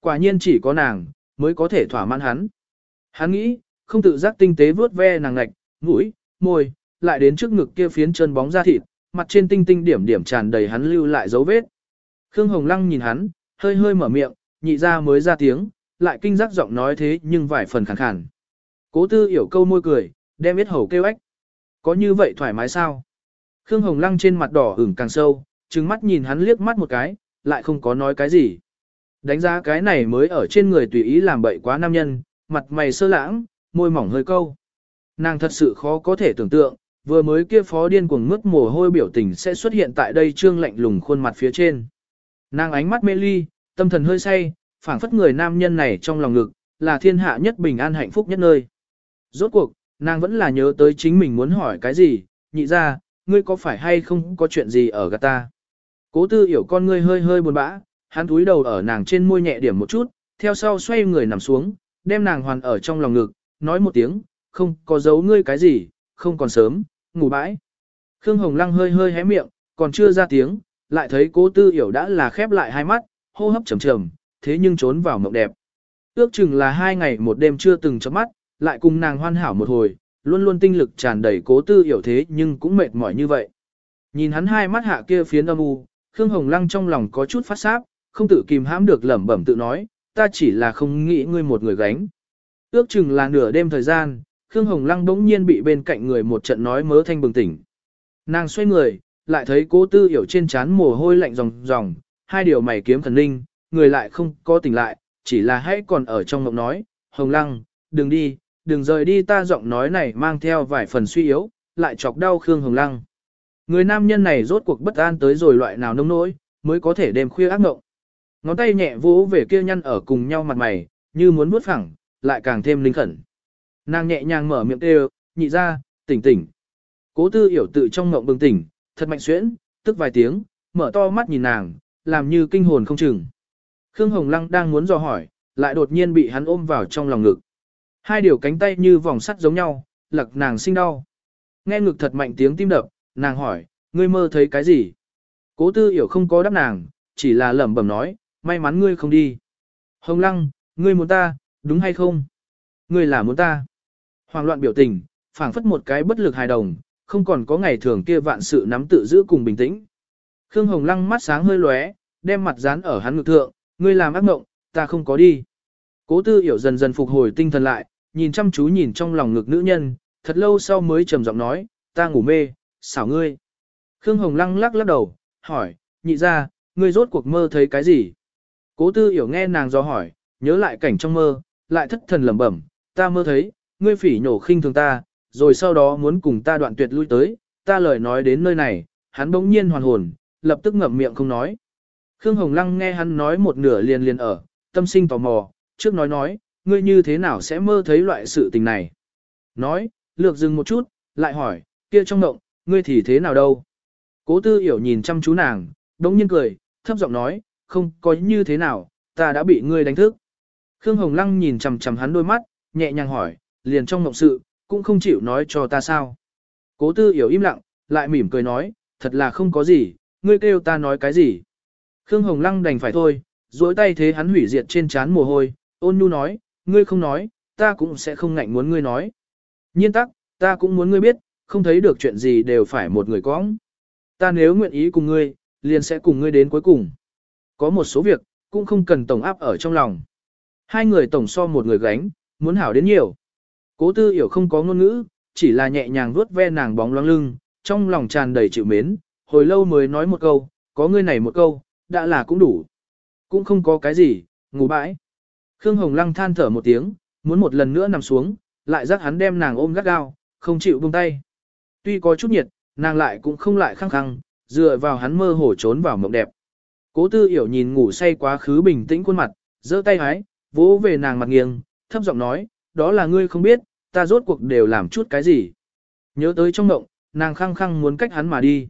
Quả nhiên chỉ có nàng, mới có thể thỏa mãn hắn. Hắn nghĩ, không tự giác tinh tế vướt ve nàng ngạch, mũi, môi, lại đến trước ngực kia phiến chân bóng da thịt, mặt trên tinh tinh điểm điểm tràn đầy hắn lưu lại dấu vết. Khương Hồng Lăng nhìn hắn, hơi hơi mở miệng, nhị ra mới ra tiếng, lại kinh giác giọng nói thế nhưng vài phần khàn khàn. Cố tư hiểu câu môi cười, đem biết hầu kêu ếch. Có như vậy thoải mái sao? Khương Hồng Lăng trên mặt đỏ ửng càng sâu, trừng mắt nhìn hắn liếc mắt một cái, lại không có nói cái gì. Đánh giá cái này mới ở trên người tùy ý làm bậy quá nam nhân, mặt mày sơ lãng, môi mỏng hơi câu. Nàng thật sự khó có thể tưởng tượng, vừa mới kia phó điên cuồng mướt mồ hôi biểu tình sẽ xuất hiện tại đây trương lạnh lùng khuôn mặt phía trên. Nàng ánh mắt mê ly, tâm thần hơi say, phảng phất người nam nhân này trong lòng ngực, là thiên hạ nhất bình an hạnh phúc nhất nơi. Rốt cuộc, nàng vẫn là nhớ tới chính mình muốn hỏi cái gì, nhị ra, ngươi có phải hay không có chuyện gì ở gạt ta. Cố tư hiểu con ngươi hơi hơi buồn bã, hắn túi đầu ở nàng trên môi nhẹ điểm một chút, theo sau xoay người nằm xuống, đem nàng hoàn ở trong lòng ngực, nói một tiếng, không có giấu ngươi cái gì, không còn sớm, ngủ bãi. Khương Hồng Lăng hơi hơi hé miệng, còn chưa ra tiếng, lại thấy cố tư hiểu đã là khép lại hai mắt, hô hấp trầm trầm, thế nhưng trốn vào mộng đẹp. Ước chừng là hai ngày một đêm chưa từng chấm mắt, lại cùng nàng hoan hảo một hồi, luôn luôn tinh lực tràn đầy cố tư hiểu thế nhưng cũng mệt mỏi như vậy. Nhìn hắn hai mắt hạ kia phiến âm u, Khương Hồng Lăng trong lòng có chút phát sáp, không tự kìm hãm được lẩm bẩm tự nói, ta chỉ là không nghĩ ngươi một người gánh. Ước chừng là nửa đêm thời gian, Khương Hồng Lăng bỗng nhiên bị bên cạnh người một trận nói mớ thanh bừng tỉnh. Nàng xoay người, lại thấy cố tư hiểu trên chán mồ hôi lạnh ròng ròng, hai điều mày kiếm thần linh, người lại không có tỉnh lại, chỉ là hãy còn ở trong mộng nói, Hồng Lăng, đừng đi, đừng rời đi ta giọng nói này mang theo vài phần suy yếu, lại chọc đau Khương Hồng Lăng. Người nam nhân này rốt cuộc bất an tới rồi loại nào nông nỗi, mới có thể đêm khuya ác mộng. Ngón tay nhẹ vỗ về kia nhăn ở cùng nhau mặt mày, như muốn bước phẳng, lại càng thêm linh khẩn. Nàng nhẹ nhàng mở miệng kêu, nhị ra, tỉnh tỉnh. Cố tư hiểu tự trong ngộng bừng tỉnh, thật mạnh xuyễn, tức vài tiếng, mở to mắt nhìn nàng, làm như kinh hồn không chừng. Khương Hồng Lăng đang muốn dò hỏi, lại đột nhiên bị hắn ôm vào trong lòng ngực. Hai điều cánh tay như vòng sắt giống nhau, lặc nàng sinh đau. Nghe ngực thật mạnh tiếng tim đập, nàng hỏi, ngươi mơ thấy cái gì? Cố tư hiểu không có đáp nàng, chỉ là lẩm bẩm nói, may mắn ngươi không đi. Hồng Lăng, ngươi muốn ta, đúng hay không? Ngươi là muốn ta. Hoàng loạn biểu tình, phảng phất một cái bất lực hài đồng, không còn có ngày thường kia vạn sự nắm tự giữ cùng bình tĩnh. Khương Hồng Lăng mắt sáng hơi lóe, đem mặt dán ở hắn ngực thượng, ngươi làm ác mộng, ta không có đi. Cố tư hiểu dần dần phục hồi tinh thần lại, nhìn chăm chú nhìn trong lòng ngực nữ nhân, thật lâu sau mới trầm giọng nói, ta ngủ mê, xảo ngươi. Khương Hồng Lăng lắc lắc đầu, hỏi, nhị ra, ngươi rốt cuộc mơ thấy cái gì? Cố tư hiểu nghe nàng do hỏi, nhớ lại cảnh trong mơ, lại thất thần lẩm bẩm, ta mơ thấy, ngươi phỉ nhổ khinh thường ta, rồi sau đó muốn cùng ta đoạn tuyệt lui tới, ta lời nói đến nơi này, hắn bỗng nhiên hoàn hồn, lập tức ngậm miệng không nói. Khương Hồng Lăng nghe hắn nói một nửa liền liền ở, tâm sinh tò mò, trước nói nói, ngươi như thế nào sẽ mơ thấy loại sự tình này. Nói, lược dừng một chút, lại hỏi, kia trong động, ngươi thì thế nào đâu. Cố tư hiểu nhìn chăm chú nàng, đống nhiên cười, thấp giọng nói, không có như thế nào, ta đã bị ngươi đánh thức. Khương Hồng Lăng nhìn chằm chằm hắn đôi mắt, nhẹ nhàng hỏi, liền trong mộng sự, cũng không chịu nói cho ta sao. Cố tư hiểu im lặng, lại mỉm cười nói, thật là không có gì, ngươi kêu ta nói cái gì. Khương Hồng Lăng đành phải thôi, duỗi tay thế hắn hủy diệt trên chán mồ hôi, ôn nhu nói, ngươi không nói, ta cũng sẽ không ngạnh muốn ngươi nói. Nhiên tắc, ta cũng muốn ngươi biết, không thấy được chuyện gì đều phải một người có. Ta nếu nguyện ý cùng ngươi, liền sẽ cùng ngươi đến cuối cùng. Có một số việc, cũng không cần tổng áp ở trong lòng. Hai người tổng so một người gánh, muốn hảo đến nhiều. Cố tư hiểu không có ngôn ngữ, chỉ là nhẹ nhàng vuốt ve nàng bóng loáng lưng, trong lòng tràn đầy chịu mến, hồi lâu mới nói một câu, có ngươi này một câu, đã là cũng đủ. Cũng không có cái gì, ngủ bãi. Khương Hồng Lăng than thở một tiếng, muốn một lần nữa nằm xuống, lại giác hắn đem nàng ôm gắt gao, không chịu buông tay. Tuy có chút nhiệt, nàng lại cũng không lại khăng khăng, dựa vào hắn mơ hồ trốn vào mộng đẹp. Cố tư hiểu nhìn ngủ say quá khứ bình tĩnh khuôn mặt, giơ tay hái, vỗ về nàng mặt nghiêng, thấp giọng nói, đó là ngươi không biết, ta rốt cuộc đều làm chút cái gì. Nhớ tới trong mộng, nàng khăng khăng muốn cách hắn mà đi.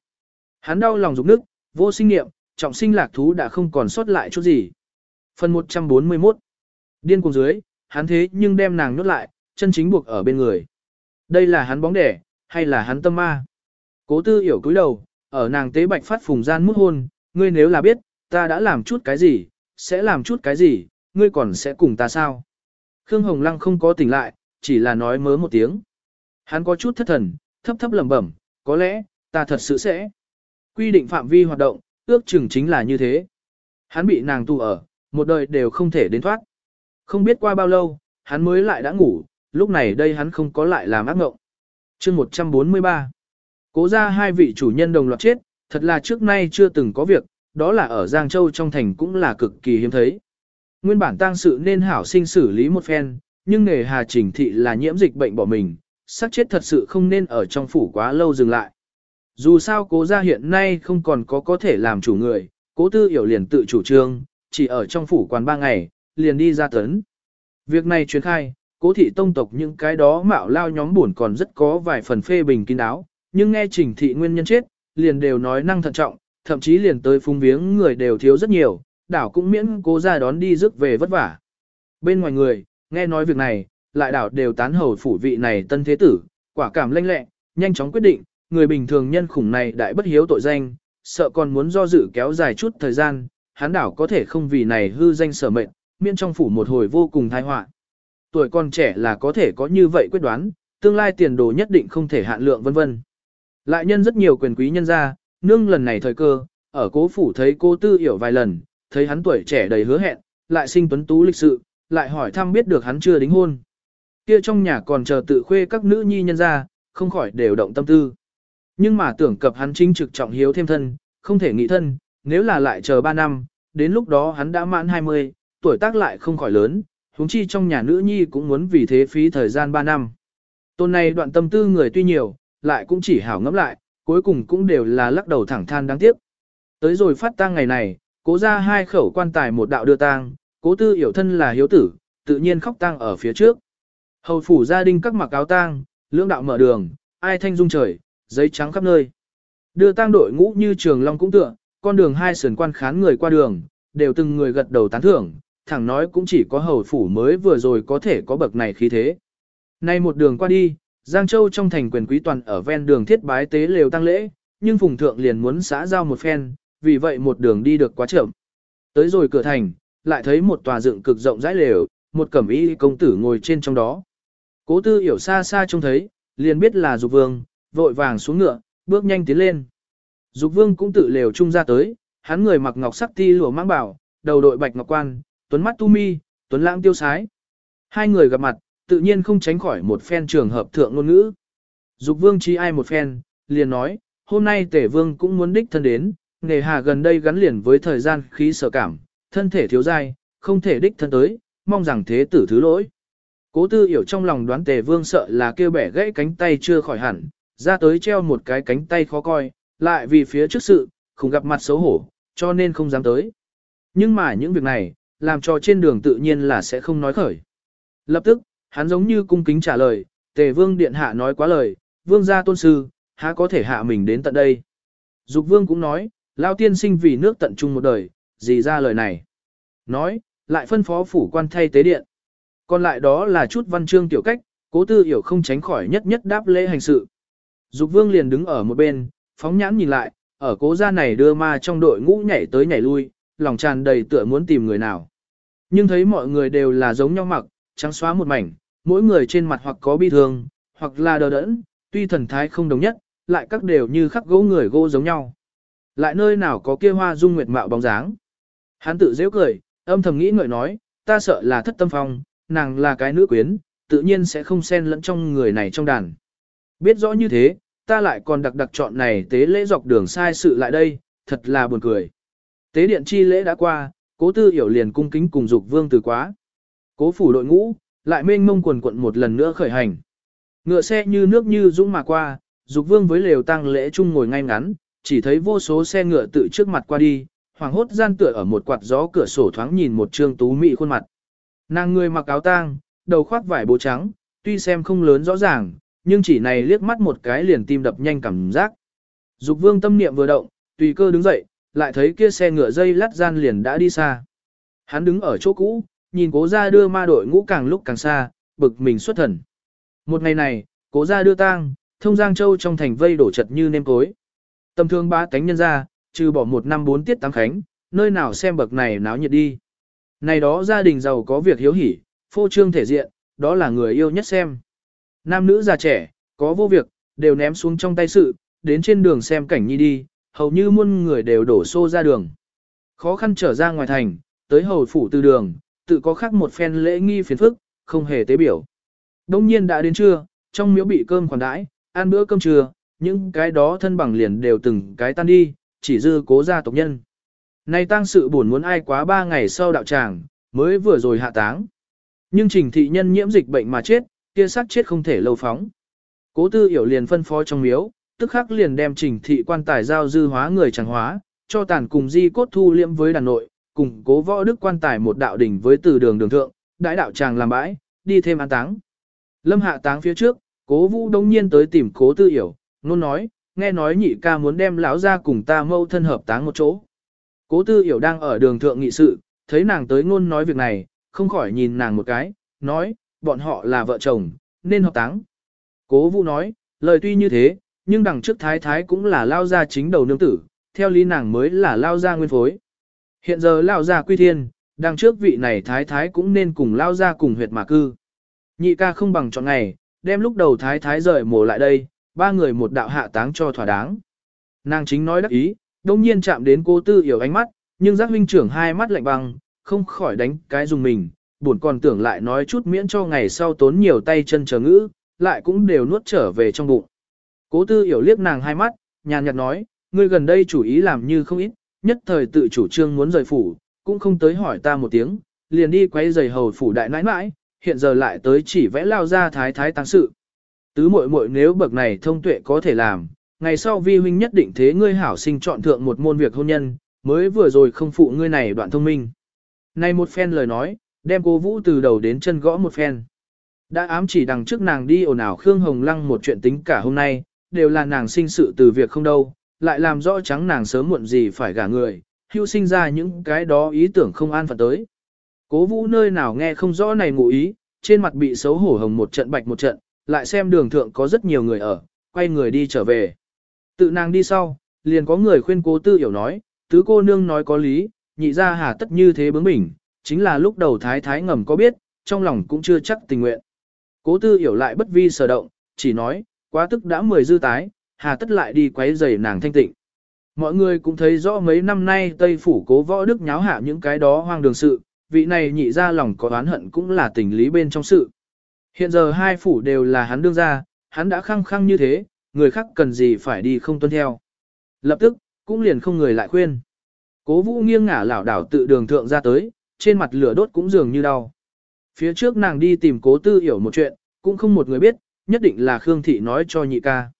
Hắn đau lòng rụng nức, vô sinh niệm, trọng sinh lạc thú đã không còn sót lại chút gì. Phần 141 Điên cùng dưới, hắn thế nhưng đem nàng nhốt lại, chân chính buộc ở bên người. Đây là hắn bóng đẻ, hay là hắn tâm ma? Cố tư hiểu cúi đầu, ở nàng tế bạch phát phùng gian mút hôn, ngươi nếu là biết, ta đã làm chút cái gì, sẽ làm chút cái gì, ngươi còn sẽ cùng ta sao? Khương Hồng Lăng không có tỉnh lại, chỉ là nói mớ một tiếng. Hắn có chút thất thần, thấp thấp lẩm bẩm, có lẽ, ta thật sự sẽ. Quy định phạm vi hoạt động, ước chừng chính là như thế. Hắn bị nàng tu ở, một đời đều không thể đến thoát. Không biết qua bao lâu, hắn mới lại đã ngủ, lúc này đây hắn không có lại làm ác ngộng. chương 143 Cố ra hai vị chủ nhân đồng loạt chết, thật là trước nay chưa từng có việc, đó là ở Giang Châu trong thành cũng là cực kỳ hiếm thấy. Nguyên bản tang sự nên hảo sinh xử lý một phen, nhưng nghề hà trình thị là nhiễm dịch bệnh bỏ mình, xác chết thật sự không nên ở trong phủ quá lâu dừng lại. Dù sao cố gia hiện nay không còn có có thể làm chủ người, cố tư hiểu liền tự chủ trương, chỉ ở trong phủ quán ba ngày, liền đi ra tấn. Việc này truyền khai, cố thị tông tộc những cái đó mạo lao nhóm buồn còn rất có vài phần phê bình kín đáo, nhưng nghe trình thị nguyên nhân chết, liền đều nói năng thận trọng, thậm chí liền tới phung viếng người đều thiếu rất nhiều, đảo cũng miễn cố ra đón đi rước về vất vả. Bên ngoài người, nghe nói việc này, lại đảo đều tán hầu phủ vị này tân thế tử, quả cảm lanh lẹ, nhanh chóng quyết định, người bình thường nhân khủng này đại bất hiếu tội danh, sợ còn muốn do dự kéo dài chút thời gian, hắn đảo có thể không vì này hư danh sở mệnh, miễn trong phủ một hồi vô cùng tai họa. Tuổi còn trẻ là có thể có như vậy quyết đoán, tương lai tiền đồ nhất định không thể hạn lượng vân vân. Lại nhân rất nhiều quyền quý nhân ra, nương lần này thời cơ, ở cố phủ thấy cô tư hiểu vài lần, thấy hắn tuổi trẻ đầy hứa hẹn, lại sinh tuấn tú lịch sự, lại hỏi thăm biết được hắn chưa đính hôn. Kia trong nhà còn chờ tự khuê các nữ nhi nhân ra, không khỏi đều động tâm tư. Nhưng mà tưởng cập hắn chính trực trọng hiếu thêm thân, không thể nghị thân, nếu là lại chờ 3 năm, đến lúc đó hắn đã mãn 20, tuổi tác lại không khỏi lớn, huống chi trong nhà nữ nhi cũng muốn vì thế phí thời gian 3 năm. Tôn này đoạn tâm tư người tuy nhiều, lại cũng chỉ hảo ngẫm lại, cuối cùng cũng đều là lắc đầu thẳng than đáng tiếc. Tới rồi phát tang ngày này, cố ra hai khẩu quan tài một đạo đưa tang, cố tư hiểu thân là hiếu tử, tự nhiên khóc tang ở phía trước. Hầu phủ gia đình các mặc áo tang, lưỡng đạo mở đường, ai thanh dung trời, giấy trắng khắp nơi. Đưa tang đội ngũ như trường long cũng tựa, con đường hai sườn quan khán người qua đường, đều từng người gật đầu tán thưởng, thẳng nói cũng chỉ có hầu phủ mới vừa rồi có thể có bậc này khí thế. Nay một đường qua đi, Giang Châu trong thành quyền quý toàn ở ven đường thiết bái tế lều tăng lễ, nhưng phùng thượng liền muốn xã giao một phen, vì vậy một đường đi được quá chậm. Tới rồi cửa thành, lại thấy một tòa dựng cực rộng rãi lều, một cẩm y công tử ngồi trên trong đó. Cố tư hiểu xa xa trông thấy, liền biết là dục vương, vội vàng xuống ngựa, bước nhanh tiến lên. Dục vương cũng tự lều trung ra tới, hắn người mặc ngọc sắc ti lụa mang bảo, đầu đội bạch ngọc quan, tuấn mắt tu mi, tuấn lãng tiêu sái. Hai người gặp mặt, tự nhiên không tránh khỏi một phen trường hợp thượng ngôn ngữ. Dục vương chi ai một phen, liền nói, hôm nay tể vương cũng muốn đích thân đến, nghề hà gần đây gắn liền với thời gian khí sở cảm, thân thể thiếu dai, không thể đích thân tới, mong rằng thế tử thứ lỗi. Cố tư hiểu trong lòng đoán tề vương sợ là kêu bẻ gãy cánh tay chưa khỏi hẳn, ra tới treo một cái cánh tay khó coi, lại vì phía trước sự, không gặp mặt xấu hổ, cho nên không dám tới. Nhưng mà những việc này, làm cho trên đường tự nhiên là sẽ không nói khởi. Lập tức, hắn giống như cung kính trả lời, tề vương điện hạ nói quá lời, vương gia tôn sư, há có thể hạ mình đến tận đây. Dục vương cũng nói, lao tiên sinh vì nước tận trung một đời, gì ra lời này. Nói, lại phân phó phủ quan thay tế điện. Còn lại đó là chút văn chương tiểu cách, cố tư hiểu không tránh khỏi nhất nhất đáp lễ hành sự. Dục vương liền đứng ở một bên, phóng nhãn nhìn lại, ở cố gia này đưa ma trong đội ngũ nhảy tới nhảy lui, lòng tràn đầy tựa muốn tìm người nào. Nhưng thấy mọi người đều là giống nhau mặc, trắng xóa một mảnh, mỗi người trên mặt hoặc có bi thương, hoặc là đờ đẫn, tuy thần thái không đồng nhất, lại các đều như khắc gỗ người gỗ giống nhau. Lại nơi nào có kia hoa dung nguyệt mạo bóng dáng. Hắn tự dễ cười, âm thầm nghĩ ngợi nói, ta sợ là thất tâm phong, nàng là cái nữ quyến, tự nhiên sẽ không xen lẫn trong người này trong đàn. Biết rõ như thế, ta lại còn đặc đặc chọn này tế lễ dọc đường sai sự lại đây, thật là buồn cười. Tế điện chi lễ đã qua, cố tư hiểu liền cung kính cùng dục vương từ quá. Cố phủ đội ngũ, lại mênh mông quần quận một lần nữa khởi hành. Ngựa xe như nước như dũng mà qua, dục vương với lều tăng lễ chung ngồi ngay ngắn, chỉ thấy vô số xe ngựa tự trước mặt qua đi, hoàng hốt gian tựa ở một quạt gió cửa sổ thoáng nhìn một trương tú mị khuôn mặt. Nàng người mặc áo tang, đầu khoác vải bố trắng, tuy xem không lớn rõ ràng, nhưng chỉ này liếc mắt một cái liền tim đập nhanh cảm giác. Dục vương tâm niệm vừa động, tùy cơ đứng dậy, lại thấy kia xe ngựa dây lát gian liền đã đi xa. Hắn đứng ở chỗ cũ, nhìn cố ra đưa ma đội ngũ càng lúc càng xa, bực mình xuất thần. Một ngày này, cố ra đưa tang, thông Giang Châu trong thành vây đổ chật như nêm cối. Tầm thương ba tánh nhân ra, trừ bỏ một năm bốn tiết tám khánh, nơi nào xem bậc này náo nhiệt đi. Này đó gia đình giàu có việc hiếu hỉ, phô trương thể diện, đó là người yêu nhất xem. Nam nữ già trẻ, có vô việc, đều ném xuống trong tay sự, đến trên đường xem cảnh nhi đi, hầu như muôn người đều đổ xô ra đường. Khó khăn trở ra ngoài thành, tới hầu phủ từ đường, tự có khác một phen lễ nghi phiền phức, không hề tế biểu. Đông nhiên đã đến trưa, trong miếu bị cơm khoản đãi, ăn bữa cơm trưa, những cái đó thân bằng liền đều từng cái tan đi, chỉ dư cố gia tộc nhân. Nay tang sự buồn muốn ai quá ba ngày sau đạo tràng, mới vừa rồi hạ táng. Nhưng trình thị nhân nhiễm dịch bệnh mà chết, kia xác chết không thể lâu phóng. Cố tư hiểu liền phân phó trong miếu, tức khắc liền đem trình thị quan tài giao dư hóa người chẳng hóa, cho tàn cùng di cốt thu liễm với đàn nội, cùng cố võ đức quan tài một đạo đỉnh với từ đường đường thượng, đại đạo chàng làm bãi, đi thêm an táng. Lâm hạ táng phía trước, cố vũ đông nhiên tới tìm cố tư hiểu, nôn nói, nghe nói nhị ca muốn đem lão ra cùng ta mâu thân hợp táng một chỗ. Cố tư hiểu đang ở đường thượng nghị sự, thấy nàng tới ngôn nói việc này, không khỏi nhìn nàng một cái, nói, bọn họ là vợ chồng, nên hợp táng. Cố vũ nói, lời tuy như thế, nhưng đằng trước thái thái cũng là lao ra chính đầu nương tử, theo lý nàng mới là lao ra nguyên phối. Hiện giờ lao ra quy thiên, đằng trước vị này thái thái cũng nên cùng lao ra cùng huyệt mà cư. Nhị ca không bằng chọn ngày, đem lúc đầu thái thái rời mổ lại đây, ba người một đạo hạ táng cho thỏa đáng. Nàng chính nói đắc ý, đông nhiên chạm đến cô tư hiểu ánh mắt, nhưng giác huynh trưởng hai mắt lạnh băng, không khỏi đánh cái dùng mình, buồn còn tưởng lại nói chút miễn cho ngày sau tốn nhiều tay chân chờ ngữ, lại cũng đều nuốt trở về trong bụng. Cố tư hiểu liếc nàng hai mắt, nhàn nhạt nói, ngươi gần đây chủ ý làm như không ít, nhất thời tự chủ trương muốn rời phủ, cũng không tới hỏi ta một tiếng, liền đi quay giày hầu phủ đại nãi nãi, hiện giờ lại tới chỉ vẽ lao ra thái thái tăng sự. Tứ muội muội nếu bậc này thông tuệ có thể làm, ngày sau vi huynh nhất định thế ngươi hảo sinh chọn thượng một môn việc hôn nhân, mới vừa rồi không phụ ngươi này đoạn thông minh. Này một phen lời nói, đem cô Vũ từ đầu đến chân gõ một phen. Đã ám chỉ đằng trước nàng đi ồn ào Khương Hồng Lăng một chuyện tính cả hôm nay, đều là nàng sinh sự từ việc không đâu, lại làm rõ trắng nàng sớm muộn gì phải gả người, hưu sinh ra những cái đó ý tưởng không an phận tới. Cố vũ nơi nào nghe không rõ này ngụ ý, trên mặt bị xấu hổ hồng một trận bạch một trận, lại xem đường thượng có rất nhiều người ở, quay người đi trở về. Tự nàng đi sau, liền có người khuyên cố tư hiểu nói, tứ cô nương nói có lý, nhị ra hà tất như thế bướng bỉnh, chính là lúc đầu thái thái ngầm có biết, trong lòng cũng chưa chắc tình nguyện. Cố tư hiểu lại bất vi sở động, chỉ nói, quá tức đã mười dư tái, hà tất lại đi quấy rầy nàng thanh tịnh. Mọi người cũng thấy rõ mấy năm nay Tây Phủ cố võ đức nháo hạ những cái đó hoang đường sự, vị này nhị ra lòng có oán hận cũng là tình lý bên trong sự. Hiện giờ hai phủ đều là hắn đương ra, hắn đã khăng khăng như thế, người khác cần gì phải đi không tuân theo. Lập tức, cũng liền không người lại khuyên. Cố vũ nghiêng ngả lảo đảo tự đường thượng ra tới, trên mặt lửa đốt cũng dường như đau. Phía trước nàng đi tìm cố tư hiểu một chuyện, cũng không một người biết, nhất định là Khương Thị nói cho nhị ca.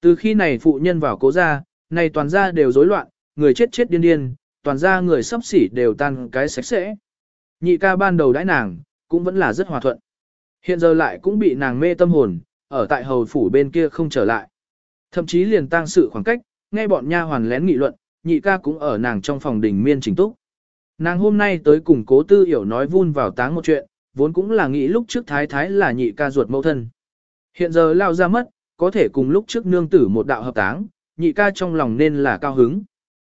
Từ khi này phụ nhân vào cố gia, này toàn gia đều rối loạn, người chết chết điên điên, toàn gia người sắp xỉ đều tan cái sạch sẽ. Nhị ca ban đầu đãi nàng, cũng vẫn là rất hòa thuận. Hiện giờ lại cũng bị nàng mê tâm hồn, ở tại hầu phủ bên kia không trở lại. Thậm chí liền tăng sự khoảng cách, nghe bọn nha hoàn lén nghị luận, nhị ca cũng ở nàng trong phòng đình miên chỉnh túc. Nàng hôm nay tới cùng cố tư hiểu nói vun vào táng một chuyện, vốn cũng là nghĩ lúc trước thái thái là nhị ca ruột mẫu thân. Hiện giờ lao ra mất, có thể cùng lúc trước nương tử một đạo hợp táng, nhị ca trong lòng nên là cao hứng.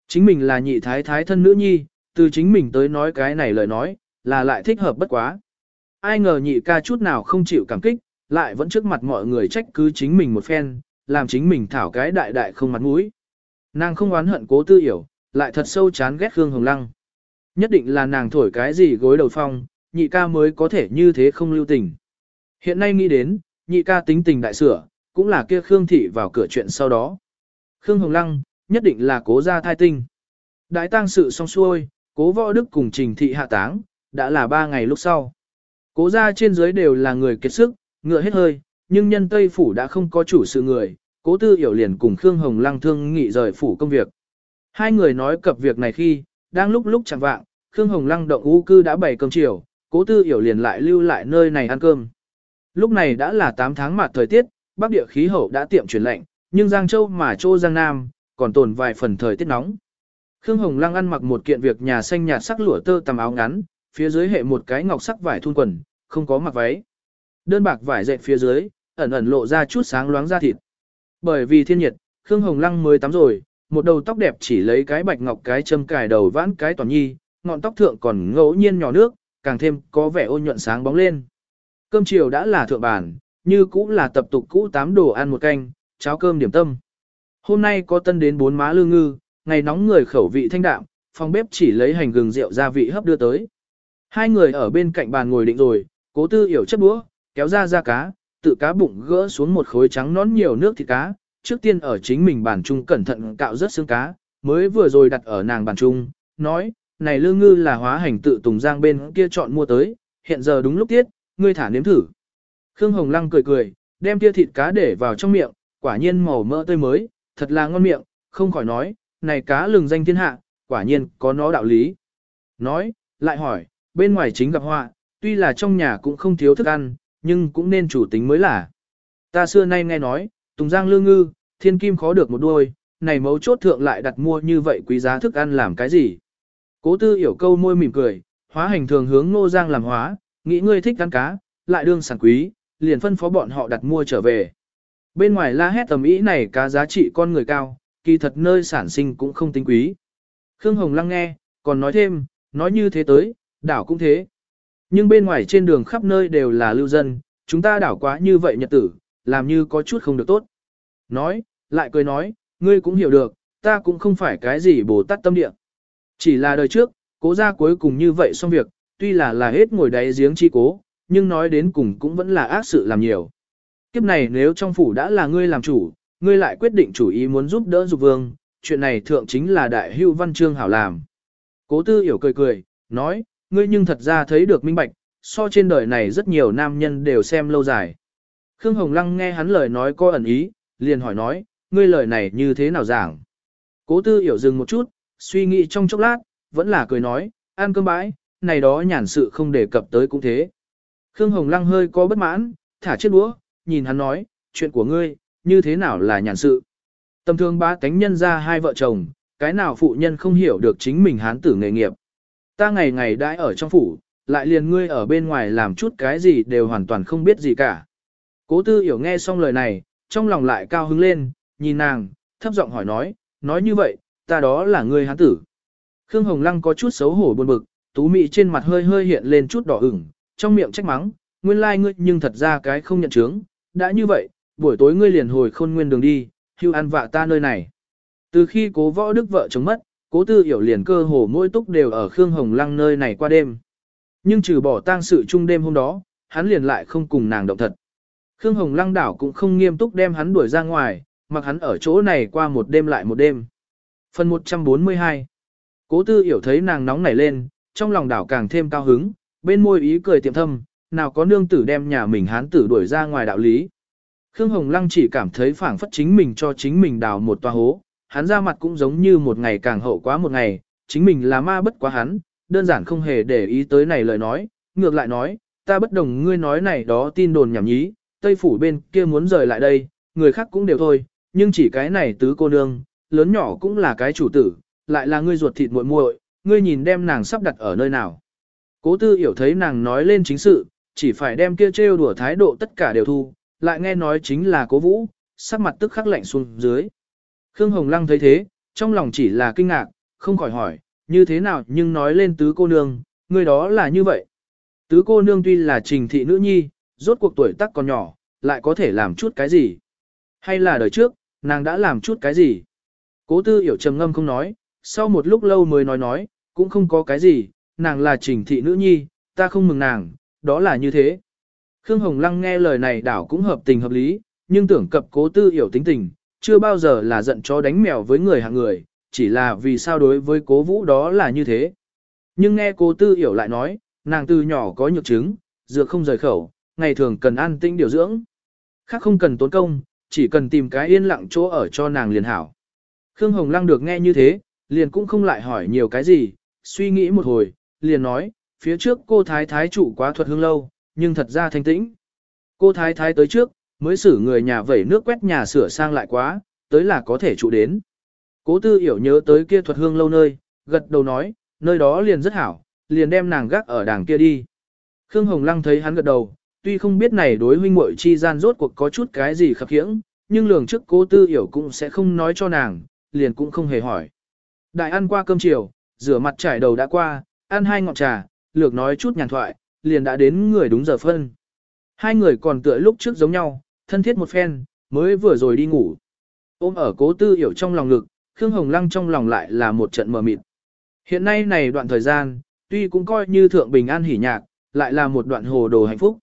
Chính mình là nhị thái thái thân nữ nhi, từ chính mình tới nói cái này lời nói, là lại thích hợp bất quá. Ai ngờ nhị ca chút nào không chịu cảm kích, lại vẫn trước mặt mọi người trách cứ chính mình một phen, làm chính mình thảo cái đại đại không mặt mũi. Nàng không oán hận cố tư hiểu, lại thật sâu chán ghét Khương Hồng Lăng. Nhất định là nàng thổi cái gì gối đầu phong, nhị ca mới có thể như thế không lưu tình. Hiện nay nghĩ đến, nhị ca tính tình đại sửa, cũng là kia Khương Thị vào cửa chuyện sau đó. Khương Hồng Lăng, nhất định là cố gia thai tinh. Đại tang sự xong xuôi, cố võ đức cùng trình thị hạ táng, đã là ba ngày lúc sau. Cố gia trên dưới đều là người kiệt sức, ngựa hết hơi, nhưng nhân Tây Phủ đã không có chủ sự người, cố tư hiểu liền cùng Khương Hồng Lăng thương nghị rời phủ công việc. Hai người nói cập việc này khi, đang lúc lúc chẳng vạng, Khương Hồng Lăng động u cư đã bày cơm chiều, cố tư hiểu liền lại lưu lại nơi này ăn cơm. Lúc này đã là 8 tháng mặt thời tiết, bắc địa khí hậu đã tiệm chuyển lạnh, nhưng Giang Châu mà Châu Giang Nam, còn tồn vài phần thời tiết nóng. Khương Hồng Lăng ăn mặc một kiện việc nhà xanh nhạt sắc lụa tơ tầm áo ngắn, phía dưới hệ một cái ngọc sắc vải thun quần, không có mặc váy. Đơn bạc vải dệt phía dưới, ẩn ẩn lộ ra chút sáng loáng da thịt. Bởi vì thiên nhiệt, Khương Hồng Lăng mới tắm rồi, một đầu tóc đẹp chỉ lấy cái bạch ngọc cái châm cài đầu vãn cái toàn nhi, ngọn tóc thượng còn ngẫu nhiên nhỏ nước, càng thêm có vẻ ôn nhuận sáng bóng lên. Cơm chiều đã là thượng bản, như cũ là tập tục cũ tám đồ ăn một canh, cháo cơm điểm tâm. Hôm nay có tân đến bốn má lương ngư, ngày nóng người khẩu vị thanh đạm, phòng bếp chỉ lấy hành gừng rượu gia vị hấp đưa tới. Hai người ở bên cạnh bàn ngồi định rồi, cố tư hiểu chất đũa, kéo ra ra cá, tự cá bụng gỡ xuống một khối trắng nón nhiều nước thịt cá, trước tiên ở chính mình bàn chung cẩn thận cạo rất xương cá, mới vừa rồi đặt ở nàng bàn chung, nói, này lương ngư là hóa hành tự tùng giang bên kia chọn mua tới, hiện giờ đúng lúc tiết, ngươi thả nếm thử. Khương Hồng Lăng cười cười, đem kia thịt cá để vào trong miệng, quả nhiên màu mỡ tươi mới, thật là ngon miệng, không khỏi nói, này cá lừng danh thiên hạ, quả nhiên có nó đạo lý. Nói, lại hỏi, bên ngoài chính gặp họa, tuy là trong nhà cũng không thiếu thức ăn, nhưng cũng nên chủ tính mới là. Ta xưa nay nghe nói, Tùng Giang lương ngư, thiên kim khó được một đuôi, này mấu chốt thượng lại đặt mua như vậy quý giá thức ăn làm cái gì. Cố tư hiểu câu môi mỉm cười, hóa hành thường hướng Ngô Giang làm hóa, nghĩ ngươi thích ăn cá, lại đương sản quý, liền phân phó bọn họ đặt mua trở về. Bên ngoài la hét tầm ý này cá giá trị con người cao, kỳ thật nơi sản sinh cũng không tính quý. Khương Hồng lăng nghe, còn nói thêm, nói như thế tới, đảo cũng thế. Nhưng bên ngoài trên đường khắp nơi đều là lưu dân, chúng ta đảo quá như vậy nhật tử, làm như có chút không được tốt. Nói, lại cười nói, ngươi cũng hiểu được, ta cũng không phải cái gì bồ tát tâm địa. Chỉ là đời trước, cố ra cuối cùng như vậy xong việc, tuy là là hết ngồi đáy giếng chi cố, nhưng nói đến cùng cũng vẫn là ác sự làm nhiều. Kiếp này nếu trong phủ đã là ngươi làm chủ, ngươi lại quyết định chủ ý muốn giúp đỡ dục vương, chuyện này thượng chính là đại hưu văn chương hảo làm. Cố tư hiểu cười cười, nói, ngươi nhưng thật ra thấy được minh bạch, so trên đời này rất nhiều nam nhân đều xem lâu dài. Khương Hồng Lăng nghe hắn lời nói có ẩn ý, liền hỏi nói, ngươi lời này như thế nào giảng. Cố tư hiểu dừng một chút, suy nghĩ trong chốc lát, vẫn là cười nói, ăn cơm bãi, này đó nhàn sự không đề cập tới cũng thế. Khương Hồng Lăng hơi có bất mãn, thả chiếc đũa, nhìn hắn nói, chuyện của ngươi, như thế nào là nhàn sự. Tầm thường ba tánh nhân ra hai vợ chồng, cái nào phụ nhân không hiểu được chính mình hán tử nghề nghiệp. Ta ngày ngày đãi ở trong phủ, lại liền ngươi ở bên ngoài làm chút cái gì đều hoàn toàn không biết gì cả. Cố tư hiểu nghe xong lời này, trong lòng lại cao hứng lên, nhìn nàng, thấp giọng hỏi nói, nói như vậy, ta đó là ngươi hán tử. Khương Hồng Lăng có chút xấu hổ buồn bực, tú mị trên mặt hơi hơi hiện lên chút đỏ ửng, trong miệng trách mắng, nguyên lai like ngươi nhưng thật ra cái không nhận chứng, đã như vậy, buổi tối ngươi liền hồi khôn nguyên đường đi, hưu ăn vạ ta nơi này. Từ khi cố võ đức vợ chồng mất, cố tư hiểu liền cơ hồ mỗi túc đều ở Khương Hồng Lăng nơi này qua đêm. Nhưng trừ bỏ tang sự chung đêm hôm đó, hắn liền lại không cùng nàng động thật. Khương Hồng Lăng đảo cũng không nghiêm túc đem hắn đuổi ra ngoài, mặc hắn ở chỗ này qua một đêm lại một đêm. Phần 142 Cố tư hiểu thấy nàng nóng nảy lên, trong lòng đảo càng thêm cao hứng, bên môi ý cười tiệm thâm, nào có nương tử đem nhà mình hán tử đuổi ra ngoài đạo lý. Khương Hồng Lăng chỉ cảm thấy phảng phất chính mình cho chính mình đào một toa hố, hắn ra mặt cũng giống như một ngày càng hậu quá một ngày, chính mình là ma bất quá hắn, đơn giản không hề để ý tới này lời nói, ngược lại nói, ta bất đồng ngươi nói này đó tin đồn nhảm nhí, Tây Phủ bên kia muốn rời lại đây, người khác cũng đều thôi, nhưng chỉ cái này tứ cô nương, lớn nhỏ cũng là cái chủ tử, lại là ngươi ruột thịt muội muội, ngươi nhìn đem nàng sắp đặt ở nơi nào. Cố tư hiểu thấy nàng nói lên chính sự, chỉ phải đem kia trêu đùa thái độ tất cả đều thu, lại nghe nói chính là cố vũ, sắc mặt tức khắc lạnh xuống dưới. Khương Hồng Lăng thấy thế, trong lòng chỉ là kinh ngạc, không khỏi hỏi, như thế nào nhưng nói lên tứ cô nương, người đó là như vậy. Tứ cô nương tuy là trình thị nữ nhi, rốt cuộc tuổi tác còn nhỏ, lại có thể làm chút cái gì. Hay là đời trước, nàng đã làm chút cái gì. Cố tư hiểu trầm ngâm không nói, sau một lúc lâu mới nói nói, cũng không có cái gì, nàng là trình thị nữ nhi, ta không mừng nàng, đó là như thế. Khương Hồng Lăng nghe lời này đảo cũng hợp tình hợp lý, nhưng tưởng cập cố tư hiểu tính tình, chưa bao giờ là giận chó đánh mèo với người hạng người, chỉ là vì sao đối với cố vũ đó là như thế. Nhưng nghe cố tư hiểu lại nói, nàng từ nhỏ có nhược chứng, dược không rời khẩu, ngày thường cần ăn tinh điều dưỡng. Khác không cần tốn công, chỉ cần tìm cái yên lặng chỗ ở cho nàng liền hảo. Khương Hồng Lăng được nghe như thế, liền cũng không lại hỏi nhiều cái gì, suy nghĩ một hồi, liền nói, phía trước cô thái thái chủ quá thuật hương lâu, nhưng thật ra thanh tĩnh. Cô thái thái tới trước, mới xử người nhà vẩy nước quét nhà sửa sang lại quá, tới là có thể trụ đến. Cố tư hiểu nhớ tới kia thuật hương lâu nơi, gật đầu nói, nơi đó liền rất hảo, liền đem nàng gác ở đàng kia đi. Khương Hồng Lăng thấy hắn gật đầu, tuy không biết này đối huynh muội chi gian rốt cuộc có chút cái gì khập khiễng, nhưng lường trước cố tư hiểu cũng sẽ không nói cho nàng, liền cũng không hề hỏi. Đại ăn qua cơm chiều, rửa mặt trải đầu đã qua, ăn hai ngọn trà, lược nói chút nhàn thoại, liền đã đến người đúng giờ phân. Hai người còn tựa lúc trước giống nhau, thân thiết một phen, mới vừa rồi đi ngủ. Ôm ở cố tư hiểu trong lòng lực, Khương Hồng Lăng trong lòng lại là một trận mờ mịt. Hiện nay này đoạn thời gian, tuy cũng coi như thượng bình an hỉ nhạc, lại là một đoạn hồ đồ hạnh phúc.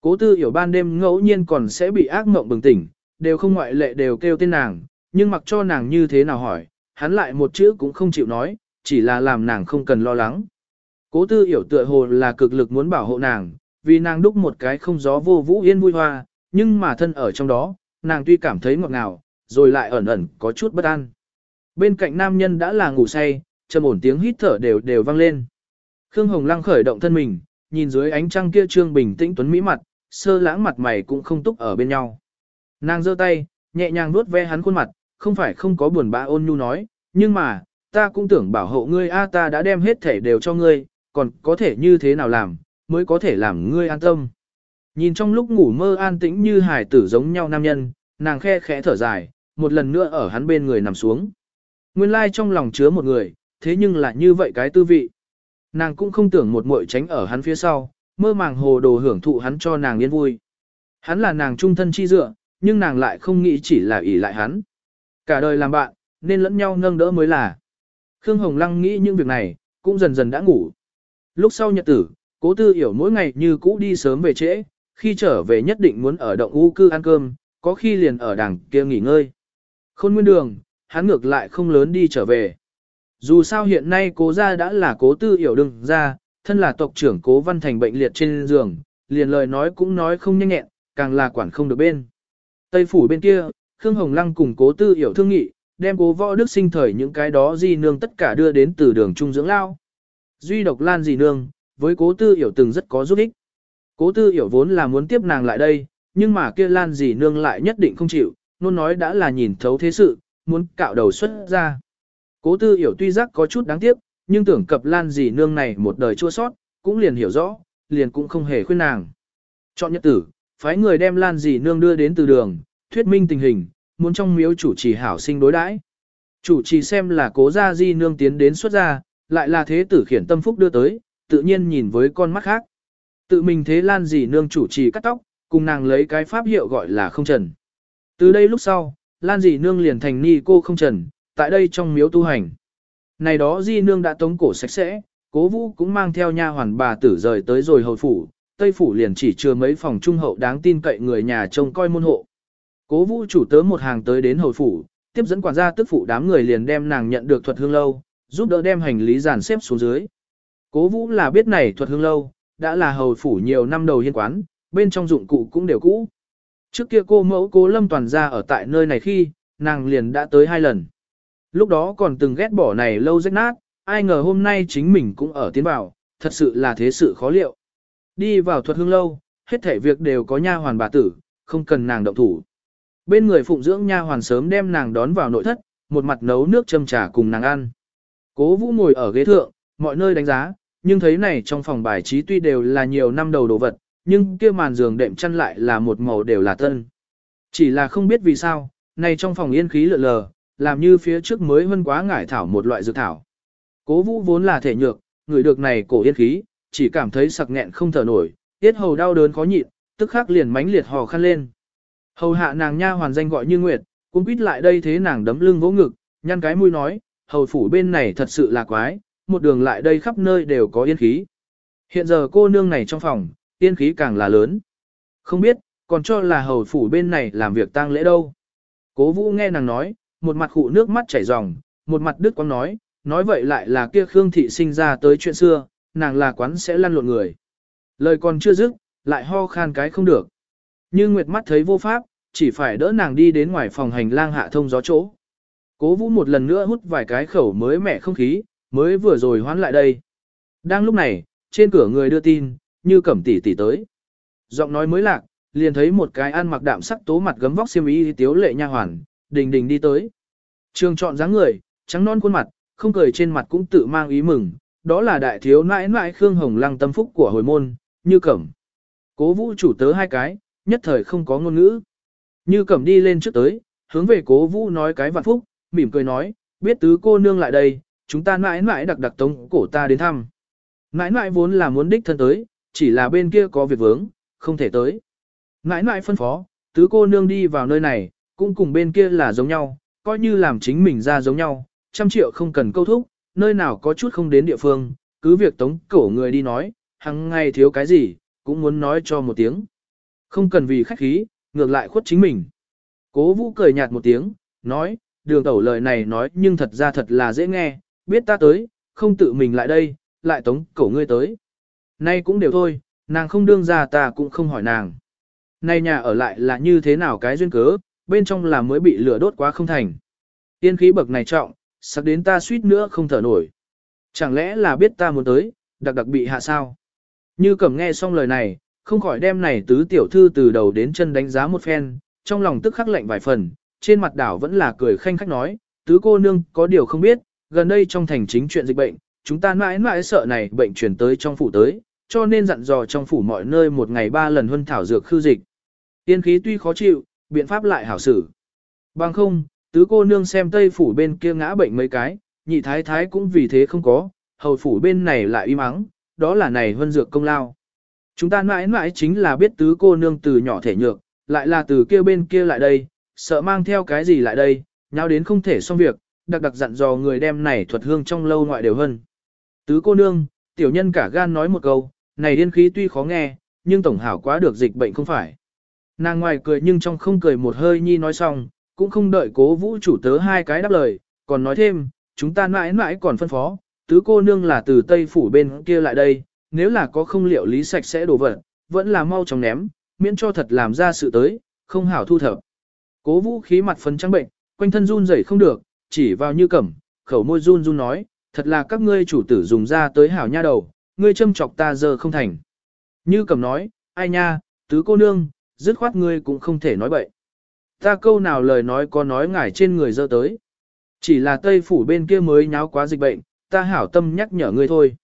Cố tư hiểu ban đêm ngẫu nhiên còn sẽ bị ác mộng bừng tỉnh, đều không ngoại lệ đều kêu tên nàng, nhưng mặc cho nàng như thế nào hỏi, hắn lại một chữ cũng không chịu nói, chỉ là làm nàng không cần lo lắng. Cố tư hiểu tựa hồ là cực lực muốn bảo hộ nàng, vì nàng đúc một cái không gió vô vũ yên vui hoa, nhưng mà thân ở trong đó, nàng tuy cảm thấy ngọt ngào, rồi lại ẩn ẩn có chút bất an. Bên cạnh nam nhân đã là ngủ say, trầm ổn tiếng hít thở đều đều vang lên. Khương Hồng Lăng khởi động thân mình, nhìn dưới ánh trăng kia trương bình tĩnh tuấn mỹ mặt, sơ lãng mặt mày cũng không túc ở bên nhau. Nàng giơ tay, nhẹ nhàng vuốt ve hắn khuôn mặt, không phải không có buồn bã ôn nhu nói, nhưng mà, ta cũng tưởng bảo hộ ngươi a ta đã đem hết thể đều cho ngươi, còn có thể như thế nào làm, mới có thể làm ngươi an tâm. Nhìn trong lúc ngủ mơ an tĩnh như hải tử giống nhau nam nhân, nàng khe khẽ thở dài, một lần nữa ở hắn bên người nằm xuống. Nguyên lai trong lòng chứa một người, thế nhưng lại như vậy cái tư vị. Nàng cũng không tưởng một muội tránh ở hắn phía sau, mơ màng hồ đồ hưởng thụ hắn cho nàng yên vui. Hắn là nàng trung thân chi dựa, nhưng nàng lại không nghĩ chỉ là ỷ lại hắn. Cả đời làm bạn, nên lẫn nhau nâng đỡ mới là. Khương Hồng Lăng nghĩ những việc này, cũng dần dần đã ngủ. Lúc sau nhật tử, cố tư hiểu mỗi ngày như cũ đi sớm về trễ, khi trở về nhất định muốn ở động u cư ăn cơm, có khi liền ở đằng kia nghỉ ngơi. Khôn nguyên đường, hắn ngược lại không lớn đi trở về. Dù sao hiện nay cố gia đã là cố tư hiểu đừng ra, thân là tộc trưởng cố văn thành bệnh liệt trên giường, liền lời nói cũng nói không nhanh nhẹn, càng là quản không được bên. Tây phủ bên kia, Khương Hồng Lăng cùng cố tư hiểu thương nghị, đem cố võ đức sinh thời những cái đó di nương tất cả đưa đến từ đường trung dưỡng lao. Duy độc lan dì nương, với cố tư hiểu từng rất có giúp ích. Cố tư hiểu vốn là muốn tiếp nàng lại đây, nhưng mà kia lan dì nương lại nhất định không chịu, luôn nói đã là nhìn thấu thế sự, muốn cạo đầu xuất ra. Cố tư hiểu tuy giác có chút đáng tiếc, nhưng tưởng cập lan dì nương này một đời chua sót, cũng liền hiểu rõ, liền cũng không hề khuyên nàng. Chọn nhất tử, phái người đem lan dì nương đưa đến từ đường, thuyết minh tình hình, muốn trong miếu chủ trì hảo sinh đối đãi. Chủ trì xem là cố gia di nương tiến đến xuất gia, lại là thế tử khiển tâm phúc đưa tới, tự nhiên nhìn với con mắt khác. Tự mình thế lan dì nương chủ trì cắt tóc, cùng nàng lấy cái pháp hiệu gọi là không trần. Từ đây lúc sau, lan dì nương liền thành ni cô không trần, tại đây trong miếu tu hành. Này đó di nương đã tống cổ sạch sẽ, cố vũ cũng mang theo nha hoàn bà tử rời tới rồi hồi phủ, tây phủ liền chỉ chưa mấy phòng trung hậu đáng tin cậy người nhà trông coi môn hộ. Cố vũ chủ tớ một hàng tới đến hồi phủ, tiếp dẫn quản gia tức phụ đám người liền đem nàng nhận được thuật hương lâu, giúp đỡ đem hành lý dàn xếp xuống dưới. Cố vũ là biết này thuật hương lâu, đã là hầu phủ nhiều năm đầu hiên quán, bên trong dụng cụ cũng đều cũ. Trước kia cô mẫu cố lâm toàn ra ở tại nơi này khi, nàng liền đã tới hai lần. Lúc đó còn từng ghét bỏ này lâu rách nát, ai ngờ hôm nay chính mình cũng ở tiến vào, thật sự là thế sự khó liệu. Đi vào thuật hương lâu, hết thảy việc đều có nha hoàn bà tử, không cần nàng động thủ. Bên người phụng dưỡng nha hoàn sớm đem nàng đón vào nội thất, một mặt nấu nước châm trà cùng nàng ăn. Cố Vũ ngồi ở ghế thượng, mọi nơi đánh giá, nhưng thấy này trong phòng bài trí tuy đều là nhiều năm đầu đồ vật, nhưng kia màn giường đệm chăn lại là một màu đều là tân. Chỉ là không biết vì sao, này trong phòng yên khí lượn lờ, làm như phía trước mới hơn quá ngải thảo một loại dược thảo. Cố Vũ vốn là thể nhược, người được này cổ yên khí, chỉ cảm thấy sặc nghẹn không thở nổi, tiết hầu đau đớn khó nhịn, tức khắc liền mãnh liệt hò khăn lên. Hầu hạ nàng nha hoàn danh gọi như Nguyệt, cũng quýt lại đây thế nàng đấm lưng vỗ ngực, nhăn cái mũi nói, hầu phủ bên này thật sự là quái, một đường lại đây khắp nơi đều có yên khí. Hiện giờ cô nương này trong phòng, yên khí càng là lớn. Không biết, còn cho là hầu phủ bên này làm việc tang lễ đâu. Cố vũ nghe nàng nói, một mặt khụ nước mắt chảy ròng, một mặt đứt quăng nói, nói vậy lại là kia Khương Thị sinh ra tới chuyện xưa, nàng là quán sẽ lăn lộn người. Lời còn chưa dứt, lại ho khan cái không được. Như Nguyệt mắt thấy vô pháp, chỉ phải đỡ nàng đi đến ngoài phòng hành lang hạ thông gió chỗ. Cố vũ một lần nữa hút vài cái khẩu mới mẻ không khí, mới vừa rồi hoán lại đây. Đang lúc này, trên cửa người đưa tin, như cẩm tỷ tỷ tới. Giọng nói mới lạc, liền thấy một cái ăn mặc đạm sắc tố mặt gấm vóc xiêm y tiếu lệ nha hoàn, đình đình đi tới. Trường chọn dáng người, trắng non khuôn mặt, không cười trên mặt cũng tự mang ý mừng, đó là đại thiếu nãi nãi Khương Hồng Lăng tâm phúc của hồi môn, như cẩm. Cố vũ chủ tớ hai cái, nhất thời không có ngôn ngữ. Như cẩm đi lên trước tới, hướng về cố vũ nói cái vạn phúc, mỉm cười nói, biết tứ cô nương lại đây, chúng ta mãi mãi đặc đặc tống cổ ta đến thăm. Nãi nãi vốn là muốn đích thân tới, chỉ là bên kia có việc vướng, không thể tới. Nãi nãi phân phó, tứ cô nương đi vào nơi này, cũng cùng bên kia là giống nhau, coi như làm chính mình ra giống nhau, trăm triệu không cần câu thúc, nơi nào có chút không đến địa phương, cứ việc tống cổ người đi nói, hằng ngày thiếu cái gì, cũng muốn nói cho một tiếng. Không cần vì khách khí, ngược lại khuất chính mình. Cố vũ cười nhạt một tiếng, nói, đường tẩu lời này nói nhưng thật ra thật là dễ nghe, biết ta tới, không tự mình lại đây, lại tống cổ ngươi tới. Nay cũng đều thôi, nàng không đương ra ta cũng không hỏi nàng. Nay nhà ở lại là như thế nào cái duyên cớ, bên trong là mới bị lửa đốt quá không thành. Tiên khí bậc này trọng, sắc đến ta suýt nữa không thở nổi. Chẳng lẽ là biết ta muốn tới, đặc đặc bị hạ sao? Như cẩm nghe xong lời này, không khỏi đem này tứ tiểu thư từ đầu đến chân đánh giá một phen, trong lòng tức khắc lạnh vài phần, trên mặt đảo vẫn là cười khanh khách nói, tứ cô nương có điều không biết, gần đây trong thành chính chuyện dịch bệnh, chúng ta mãi mãi sợ này bệnh chuyển tới trong phủ tới, cho nên dặn dò trong phủ mọi nơi một ngày ba lần huân thảo dược khư dịch. Tiên khí tuy khó chịu, biện pháp lại hảo xử. Bằng không, tứ cô nương xem tây phủ bên kia ngã bệnh mấy cái, nhị thái thái cũng vì thế không có, hầu phủ bên này lại im ắng, đó là này huân dược công lao. Chúng ta mãi mãi chính là biết tứ cô nương từ nhỏ thể nhược, lại là từ kia bên kia lại đây, sợ mang theo cái gì lại đây, nhau đến không thể xong việc, đặc đặc dặn dò người đem này thuật hương trong lâu ngoại đều hơn. Tứ cô nương, tiểu nhân cả gan nói một câu, này điên khí tuy khó nghe, nhưng tổng hảo quá được dịch bệnh không phải. Nàng ngoài cười nhưng trong không cười một hơi nhi nói xong, cũng không đợi cố vũ chủ tớ hai cái đáp lời, còn nói thêm, chúng ta mãi mãi còn phân phó, tứ cô nương là từ Tây Phủ bên kia lại đây, nếu là có không liệu lý sạch sẽ đổ vật, vẫn là mau chóng ném, miễn cho thật làm ra sự tới, không hảo thu thập. Cố vũ khí mặt phấn trắng bệnh, quanh thân run rẩy không được, chỉ vào như cẩm, khẩu môi run run nói, thật là các ngươi chủ tử dùng ra tới hảo nha đầu, ngươi châm chọc ta giờ không thành. Như cẩm nói, ai nha, tứ cô nương, dứt khoát ngươi cũng không thể nói bậy. Ta câu nào lời nói có nói ngải trên người dơ tới. Chỉ là Tây Phủ bên kia mới nháo quá dịch bệnh, ta hảo tâm nhắc nhở ngươi thôi.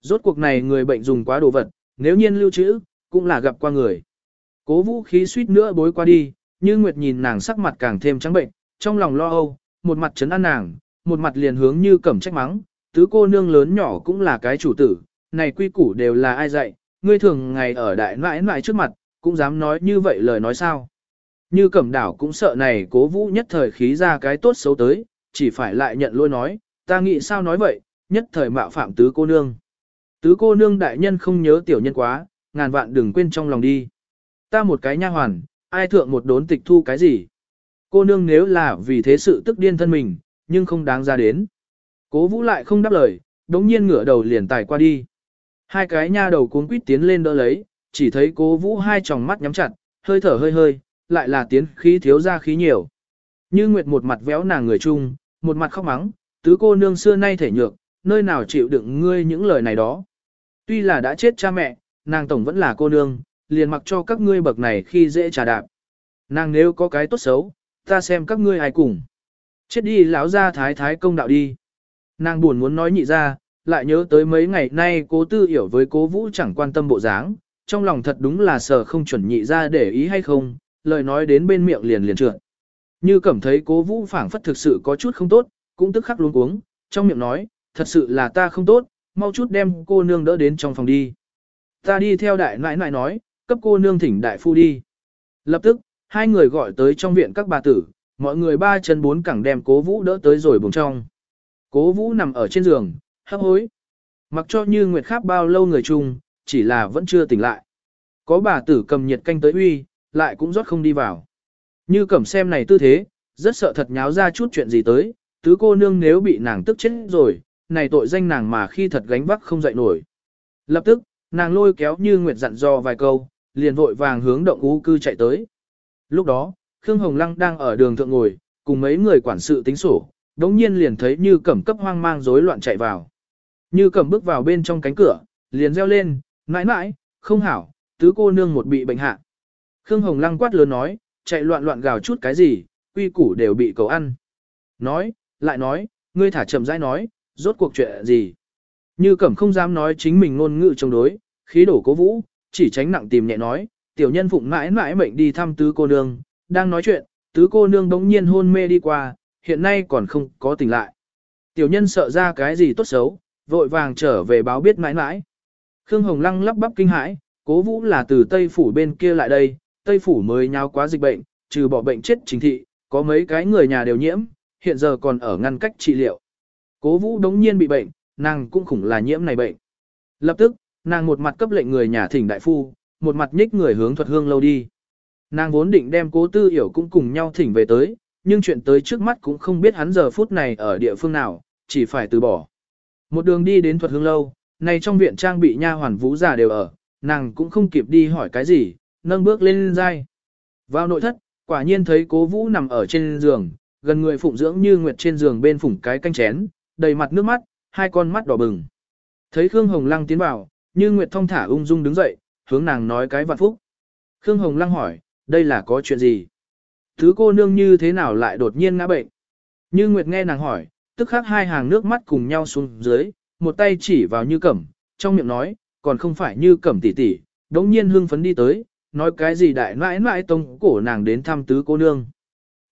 Rốt cuộc này người bệnh dùng quá đồ vật, nếu nhiên lưu trữ, cũng là gặp qua người. Cố vũ khí suýt nữa bối qua đi, như Nguyệt nhìn nàng sắc mặt càng thêm trắng bệnh, trong lòng lo âu, một mặt chấn an nàng, một mặt liền hướng như cẩm trách mắng, tứ cô nương lớn nhỏ cũng là cái chủ tử, này quy củ đều là ai dạy, ngươi thường ngày ở đại nãi nãi trước mặt, cũng dám nói như vậy lời nói sao. Như cẩm đảo cũng sợ này cố vũ nhất thời khí ra cái tốt xấu tới, chỉ phải lại nhận lôi nói, ta nghĩ sao nói vậy, nhất thời mạo phạm tứ cô nương. Tứ cô nương đại nhân không nhớ tiểu nhân quá, ngàn vạn đừng quên trong lòng đi. Ta một cái nha hoàn, ai thượng một đốn tịch thu cái gì. Cô nương nếu là vì thế sự tức điên thân mình, nhưng không đáng ra đến. Cố vũ lại không đáp lời, đống nhiên ngửa đầu liền tài qua đi. Hai cái nha đầu cuốn quýt tiến lên đỡ lấy, chỉ thấy cố vũ hai tròng mắt nhắm chặt, hơi thở hơi hơi, lại là tiến khí thiếu ra khí nhiều. Như Nguyệt một mặt véo nàng người chung, một mặt khóc mắng, tứ cô nương xưa nay thể nhược, nơi nào chịu đựng ngươi những lời này đó. Tuy là đã chết cha mẹ, nàng tổng vẫn là cô nương, liền mặc cho các ngươi bậc này khi dễ trà đạp. Nàng nếu có cái tốt xấu, ta xem các ngươi ai cùng. Chết đi lão ra thái thái công đạo đi. Nàng buồn muốn nói nhị ra, lại nhớ tới mấy ngày nay cố tư hiểu với cố vũ chẳng quan tâm bộ dáng, trong lòng thật đúng là sợ không chuẩn nhị ra để ý hay không, lời nói đến bên miệng liền liền trượt. Như cảm thấy cố vũ phảng phất thực sự có chút không tốt, cũng tức khắc luống cuống, trong miệng nói, thật sự là ta không tốt, mau chút đem cô nương đỡ đến trong phòng đi. Ta đi theo đại nãi nãi nói, cấp cô nương thỉnh đại phu đi. Lập tức, hai người gọi tới trong viện các bà tử, mọi người ba chân bốn cẳng đem cố vũ đỡ tới rồi bùng trong. Cố vũ nằm ở trên giường, hấp hối. Mặc cho như nguyệt khắp bao lâu người chung, chỉ là vẫn chưa tỉnh lại. Có bà tử cầm nhiệt canh tới uy, lại cũng rót không đi vào. Như cẩm xem này tư thế, rất sợ thật nháo ra chút chuyện gì tới, tứ cô nương nếu bị nàng tức chết rồi, này tội danh nàng mà khi thật gánh vác không dậy nổi. Lập tức, nàng lôi kéo như nguyệt dặn dò vài câu, liền vội vàng hướng động ú cư chạy tới. Lúc đó, Khương Hồng Lăng đang ở đường thượng ngồi, cùng mấy người quản sự tính sổ, đống nhiên liền thấy như cẩm cấp hoang mang rối loạn chạy vào. Như cẩm bước vào bên trong cánh cửa, liền reo lên, mãi mãi, không hảo, tứ cô nương một bị bệnh hạ. Khương Hồng Lăng quát lớn nói, chạy loạn loạn gào chút cái gì, quy củ đều bị cầu ăn. Nói, lại nói, ngươi thả chậm rãi nói, rốt cuộc chuyện gì. Như cẩm không dám nói chính mình ngôn ngữ chống đối, khí đổ cố vũ, chỉ tránh nặng tìm nhẹ nói, tiểu nhân phụng mãi mãi mệnh đi thăm tứ cô nương, đang nói chuyện, tứ cô nương đống nhiên hôn mê đi qua, hiện nay còn không có tỉnh lại. Tiểu nhân sợ ra cái gì tốt xấu, vội vàng trở về báo biết mãi mãi. Khương Hồng Lăng lắp bắp kinh hãi, cố vũ là từ Tây Phủ bên kia lại đây, Tây Phủ mới nháo quá dịch bệnh, trừ bỏ bệnh chết chính thị, có mấy cái người nhà đều nhiễm, hiện giờ còn ở ngăn cách trị liệu. Cố vũ đống nhiên bị bệnh, nàng cũng khủng là nhiễm này bệnh. Lập tức, nàng một mặt cấp lệnh người nhà thỉnh đại phu, một mặt nhích người hướng thuật hương lâu đi. Nàng vốn định đem cố tư hiểu cũng cùng nhau thỉnh về tới, nhưng chuyện tới trước mắt cũng không biết hắn giờ phút này ở địa phương nào, chỉ phải từ bỏ. Một đường đi đến thuật hương lâu, này trong viện trang bị nha hoàn vũ già đều ở, nàng cũng không kịp đi hỏi cái gì, nâng bước lên dai. Vào nội thất, quả nhiên thấy cố vũ nằm ở trên giường, gần người phụng dưỡng như nguyệt trên giường bên phủng cái canh chén, đầy mặt nước mắt, hai con mắt đỏ bừng. Thấy Khương Hồng Lăng tiến vào, như nguyệt thông thả ung dung đứng dậy, hướng nàng nói cái vạn phúc. Khương Hồng Lăng hỏi, đây là có chuyện gì? Thứ cô nương như thế nào lại đột nhiên ngã bệnh? Như Nguyệt nghe nàng hỏi, tức khắc hai hàng nước mắt cùng nhau xuống dưới, một tay chỉ vào Như Cẩm, trong miệng nói, còn không phải Như Cẩm tỷ tỷ, đống nhiên Hương phấn đi tới, nói cái gì đại nãi nãi tông cổ nàng đến thăm tứ cô nương.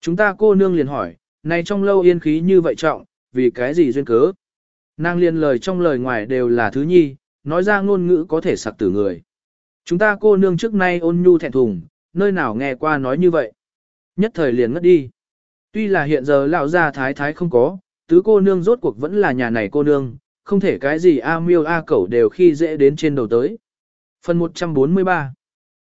Chúng ta cô nương liền hỏi, này trong lâu yên khí như vậy trọng, vì cái gì duyên cớ? Nàng liền lời trong lời ngoài đều là thứ nhi, nói ra ngôn ngữ có thể sặc tử người. Chúng ta cô nương trước nay ôn nhu thẹn thùng, nơi nào nghe qua nói như vậy. Nhất thời liền ngất đi. Tuy là hiện giờ lão gia thái thái không có, tứ cô nương rốt cuộc vẫn là nhà này cô nương, không thể cái gì a miêu a cẩu đều khi dễ đến trên đầu tới. Phần 143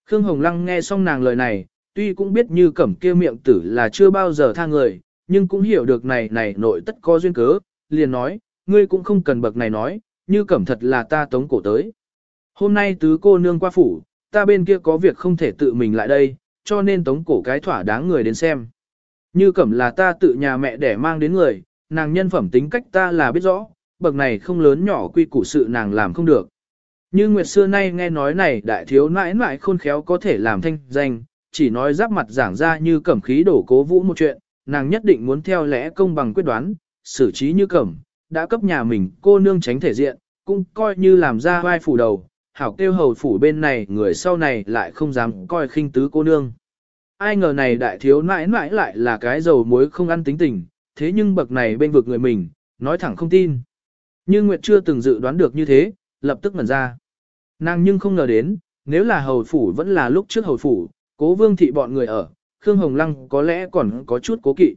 Khương Hồng Lăng nghe xong nàng lời này, tuy cũng biết như cẩm kia miệng tử là chưa bao giờ tha người, nhưng cũng hiểu được này này nội tất có duyên cớ, liền nói, ngươi cũng không cần bậc này nói, như cẩm thật là ta tống cổ tới. Hôm nay tứ cô nương qua phủ, ta bên kia có việc không thể tự mình lại đây, cho nên tống cổ cái thỏa đáng người đến xem. Như cẩm là ta tự nhà mẹ để mang đến người, nàng nhân phẩm tính cách ta là biết rõ, bậc này không lớn nhỏ quy củ sự nàng làm không được. Như Nguyệt xưa nay nghe nói này đại thiếu nãi nãi khôn khéo có thể làm thanh danh, chỉ nói giáp mặt giảng ra như cẩm khí đổ cố vũ một chuyện, nàng nhất định muốn theo lẽ công bằng quyết đoán, xử trí như cẩm, đã cấp nhà mình cô nương tránh thể diện, cũng coi như làm ra vai phủ đầu, hảo kêu hầu phủ bên này người sau này lại không dám coi khinh tứ cô nương. Ai ngờ này đại thiếu nãi nãi lại là cái dầu muối không ăn tính tình, thế nhưng bậc này bên vực người mình, nói thẳng không tin. Như Nguyệt chưa từng dự đoán được như thế, lập tức ngẩn ra. Nàng nhưng không ngờ đến, nếu là hầu phủ vẫn là lúc trước hầu phủ, cố vương thị bọn người ở, Khương Hồng Lăng có lẽ còn có chút cố kỵ.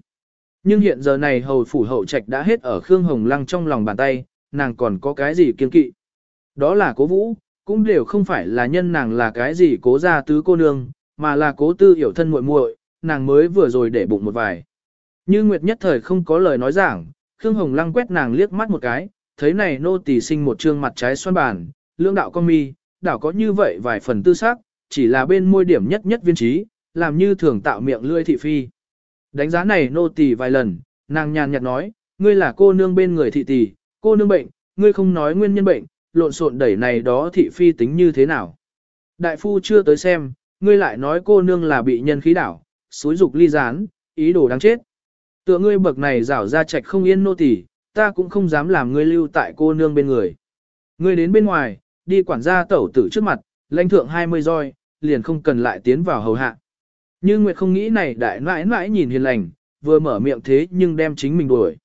Nhưng hiện giờ này hầu phủ hậu trạch đã hết ở Khương Hồng Lăng trong lòng bàn tay, nàng còn có cái gì kiên kỵ. Đó là cố vũ, cũng đều không phải là nhân nàng là cái gì cố gia tứ cô nương, mà là cố tư hiểu thân muội muội, nàng mới vừa rồi để bụng một vài. Như Nguyệt nhất thời không có lời nói giảng, Khương Hồng Lăng quét nàng liếc mắt một cái, thấy này nô tỳ sinh một trương mặt trái xoan bàn, lương đạo con mi, đảo có như vậy vài phần tư sắc, chỉ là bên môi điểm nhất nhất viên trí, làm như thường tạo miệng lươi thị phi. Đánh giá này nô tỳ vài lần, nàng nhàn nhạt nói, ngươi là cô nương bên người thị tỷ, cô nương bệnh, ngươi không nói nguyên nhân bệnh, lộn xộn đẩy này đó thị phi tính như thế nào. Đại phu chưa tới xem, ngươi lại nói cô nương là bị nhân khí đảo, suối dục ly gián, ý đồ đáng chết. Tựa ngươi bậc này rảo ra trạch không yên nô tỳ, ta cũng không dám làm ngươi lưu tại cô nương bên người. Ngươi đến bên ngoài, đi quản gia tẩu tử trước mặt, lãnh thượng 20 roi, liền không cần lại tiến vào hầu hạ. Như Nguyệt không nghĩ này đại nãi nãi nhìn hiền lành, vừa mở miệng thế nhưng đem chính mình đuổi.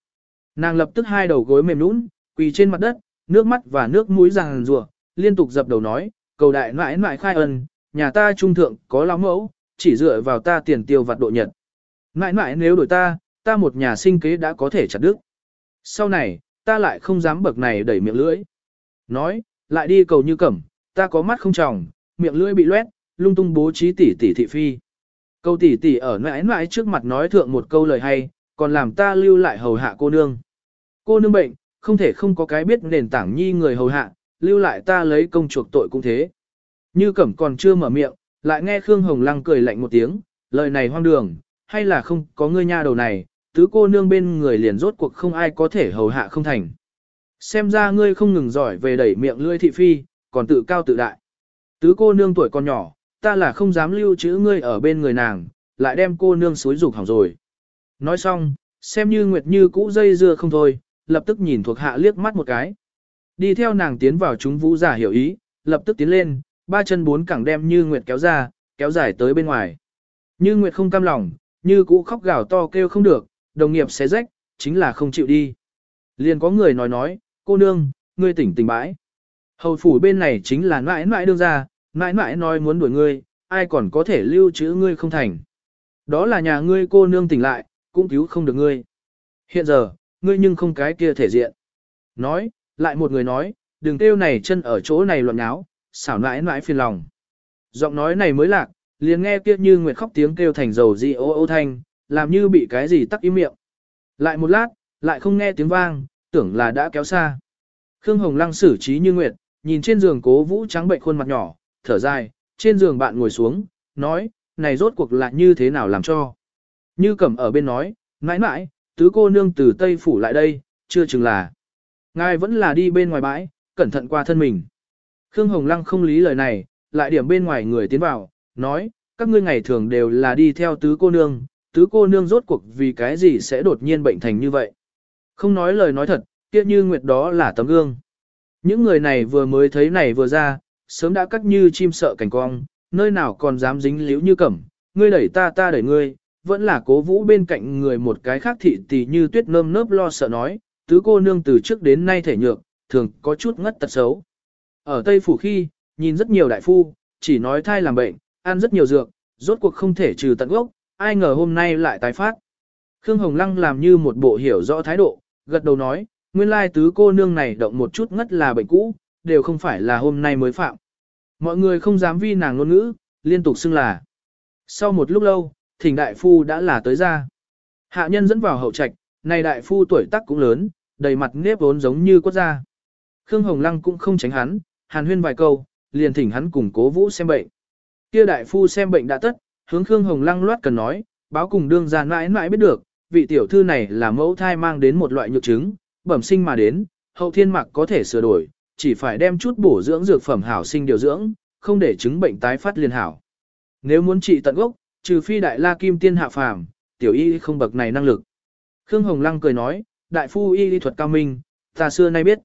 Nàng lập tức hai đầu gối mềm nũng, quỳ trên mặt đất, nước mắt và nước mũi ràng rùa, liên tục dập đầu nói, cầu đại nãi nãi khai ân, nhà ta trung thượng có lão mẫu, chỉ dựa vào ta tiền tiêu vặt độ nhật. Nãi nãi nếu đổi ta, ta một nhà sinh kế đã có thể chặt đứt. Sau này, ta lại không dám bậc này đẩy miệng lưỡi. Nói, lại đi cầu như cẩm, ta có mắt không tròng, miệng lưỡi bị loét, lung tung bố trí tỷ tỷ thị phi. Câu tỷ tỷ ở nãi nãi trước mặt nói thượng một câu lời hay, còn làm ta lưu lại hầu hạ cô nương. Cô nương bệnh, không thể không có cái biết nền tảng nhi người hầu hạ, lưu lại ta lấy công chuộc tội cũng thế. Như cẩm còn chưa mở miệng, lại nghe Khương Hồng Lăng cười lạnh một tiếng, lời này hoang đường, hay là không có ngươi nha đầu này, tứ cô nương bên người liền rốt cuộc không ai có thể hầu hạ không thành. Xem ra ngươi không ngừng giỏi về đẩy miệng lưỡi thị phi, còn tự cao tự đại. Tứ cô nương tuổi còn nhỏ, ta là không dám lưu trữ ngươi ở bên người nàng, lại đem cô nương suối dục hỏng rồi. Nói xong, xem như Nguyệt Như cũ dây dưa không thôi, lập tức nhìn thuộc hạ liếc mắt một cái. Đi theo nàng tiến vào chúng vũ giả hiểu ý, lập tức tiến lên, ba chân bốn cẳng đem Như Nguyệt kéo ra, kéo dài tới bên ngoài. Như Nguyệt không cam lòng, Như cũ khóc gào to kêu không được, đồng nghiệp xé rách, chính là không chịu đi. Liền có người nói nói, cô nương, ngươi tỉnh tỉnh bãi. Hầu phủ bên này chính là mãi mãi đương ra, mãi mãi nói muốn đuổi ngươi, ai còn có thể lưu trữ ngươi không thành. Đó là nhà ngươi cô nương tỉnh lại, cũng cứu không được ngươi. Hiện giờ, ngươi nhưng không cái kia thể diện. Nói, lại một người nói, đừng kêu này chân ở chỗ này loạn nháo, xảo nãi nãi phiền lòng. Giọng nói này mới lạc, liền nghe kia như nguyệt khóc tiếng kêu thành dầu dị ô ô thanh, làm như bị cái gì tắc im miệng. Lại một lát, lại không nghe tiếng vang, tưởng là đã kéo xa. Khương Hồng Lăng xử trí như nguyệt, nhìn trên giường cố vũ trắng bệnh khuôn mặt nhỏ, thở dài, trên giường bạn ngồi xuống, nói, này rốt cuộc là như thế nào làm cho. Như cẩm ở bên nói, mãi mãi, tứ cô nương từ Tây Phủ lại đây, chưa chừng là. Ngài vẫn là đi bên ngoài bãi, cẩn thận qua thân mình. Khương Hồng Lăng không lý lời này, lại điểm bên ngoài người tiến vào, nói, các ngươi ngày thường đều là đi theo tứ cô nương, tứ cô nương rốt cuộc vì cái gì sẽ đột nhiên bệnh thành như vậy. Không nói lời nói thật, kia như nguyệt đó là tấm gương. Những người này vừa mới thấy này vừa ra, sớm đã cắt như chim sợ cảnh cong, nơi nào còn dám dính liễu như cẩm, ngươi đẩy ta ta đẩy ngươi, vẫn là cố vũ bên cạnh người một cái khác thị tỷ như tuyết nơm nớp lo sợ nói, tứ cô nương từ trước đến nay thể nhược, thường có chút ngất tật xấu. Ở Tây Phủ khi, nhìn rất nhiều đại phu, chỉ nói thai làm bệnh, ăn rất nhiều dược, rốt cuộc không thể trừ tận gốc, ai ngờ hôm nay lại tái phát. Khương Hồng Lăng làm như một bộ hiểu rõ thái độ, gật đầu nói, nguyên lai tứ cô nương này động một chút ngất là bệnh cũ, đều không phải là hôm nay mới phạm. Mọi người không dám vi nàng ngôn ngữ, liên tục xưng là. Sau một lúc lâu, thỉnh đại phu đã là tới ra. Hạ nhân dẫn vào hậu trạch, này đại phu tuổi tác cũng lớn, đầy mặt nếp vốn giống như quất da. Khương Hồng Lăng cũng không tránh hắn, hàn huyên vài câu, liền thỉnh hắn cùng cố vũ xem bệnh. Kia đại phu xem bệnh đã tất, hướng Khương Hồng Lăng loát cần nói, báo cùng đương ra mãi mãi biết được, vị tiểu thư này là mẫu thai mang đến một loại nhược chứng, bẩm sinh mà đến, hậu thiên mạc có thể sửa đổi, chỉ phải đem chút bổ dưỡng dược phẩm hảo sinh điều dưỡng, không để chứng bệnh tái phát liền hảo. Nếu muốn trị tận gốc, trừ phi đại la kim tiên hạ phàm, tiểu y không bậc này năng lực. Khương Hồng Lăng cười nói, đại phu y lý thuật cao minh, ta xưa nay biết.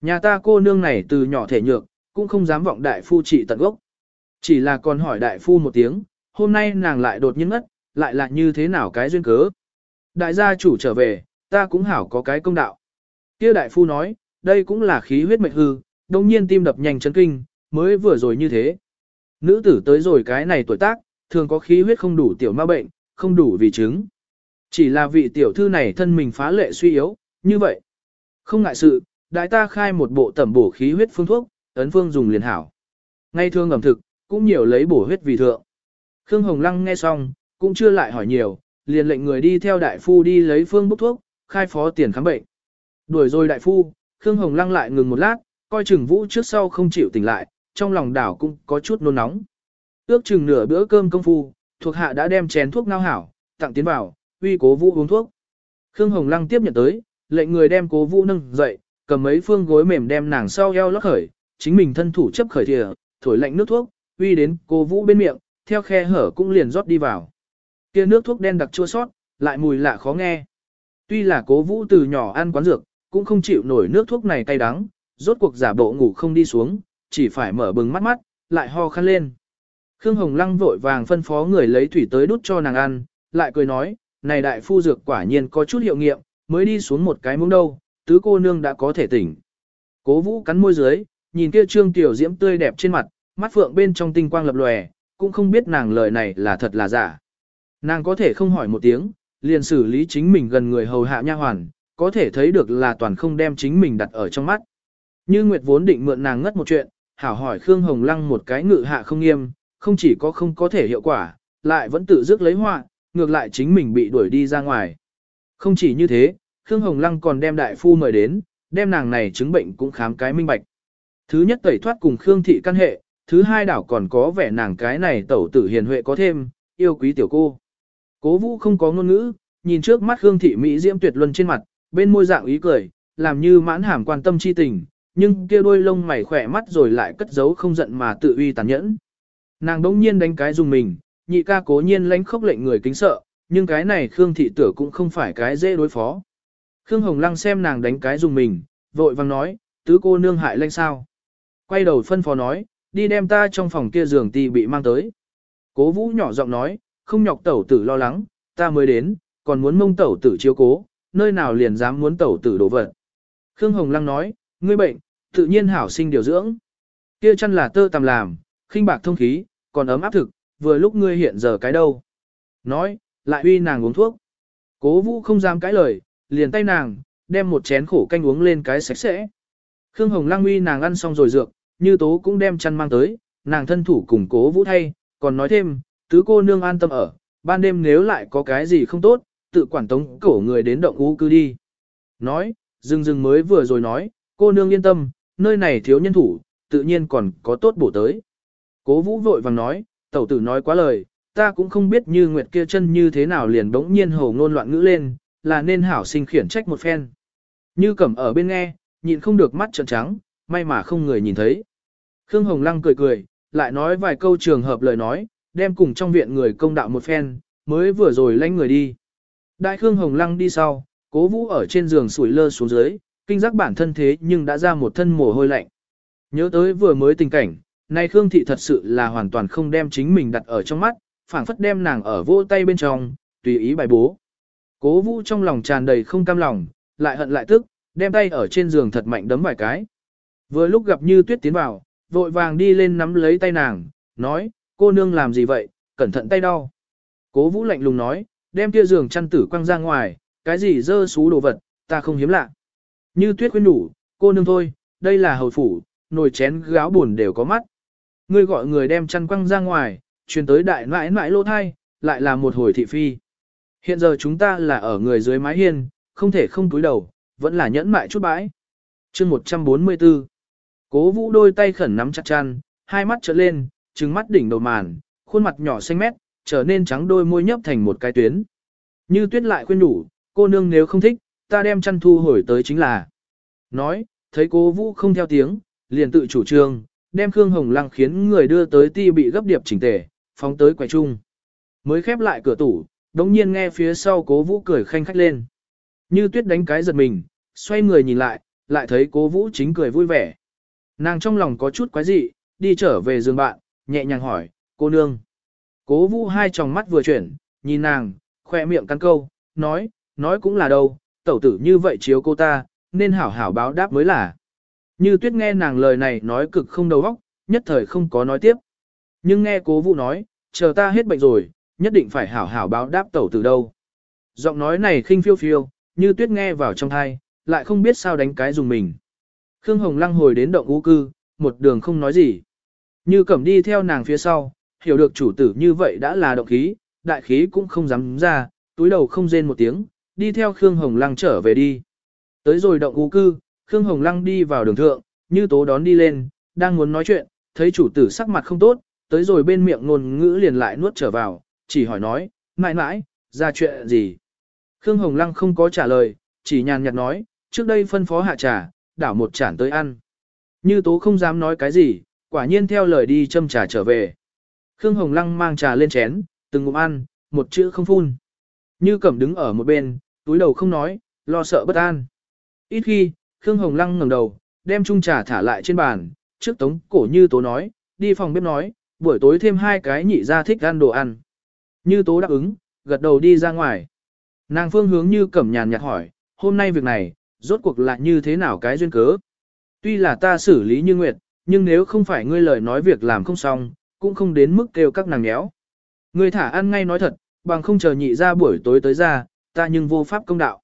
Nhà ta cô nương này từ nhỏ thể nhược, cũng không dám vọng đại phu trị tận gốc. Chỉ là còn hỏi đại phu một tiếng, hôm nay nàng lại đột nhiên ngất, lại là như thế nào cái duyên cớ. Đại gia chủ trở về, ta cũng hảo có cái công đạo. Kia đại phu nói, đây cũng là khí huyết mệnh hư, đồng nhiên tim đập nhanh chấn kinh, mới vừa rồi như thế. Nữ tử tới rồi cái này tuổi tác, thường có khí huyết không đủ tiểu ma bệnh, không đủ vì chứng. Chỉ là vị tiểu thư này thân mình phá lệ suy yếu, như vậy. Không ngại sự, đại ta khai một bộ tẩm bổ khí huyết phương thuốc, ấn phương dùng liền hảo. Ngay thương ẩm thực, cũng nhiều lấy bổ huyết vì thượng. Khương Hồng Lăng nghe xong, cũng chưa lại hỏi nhiều, liền lệnh người đi theo đại phu đi lấy phương bốc thuốc, khai phó tiền khám bệnh. Đuổi rồi đại phu, Khương Hồng Lăng lại ngừng một lát, coi chừng vũ trước sau không chịu tỉnh lại, trong lòng đảo cũng có chút nôn nóng. Ước chừng nửa bữa cơm công phu, thuộc hạ đã đem chén thuốc ngao hảo, tặng tiến vào, uy cố vũ uống thuốc. Khương Hồng Lăng tiếp nhận tới, lệnh người đem cố vũ nâng dậy, cầm mấy phương gối mềm đem nàng sau eo lót khởi, chính mình thân thủ chấp khởi thìa, thổi lạnh nước thuốc, uy đến cố vũ bên miệng, theo khe hở cũng liền rót đi vào. Kia nước thuốc đen đặc chua sót, lại mùi lạ khó nghe. Tuy là cố vũ từ nhỏ ăn quán dược, cũng không chịu nổi nước thuốc này cay đắng, rốt cuộc giả bộ ngủ không đi xuống, chỉ phải mở bừng mắt mắt, lại ho khăn lên. Khương Hồng Lăng vội vàng phân phó người lấy thủy tới đút cho nàng ăn, lại cười nói, này đại phu dược quả nhiên có chút hiệu nghiệm, mới đi xuống một cái muống đâu, tứ cô nương đã có thể tỉnh. Cố vũ cắn môi dưới, nhìn kia trương tiểu diễm tươi đẹp trên mặt, mắt phượng bên trong tinh quang lập lòe, cũng không biết nàng lời này là thật là giả. Nàng có thể không hỏi một tiếng, liền xử lý chính mình gần người hầu hạ nha hoàn, có thể thấy được là toàn không đem chính mình đặt ở trong mắt. Như Nguyệt vốn định mượn nàng ngất một chuyện, hảo hỏi Khương Hồng Lăng một cái ngự hạ không nghiêm, không chỉ có không có thể hiệu quả, lại vẫn tự dứt lấy họa, ngược lại chính mình bị đuổi đi ra ngoài. Không chỉ như thế, Khương Hồng Lăng còn đem đại phu mời đến, đem nàng này chứng bệnh cũng khám cái minh bạch. Thứ nhất tẩy thoát cùng Khương thị căn hệ, thứ hai đảo còn có vẻ nàng cái này tẩu tử hiền huệ có thêm, yêu quý tiểu cô. Cố vũ không có ngôn ngữ, nhìn trước mắt Khương thị Mỹ diễm tuyệt luân trên mặt, bên môi dạng ý cười, làm như mãn hàm quan tâm chi tình, nhưng kia đôi lông mày khỏe mắt rồi lại cất giấu không giận mà tự uy tàn nhẫn. Nàng đống nhiên đánh cái dùng mình, nhị ca cố nhiên lánh khốc lệnh người kính sợ, nhưng cái này Khương thị tử cũng không phải cái dễ đối phó. Khương Hồng Lăng xem nàng đánh cái dùng mình, vội vang nói, tứ cô nương hại lanh sao. Quay đầu phân phó nói, đi đem ta trong phòng kia giường tì bị mang tới. Cố vũ nhỏ giọng nói, không nhọc tẩu tử lo lắng, ta mới đến, còn muốn mông tẩu tử chiếu cố, nơi nào liền dám muốn tẩu tử đổ vật. Khương Hồng Lăng nói, Ngươi bệnh, tự nhiên hảo sinh điều dưỡng. Kia chăn là tơ tằm làm, khinh bạc thông khí, còn ấm áp thực, vừa lúc ngươi hiện giờ cái đâu. Nói, lại uy nàng uống thuốc. Cố vũ không dám cãi lời, liền tay nàng, đem một chén khổ canh uống lên cái sạch sẽ. Khương Hồng Lăng uy nàng ăn xong rồi dược, như tố cũng đem chăn mang tới, nàng thân thủ cùng cố vũ thay, còn nói thêm, tứ cô nương an tâm ở, ban đêm nếu lại có cái gì không tốt, tự quản tống cổ người đến động ú cư đi. Nói, dừng dừng mới vừa rồi nói, cô nương yên tâm, nơi này thiếu nhân thủ, tự nhiên còn có tốt bổ tới. Cố vũ vội vàng nói, tẩu tử nói quá lời, ta cũng không biết như nguyệt kia chân như thế nào liền bỗng nhiên hồ ngôn loạn ngữ lên, là nên hảo sinh khiển trách một phen. Như cẩm ở bên nghe, nhịn không được mắt trợn trắng, may mà không người nhìn thấy. Khương Hồng Lăng cười cười, lại nói vài câu trường hợp lời nói, đem cùng trong viện người công đạo một phen, mới vừa rồi lánh người đi. Đại Khương Hồng Lăng đi sau, cố vũ ở trên giường sủi lơ xuống dưới, kinh giác bản thân thế nhưng đã ra một thân mồ hôi lạnh. Nhớ tới vừa mới tình cảnh, nay Khương Thị thật sự là hoàn toàn không đem chính mình đặt ở trong mắt, phảng phất đem nàng ở vô tay bên trong, tùy ý bài bố. Cố vũ trong lòng tràn đầy không cam lòng, lại hận lại tức, đem tay ở trên giường thật mạnh đấm vài cái. Vừa lúc gặp như tuyết tiến vào, vội vàng đi lên nắm lấy tay nàng, nói, cô nương làm gì vậy, cẩn thận tay đau. Cố vũ lạnh lùng nói, đem kia giường chăn tử quăng ra ngoài, cái gì dơ xú đồ vật, ta không hiếm lạ. Như tuyết khuyên đủ, cô nương thôi, đây là hầu phủ, nồi chén gáo buồn đều có mắt. Ngươi gọi người đem chăn quăng ra ngoài, truyền tới đại nãi nãi lô thai, lại là một hồi thị phi. Hiện giờ chúng ta là ở người dưới mái hiên, không thể không túi đầu, vẫn là nhẫn mại chút bãi. chương 144 Cố vũ đôi tay khẩn nắm chặt chăn, hai mắt trợn lên, trừng mắt đỉnh đầu màn, khuôn mặt nhỏ xanh mét, trở nên trắng đôi môi nhấp thành một cái tuyến. Như tuyết lại khuyên đủ, cô nương nếu không thích, ta đem chăn thu hồi tới chính là. Nói, thấy cố vũ không theo tiếng, liền tự chủ trương, đem Khương Hồng Lăng khiến người đưa tới ti bị gấp điệp chỉnh tề, phóng tới quầy trung. Mới khép lại cửa tủ, đống nhiên nghe phía sau cố vũ cười khanh khách lên. Như tuyết đánh cái giật mình, xoay người nhìn lại, lại thấy cố vũ chính cười vui vẻ. Nàng trong lòng có chút quái dị, đi trở về giường bạn, nhẹ nhàng hỏi, cô nương. Cố vũ hai tròng mắt vừa chuyển, nhìn nàng, khoe miệng cắn câu, nói, nói cũng là đâu, tẩu tử như vậy chiếu cô ta, nên hảo hảo báo đáp mới là. Như tuyết nghe nàng lời này nói cực không đầu óc, nhất thời không có nói tiếp. Nhưng nghe cố vũ nói, chờ ta hết bệnh rồi, nhất định phải hảo hảo báo đáp tẩu tử đâu. Giọng nói này khinh phiêu phiêu, như tuyết nghe vào trong thai, lại không biết sao đánh cái dùng mình. Khương Hồng lăng hồi đến động ngũ cư, một đường không nói gì. Như cẩm đi theo nàng phía sau, hiểu được chủ tử như vậy đã là động khí, đại khí cũng không dám ra, túi đầu không rên một tiếng, đi theo Khương Hồng lăng trở về đi. Tới rồi động ngũ cư, Khương Hồng lăng đi vào đường thượng, như tố đón đi lên, đang muốn nói chuyện, thấy chủ tử sắc mặt không tốt, tới rồi bên miệng ngôn ngữ liền lại nuốt trở vào, chỉ hỏi nói, mãi mãi, ra chuyện gì? Khương Hồng Lăng không có trả lời, chỉ nhàn nhạt nói, trước đây phân phó hạ trà, đảo một chản tới ăn. Như tố không dám nói cái gì, quả nhiên theo lời đi châm trà trở về. Khương Hồng Lăng mang trà lên chén, từng ngụm ăn, một chữ không phun. Như cẩm đứng ở một bên, túi đầu không nói, lo sợ bất an. Ít khi, Khương Hồng Lăng ngẩng đầu, đem chung trà thả lại trên bàn, trước tống cổ như tố nói, đi phòng bếp nói, buổi tối thêm hai cái nhị ra thích ăn đồ ăn. Như tố đáp ứng, gật đầu đi ra ngoài. Nàng phương hướng như cẩm nhàn nhạt hỏi, hôm nay việc này, rốt cuộc lại như thế nào cái duyên cớ. Tuy là ta xử lý như nguyệt, nhưng nếu không phải ngươi lời nói việc làm không xong, cũng không đến mức kêu các nàng nhéo. người thả ăn ngay nói thật, bằng không chờ nhị ra buổi tối tới ra, ta nhưng vô pháp công đạo.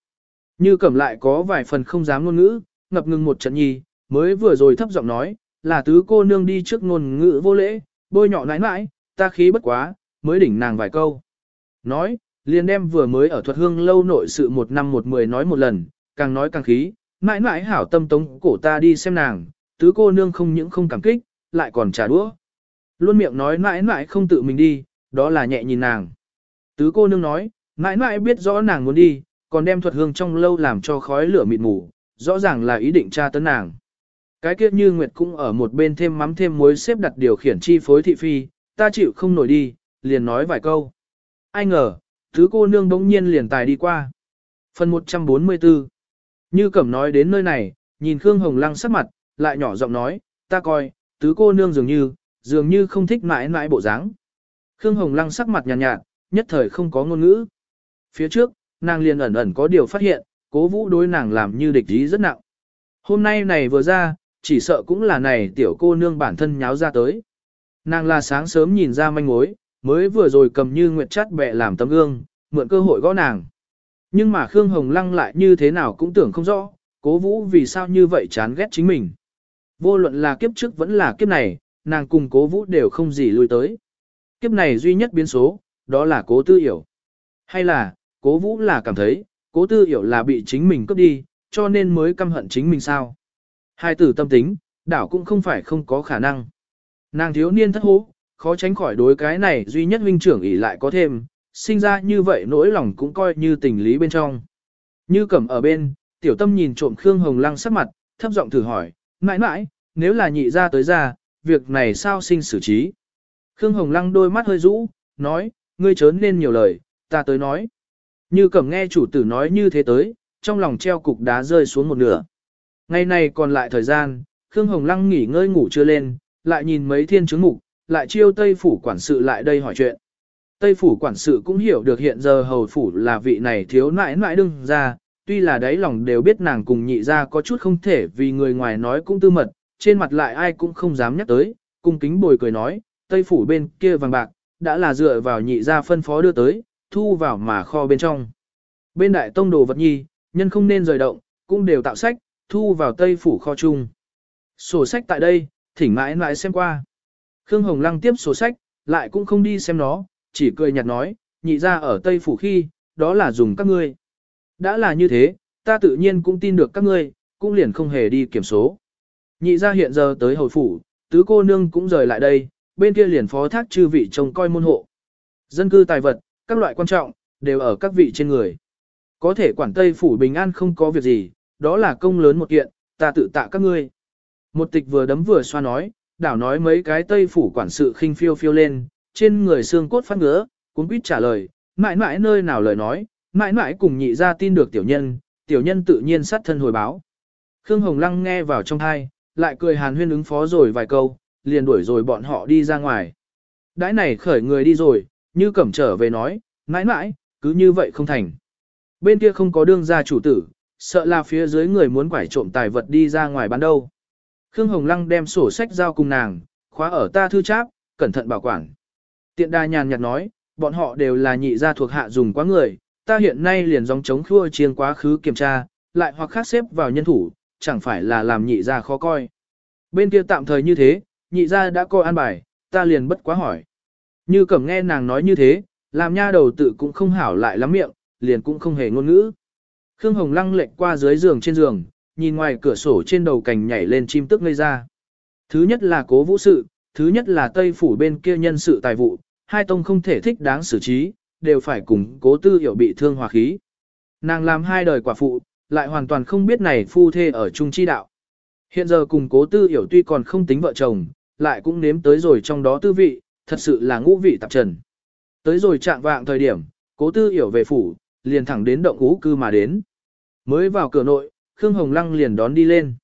Như cẩm lại có vài phần không dám ngôn ngữ, ngập ngừng một trận nhi, mới vừa rồi thấp giọng nói, là tứ cô nương đi trước ngôn ngữ vô lễ, bôi nhọ nãi nãi, ta khí bất quá, mới đỉnh nàng vài câu. Nói, liền đem vừa mới ở thuật hương lâu nội sự một năm một mười nói một lần, càng nói càng khí, mãi mãi hảo tâm tống cổ ta đi xem nàng, tứ cô nương không những không cảm kích, lại còn trả đũa. Luôn miệng nói mãi mãi không tự mình đi, đó là nhẹ nhìn nàng. Tứ cô nương nói, mãi mãi biết rõ nàng muốn đi, còn đem thuật hương trong lâu làm cho khói lửa mịt mù, rõ ràng là ý định tra tấn nàng. Cái kiếp như Nguyệt cũng ở một bên thêm mắm thêm muối xếp đặt điều khiển chi phối thị phi, ta chịu không nổi đi, liền nói vài câu. Ai ngờ, thứ cô nương bỗng nhiên liền tài đi qua. Phần 144 Như Cẩm nói đến nơi này, nhìn Khương Hồng Lăng sắc mặt, lại nhỏ giọng nói, ta coi, tứ cô nương dường như, dường như không thích mãi mãi bộ dáng. Khương Hồng Lăng sắc mặt nhàn nhạt, nhạt, nhất thời không có ngôn ngữ. Phía trước, nàng liền ẩn ẩn có điều phát hiện, cố vũ đối nàng làm như địch ý rất nặng. Hôm nay này vừa ra, chỉ sợ cũng là này tiểu cô nương bản thân nháo ra tới. Nàng là sáng sớm nhìn ra manh mối, mới vừa rồi cầm như nguyệt chát bẹ làm tấm gương, mượn cơ hội gõ nàng. Nhưng mà Khương Hồng Lăng lại như thế nào cũng tưởng không rõ, cố vũ vì sao như vậy chán ghét chính mình. Vô luận là kiếp trước vẫn là kiếp này, nàng cùng cố vũ đều không gì lui tới. Kiếp này duy nhất biến số, đó là cố tư hiểu. Hay là, cố vũ là cảm thấy, cố tư hiểu là bị chính mình cướp đi, cho nên mới căm hận chính mình sao. Hai tử tâm tính, đảo cũng không phải không có khả năng. Nàng thiếu niên thất hố, khó tránh khỏi đối cái này duy nhất huynh trưởng ỷ lại có thêm, sinh ra như vậy nỗi lòng cũng coi như tình lý bên trong. Như cầm ở bên, tiểu tâm nhìn trộm Khương Hồng Lăng sắc mặt, thấp giọng thử hỏi, mãi mãi, nếu là nhị ra tới ra, việc này sao sinh xử trí. Khương Hồng Lăng đôi mắt hơi rũ, nói, ngươi chớn nên nhiều lời, ta tới nói. Như cẩm nghe chủ tử nói như thế tới, trong lòng treo cục đá rơi xuống một nửa. Ngày này còn lại thời gian, Khương Hồng Lăng nghỉ ngơi ngủ chưa lên, lại nhìn mấy thiên chứng mục, lại chiêu Tây Phủ quản sự lại đây hỏi chuyện. Tây Phủ quản sự cũng hiểu được hiện giờ hầu phủ là vị này thiếu nãi nãi đương ra, tuy là đáy lòng đều biết nàng cùng nhị ra có chút không thể vì người ngoài nói cũng tư mật, trên mặt lại ai cũng không dám nhắc tới, cung kính bồi cười nói, Tây Phủ bên kia vàng bạc, đã là dựa vào nhị gia phân phó đưa tới, thu vào mà kho bên trong. Bên đại tông đồ vật nhi, nhân không nên rời động, cũng đều tạo sách, thu vào Tây Phủ kho chung. Sổ sách tại đây, thỉnh mãi mãi xem qua. Khương Hồng Lăng tiếp sổ sách, lại cũng không đi xem nó, chỉ cười nhạt nói, nhị ra ở Tây Phủ khi, đó là dùng các ngươi. Đã là như thế, ta tự nhiên cũng tin được các ngươi, cũng liền không hề đi kiểm số. Nhị ra hiện giờ tới hồi phủ, tứ cô nương cũng rời lại đây, bên kia liền phó thác chư vị trông coi môn hộ. Dân cư tài vật, các loại quan trọng, đều ở các vị trên người. Có thể quản Tây Phủ bình an không có việc gì, đó là công lớn một kiện, ta tự tạ các ngươi. Một tịch vừa đấm vừa xoa nói, đảo nói mấy cái Tây Phủ quản sự khinh phiêu phiêu lên, trên người xương cốt phát ngứa, cũng quýt trả lời, mãi mãi nơi nào lời nói, mãi mãi cùng nhị ra tin được tiểu nhân, tiểu nhân tự nhiên sát thân hồi báo. Khương Hồng Lăng nghe vào trong thai, lại cười hàn huyên ứng phó rồi vài câu, liền đuổi rồi bọn họ đi ra ngoài. Đãi này khởi người đi rồi, như cẩm trở về nói, mãi mãi, cứ như vậy không thành. Bên kia không có đương gia chủ tử, sợ là phía dưới người muốn quải trộm tài vật đi ra ngoài bán đâu. Khương Hồng Lăng đem sổ sách giao cùng nàng, khóa ở ta thư cháp, cẩn thận bảo quản. Tiện đa nhàn nhạt nói, bọn họ đều là nhị gia thuộc hạ dùng quá người, ta hiện nay liền dòng chống khua chiêng quá khứ kiểm tra, lại hoặc khác xếp vào nhân thủ, chẳng phải là làm nhị gia khó coi. Bên kia tạm thời như thế, nhị gia đã coi an bài, ta liền bất quá hỏi. Như cẩm nghe nàng nói như thế, làm nha đầu tự cũng không hảo lại lắm miệng, liền cũng không hề ngôn ngữ. Khương Hồng lăng lệch qua dưới giường trên giường, nhìn ngoài cửa sổ trên đầu cành nhảy lên chim tức ngây ra. Thứ nhất là cố vũ sự, thứ nhất là Tây Phủ bên kia nhân sự tài vụ, hai tông không thể thích đáng xử trí, đều phải cùng cố tư hiểu bị thương hòa khí. Nàng làm hai đời quả phụ, lại hoàn toàn không biết này phu thê ở chung chi đạo. Hiện giờ cùng cố tư hiểu tuy còn không tính vợ chồng, lại cũng nếm tới rồi trong đó tư vị, thật sự là ngũ vị tạp trần. Tới rồi trạng vạng thời điểm, cố tư hiểu về phủ, liền thẳng đến động ngũ cư mà đến. Mới vào cửa nội, Khương Hồng Lăng liền đón đi lên.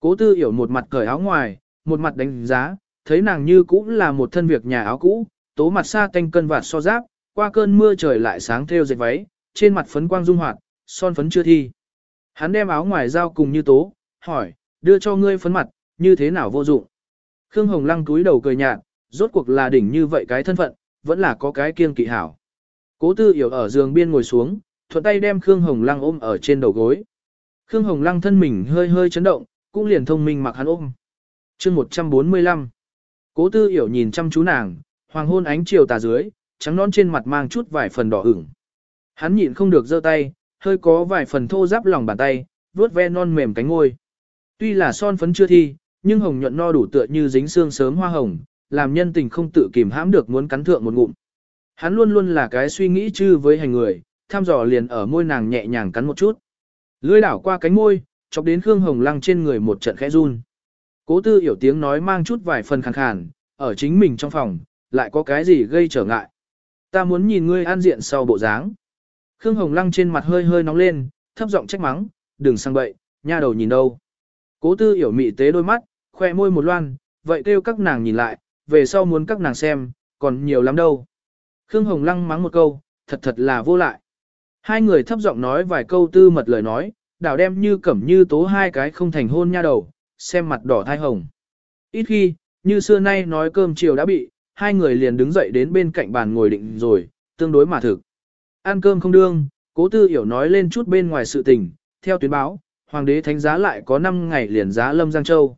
Cố tư hiểu một mặt cởi áo ngoài, một mặt đánh giá, thấy nàng như cũng là một thân việc nhà áo cũ, tố mặt xa canh cân vạt so giáp, qua cơn mưa trời lại sáng theo dệt váy, trên mặt phấn quang dung hoạt, son phấn chưa thi. Hắn đem áo ngoài giao cùng như tố, hỏi, đưa cho ngươi phấn mặt, như thế nào vô dụng. Khương Hồng Lăng túi đầu cười nhạt, rốt cuộc là đỉnh như vậy cái thân phận, vẫn là có cái kiêng kỵ hảo. Cố tư hiểu ở giường biên ngồi xuống, thuận tay đem Khương Hồng Lăng ôm ở trên đầu gối. Khương Hồng Lăng thân mình hơi hơi chấn động, cũng liền thông minh mặc hắn ôm. chương 145 Cố tư hiểu nhìn chăm chú nàng, hoàng hôn ánh chiều tà dưới, trắng non trên mặt mang chút vài phần đỏ ửng. Hắn nhịn không được giơ tay, hơi có vài phần thô giáp lòng bàn tay, vuốt ve non mềm cánh ngôi. Tuy là son phấn chưa thi, nhưng hồng nhuận no đủ tựa như dính xương sớm hoa hồng, làm nhân tình không tự kìm hãm được muốn cắn thượng một ngụm. Hắn luôn luôn là cái suy nghĩ chư với hành người, tham dò liền ở môi nàng nhẹ nhàng cắn một chút. Lưỡi đảo qua cánh môi, chọc đến Khương Hồng Lăng trên người một trận khẽ run. Cố tư hiểu tiếng nói mang chút vài phần khàn khàn, ở chính mình trong phòng, lại có cái gì gây trở ngại. Ta muốn nhìn ngươi an diện sau bộ dáng. Khương Hồng Lăng trên mặt hơi hơi nóng lên, thấp giọng trách mắng, đừng sang bậy, nha đầu nhìn đâu. Cố tư hiểu mị tế đôi mắt, khoe môi một loan, vậy kêu các nàng nhìn lại, về sau muốn các nàng xem, còn nhiều lắm đâu. Khương Hồng Lăng mắng một câu, thật thật là vô lại. Hai người thấp giọng nói vài câu tư mật lời nói, đảo đem như cẩm như tố hai cái không thành hôn nha đầu, xem mặt đỏ thai hồng. Ít khi, như xưa nay nói cơm chiều đã bị, hai người liền đứng dậy đến bên cạnh bàn ngồi định rồi, tương đối mà thực. Ăn cơm không đương, cố tư hiểu nói lên chút bên ngoài sự tình, theo tuyến báo, hoàng đế thánh giá lại có 5 ngày liền giá lâm Giang Châu.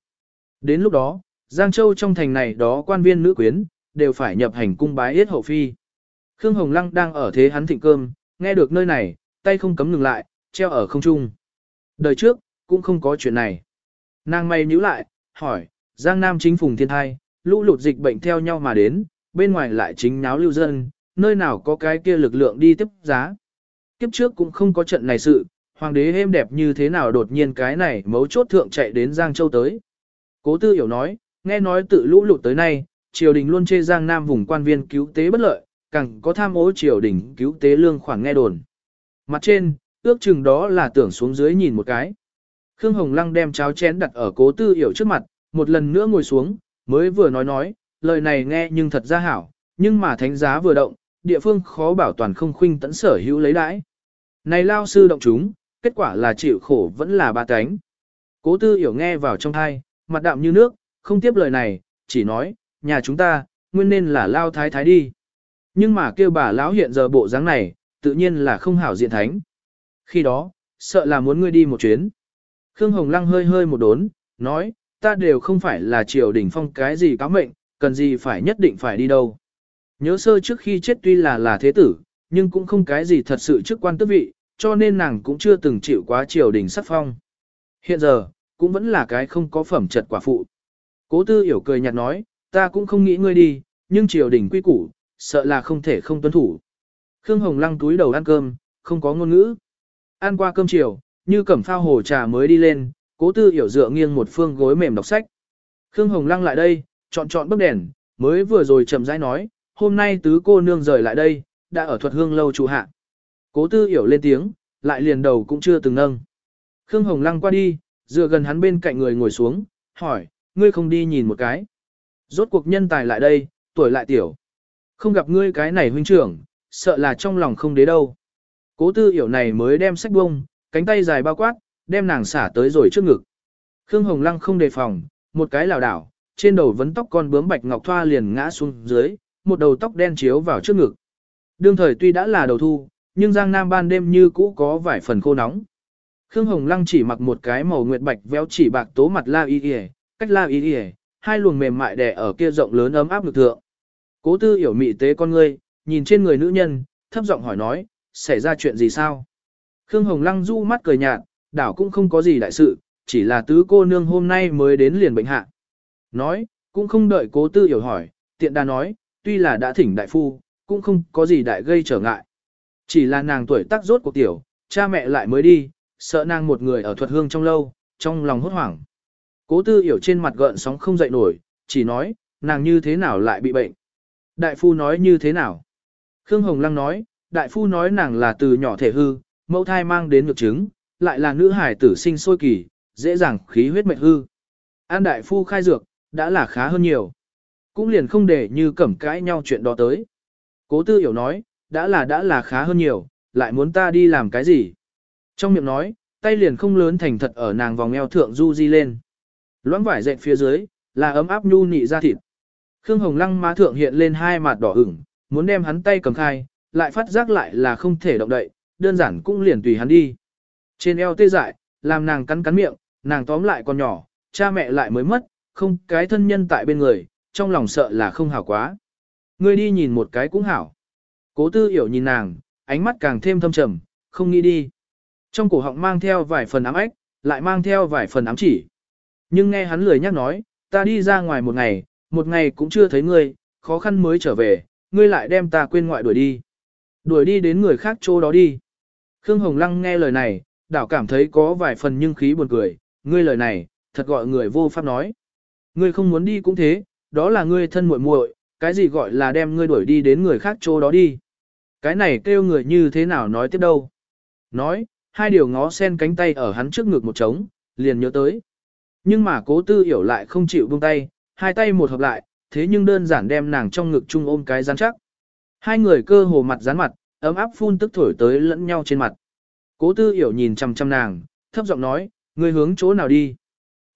Đến lúc đó, Giang Châu trong thành này đó quan viên nữ quyến, đều phải nhập hành cung bái yết hậu phi. Khương Hồng Lăng đang ở thế hắn thịnh cơm, nghe được nơi này, tay không cấm ngừng lại, treo ở không trung. Đời trước, cũng không có chuyện này. Nàng mày nhíu lại, hỏi, Giang Nam chính phùng thiên thai, lũ lụt dịch bệnh theo nhau mà đến, bên ngoài lại chính náo lưu dân, nơi nào có cái kia lực lượng đi tiếp giá. Kiếp trước cũng không có trận này sự, hoàng đế êm đẹp như thế nào đột nhiên cái này mấu chốt thượng chạy đến Giang Châu tới. Cố tư hiểu nói, nghe nói tự lũ lụt tới nay, triều đình luôn chê Giang Nam vùng quan viên cứu tế bất lợi, càng có tham ô triều đình cứu tế lương khoản nghe đồn. Mặt trên, ước chừng đó là tưởng xuống dưới nhìn một cái. Khương Hồng Lăng đem cháo chén đặt ở cố tư hiểu trước mặt, một lần nữa ngồi xuống, mới vừa nói nói, lời này nghe nhưng thật ra hảo, nhưng mà thánh giá vừa động, địa phương khó bảo toàn không khuynh tẫn sở hữu lấy đãi. Này lao sư động chúng, kết quả là chịu khổ vẫn là ba cánh. Cố tư hiểu nghe vào trong thai, mặt đạm như nước, không tiếp lời này, chỉ nói, nhà chúng ta, nguyên nên là lao thái thái đi. Nhưng mà kêu bà lão hiện giờ bộ dáng này, tự nhiên là không hảo diện thánh. Khi đó, sợ là muốn ngươi đi một chuyến. Khương Hồng Lăng hơi hơi một đốn, nói, ta đều không phải là triều đình phong cái gì cáo mệnh, cần gì phải nhất định phải đi đâu. Nhớ sơ trước khi chết tuy là là thế tử, nhưng cũng không cái gì thật sự chức quan tước vị, cho nên nàng cũng chưa từng chịu quá triều đình sắc phong. Hiện giờ, cũng vẫn là cái không có phẩm trật quả phụ. Cố tư hiểu cười nhạt nói, ta cũng không nghĩ ngươi đi, nhưng triều đình quy củ, sợ là không thể không tuân thủ. Khương Hồng lăng túi đầu ăn cơm, không có ngôn ngữ. Ăn qua cơm chiều, như cẩm phao hồ trà mới đi lên, cố tư hiểu dựa nghiêng một phương gối mềm đọc sách. Khương Hồng lăng lại đây, chọn chọn bức đèn, mới vừa rồi chậm rãi nói, hôm nay tứ cô nương rời lại đây, đã ở thuật hương lâu trụ hạ. Cố tư hiểu lên tiếng, lại liền đầu cũng chưa từng nâng. Khương Hồng lăng qua đi, dựa gần hắn bên cạnh người ngồi xuống, hỏi, ngươi không đi nhìn một cái. Rốt cuộc nhân tài lại đây, tuổi lại tiểu. Không gặp ngươi cái này huynh trưởng, sợ là trong lòng không đế đâu. Cố tư hiểu này mới đem sách bông, cánh tay dài bao quát, đem nàng xả tới rồi trước ngực. Khương Hồng Lăng không đề phòng, một cái lảo đảo, trên đầu vấn tóc con bướm bạch ngọc thoa liền ngã xuống dưới, một đầu tóc đen chiếu vào trước ngực. Đương thời tuy đã là đầu thu, nhưng Giang Nam ban đêm như cũ có vài phần khô nóng. Khương Hồng Lăng chỉ mặc một cái màu nguyệt bạch véo chỉ bạc tố mặt la y y, cách la y y, hai luồng mềm mại đè ở kia rộng lớn ấm áp lực thượng. Cố tư hiểu mị tế con ngươi, nhìn trên người nữ nhân, thấp giọng hỏi nói, xảy ra chuyện gì sao? Khương Hồng Lăng du mắt cười nhạt, đảo cũng không có gì đại sự, chỉ là tứ cô nương hôm nay mới đến liền bệnh hạ. Nói, cũng không đợi cố tư hiểu hỏi, tiện đà nói, tuy là đã thỉnh đại phu, cũng không có gì đại gây trở ngại. Chỉ là nàng tuổi tác rốt của tiểu, cha mẹ lại mới đi, sợ nàng một người ở thuật hương trong lâu, trong lòng hốt hoảng. Cố tư hiểu trên mặt gợn sóng không dậy nổi, chỉ nói, nàng như thế nào lại bị bệnh. Đại phu nói như thế nào? Khương Hồng Lăng nói, đại phu nói nàng là từ nhỏ thể hư, mẫu thai mang đến ngược chứng, lại là nữ hải tử sinh sôi kỳ, dễ dàng khí huyết mệt hư. An đại phu khai dược, đã là khá hơn nhiều. Cũng liền không để như cẩm cãi nhau chuyện đó tới. Cố tư hiểu nói, đã là đã là khá hơn nhiều, lại muốn ta đi làm cái gì? Trong miệng nói, tay liền không lớn thành thật ở nàng vòng eo thượng du di lên. Loãng vải dệt phía dưới, là ấm áp nhu nị ra thịt. Khương Hồng Lăng má thượng hiện lên hai mặt đỏ ửng, muốn đem hắn tay cầm khai, lại phát giác lại là không thể động đậy, đơn giản cũng liền tùy hắn đi. Trên eo tê dại, làm nàng cắn cắn miệng, nàng tóm lại con nhỏ, cha mẹ lại mới mất, không cái thân nhân tại bên người, trong lòng sợ là không hảo quá. Ngươi đi nhìn một cái cũng hảo. Cố tư hiểu nhìn nàng, ánh mắt càng thêm thâm trầm, không nghĩ đi. Trong cổ họng mang theo vài phần ám ếch, lại mang theo vài phần ám chỉ. Nhưng nghe hắn lười nhắc nói, ta đi ra ngoài một ngày, một ngày cũng chưa thấy ngươi, khó khăn mới trở về, ngươi lại đem ta quên ngoại đuổi đi. Đuổi đi đến người khác chỗ đó đi. Khương Hồng Lăng nghe lời này, đảo cảm thấy có vài phần nhưng khí buồn cười, ngươi lời này, thật gọi người vô pháp nói. Ngươi không muốn đi cũng thế, đó là ngươi thân muội muội, cái gì gọi là đem ngươi đuổi đi đến người khác chỗ đó đi. Cái này kêu người như thế nào nói tiếp đâu. Nói, hai điều ngó sen cánh tay ở hắn trước ngực một trống, liền nhớ tới. Nhưng mà cố tư hiểu lại không chịu buông tay, hai tay một hợp lại, thế nhưng đơn giản đem nàng trong ngực chung ôm cái rắn chắc. Hai người cơ hồ mặt rắn mặt, ấm áp phun tức thổi tới lẫn nhau trên mặt. Cố tư hiểu nhìn chăm chăm nàng, thấp giọng nói, ngươi hướng chỗ nào đi.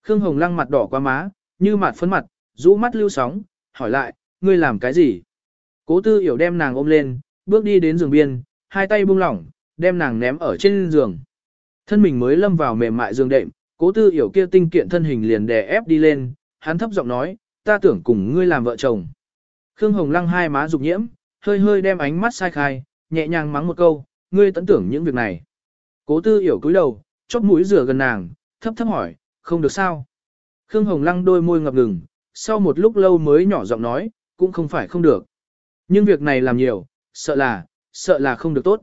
Khương Hồng Lăng mặt đỏ qua má, như mặt phấn mặt, rũ mắt lưu sóng, hỏi lại, ngươi làm cái gì? Cố tư hiểu đem nàng ôm lên, bước đi đến giường biên, hai tay buông lỏng, đem nàng ném ở trên giường. Thân mình mới lâm vào mềm mại giường đệm, cố tư hiểu kia tinh kiện thân hình liền đè ép đi lên, hắn thấp giọng nói, ta tưởng cùng ngươi làm vợ chồng. Khương Hồng Lăng hai má dục nhiễm, hơi hơi đem ánh mắt sai khai, nhẹ nhàng mắng một câu, ngươi tận tưởng những việc này. Cố tư hiểu cúi đầu, chóp mũi rửa gần nàng, thấp thấp hỏi, không được sao. Khương Hồng Lăng đôi môi ngập ngừng, sau một lúc lâu mới nhỏ giọng nói, cũng không phải không được. Nhưng việc này làm nhiều, sợ là, sợ là không được tốt.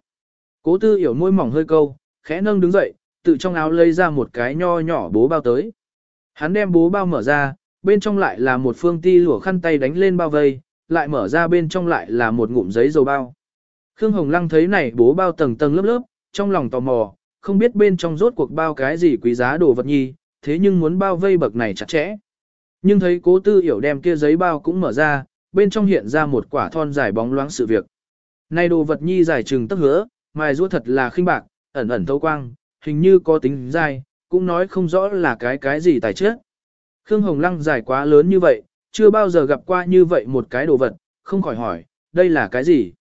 Cố tư hiểu môi mỏng hơi câu, khẽ nâng đứng dậy, tự trong áo lấy ra một cái nho nhỏ bố bao tới. Hắn đem bố bao mở ra, bên trong lại là một phương ti lụa khăn tay đánh lên bao vây, lại mở ra bên trong lại là một ngụm giấy dầu bao. Khương Hồng Lăng thấy này bố bao tầng tầng lớp lớp, trong lòng tò mò, không biết bên trong rốt cuộc bao cái gì quý giá đồ vật nhi, thế nhưng muốn bao vây bậc này chặt chẽ. Nhưng thấy cố tư hiểu đem kia giấy bao cũng mở ra, bên trong hiện ra một quả thon dài bóng loáng sự việc. Này đồ vật nhi dài trừng tấc hứa, mài rua thật là khinh bạc, ẩn ẩn thấu quang, hình như có tính dai, cũng nói không rõ là cái cái gì tài chất. Khương Hồng Lăng dài quá lớn như vậy, chưa bao giờ gặp qua như vậy một cái đồ vật, không khỏi hỏi, đây là cái gì?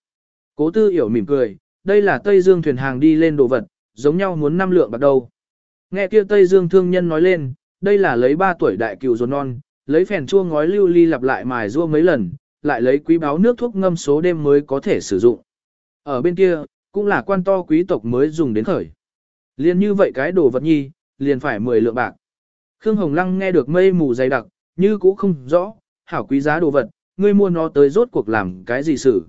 Cố tư hiểu mỉm cười, đây là Tây Dương thuyền hàng đi lên đồ vật, giống nhau muốn năm lượng bạc đầu. Nghe kia Tây Dương thương nhân nói lên, đây là lấy 3 tuổi đại cừu rốn non, lấy phèn chua ngói lưu ly lặp lại mài rua mấy lần, lại lấy quý báo nước thuốc ngâm số đêm mới có thể sử dụng. Ở bên kia, cũng là quan to quý tộc mới dùng đến khởi. Liên như vậy cái đồ vật nhi, liền phải 10 lượng bạc. Khương Hồng Lăng nghe được mây mù dày đặc, như cũ không rõ, hảo quý giá đồ vật, ngươi mua nó tới rốt cuộc làm cái gì xử.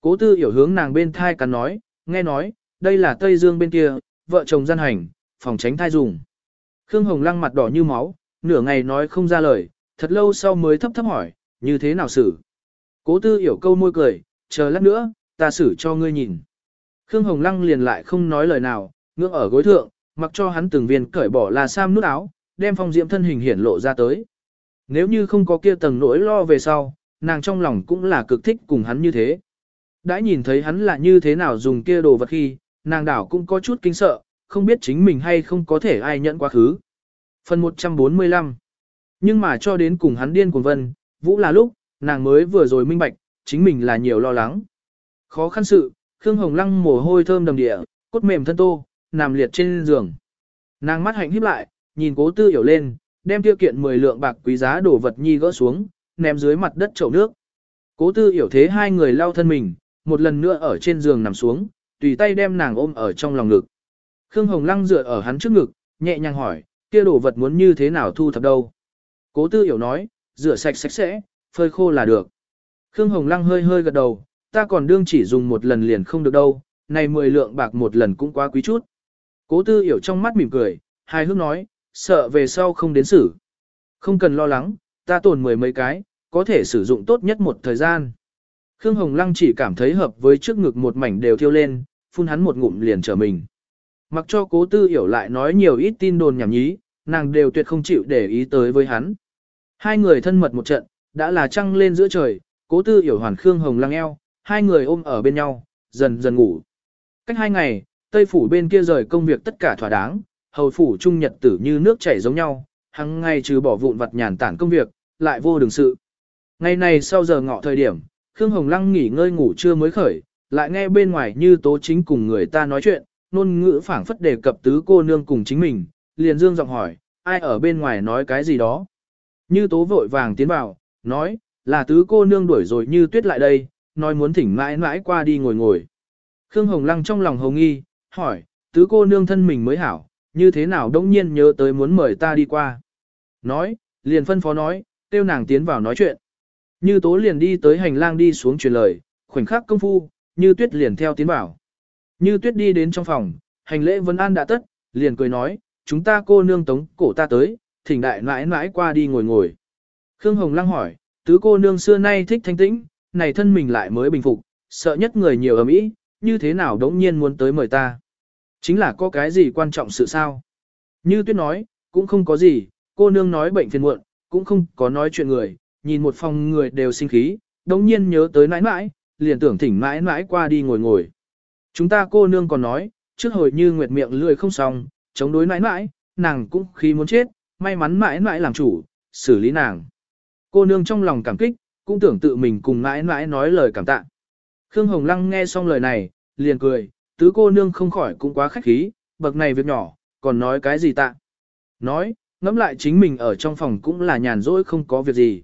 Cố tư hiểu hướng nàng bên thai cắn nói, nghe nói, đây là Tây Dương bên kia, vợ chồng gian hành, phòng tránh thai dùng. Khương Hồng Lăng mặt đỏ như máu, nửa ngày nói không ra lời, thật lâu sau mới thấp thấp hỏi, như thế nào xử. Cố tư hiểu câu môi cười, chờ lát nữa, ta xử cho ngươi nhìn. Khương Hồng Lăng liền lại không nói lời nào, ngưỡng ở gối thượng, mặc cho hắn từng viên cởi bỏ là sam nút áo, đem phong diễm thân hình hiển lộ ra tới. Nếu như không có kia tầng nỗi lo về sau, nàng trong lòng cũng là cực thích cùng hắn như thế. Đã nhìn thấy hắn là như thế nào dùng kia đồ vật khi, nàng đảo cũng có chút kinh sợ, không biết chính mình hay không có thể ai nhận quá khứ. Phần 145 nhưng mà cho đến cùng hắn điên cuồng vân, vũ là lúc, nàng mới vừa rồi minh bạch, chính mình là nhiều lo lắng. Khó khăn sự, Khương Hồng Lăng mồ hôi thơm đầm địa, cốt mềm thân tô, nằm liệt trên giường. Nàng mắt hạnh híp lại, nhìn cố tư hiểu lên, đem tiêu kiện 10 lượng bạc quý giá đồ vật nhi gỡ xuống, ném dưới mặt đất chậu nước. Cố tư hiểu thế hai người lau thân mình, một lần nữa ở trên giường nằm xuống, tùy tay đem nàng ôm ở trong lòng ngực. Khương Hồng Lăng dựa ở hắn trước ngực, nhẹ nhàng hỏi, kia đồ vật muốn như thế nào thu thập đâu. Cố tư hiểu nói, rửa sạch sạch sẽ, phơi khô là được. Khương Hồng Lăng hơi hơi gật đầu, ta còn đương chỉ dùng một lần liền không được đâu, này 10 lượng bạc một lần cũng quá quý chút. Cố tư hiểu trong mắt mỉm cười, hai hước nói, sợ về sau không đến xử. Không cần lo lắng, ta tồn mười mấy cái, có thể sử dụng tốt nhất một thời gian. Khương Hồng Lăng chỉ cảm thấy hợp với trước ngực một mảnh đều thiêu lên, phun hắn một ngụm liền trở mình. Mặc cho cố tư hiểu lại nói nhiều ít tin đồn nhảm nhí, nàng đều tuyệt không chịu để ý tới với hắn. Hai người thân mật một trận, đã là trăng lên giữa trời, cố tư hiểu hoàn Khương Hồng Lăng eo, hai người ôm ở bên nhau, dần dần ngủ. Cách hai ngày, Tây Phủ bên kia rời công việc tất cả thỏa đáng, hầu phủ trung nhật tử như nước chảy giống nhau, hằng ngày trừ bỏ vụn vặt nhàn tản công việc, lại vô đường sự. Ngày này sau giờ ngọ thời điểm, Khương Hồng Lăng nghỉ ngơi ngủ trưa mới khởi, lại nghe bên ngoài như tố chính cùng người ta nói chuyện, nôn ngữ phảng phất đề cập tứ cô nương cùng chính mình, liền dương giọng hỏi, ai ở bên ngoài nói cái gì đó. Như tố vội vàng tiến vào, nói, là tứ cô nương đuổi rồi như tuyết lại đây, nói muốn thỉnh mãi mãi qua đi ngồi ngồi. Khương Hồng Lăng trong lòng hồng nghi, hỏi, tứ cô nương thân mình mới hảo, như thế nào đông nhiên nhớ tới muốn mời ta đi qua. Nói, liền phân phó nói, tiêu nàng tiến vào nói chuyện. Như tố liền đi tới hành lang đi xuống truyền lời, khoảnh khắc công phu, như tuyết liền theo tiến vào. Như tuyết đi đến trong phòng, hành lễ vấn an đã tất, liền cười nói, chúng ta cô nương tống cổ ta tới, thỉnh đại mãi mãi qua đi ngồi ngồi. Khương Hồng Lăng hỏi, tứ cô nương xưa nay thích thanh tĩnh, này thân mình lại mới bình phục, sợ nhất người nhiều ở mỹ, như thế nào đống nhiên muốn tới mời ta. Chính là có cái gì quan trọng sự sao? Như tuyết nói, cũng không có gì, cô nương nói bệnh phiền muộn, cũng không có nói chuyện người, nhìn một phòng người đều sinh khí, đống nhiên nhớ tới nãi nãi, liền tưởng thỉnh nãi nãi qua đi ngồi ngồi. Chúng ta cô nương còn nói, trước hồi như nguyệt miệng lười không xong, chống đối nãi nãi, nàng cũng khi muốn chết, may mắn mãi mãi làm chủ, xử lý nàng. Cô nương trong lòng cảm kích, cũng tưởng tự mình cùng mãi mãi nói lời cảm tạ. Khương Hồng Lăng nghe xong lời này, liền cười, tứ cô nương không khỏi cũng quá khách khí, bậc này việc nhỏ, còn nói cái gì tạ. Nói, ngẫm lại chính mình ở trong phòng cũng là nhàn rỗi không có việc gì.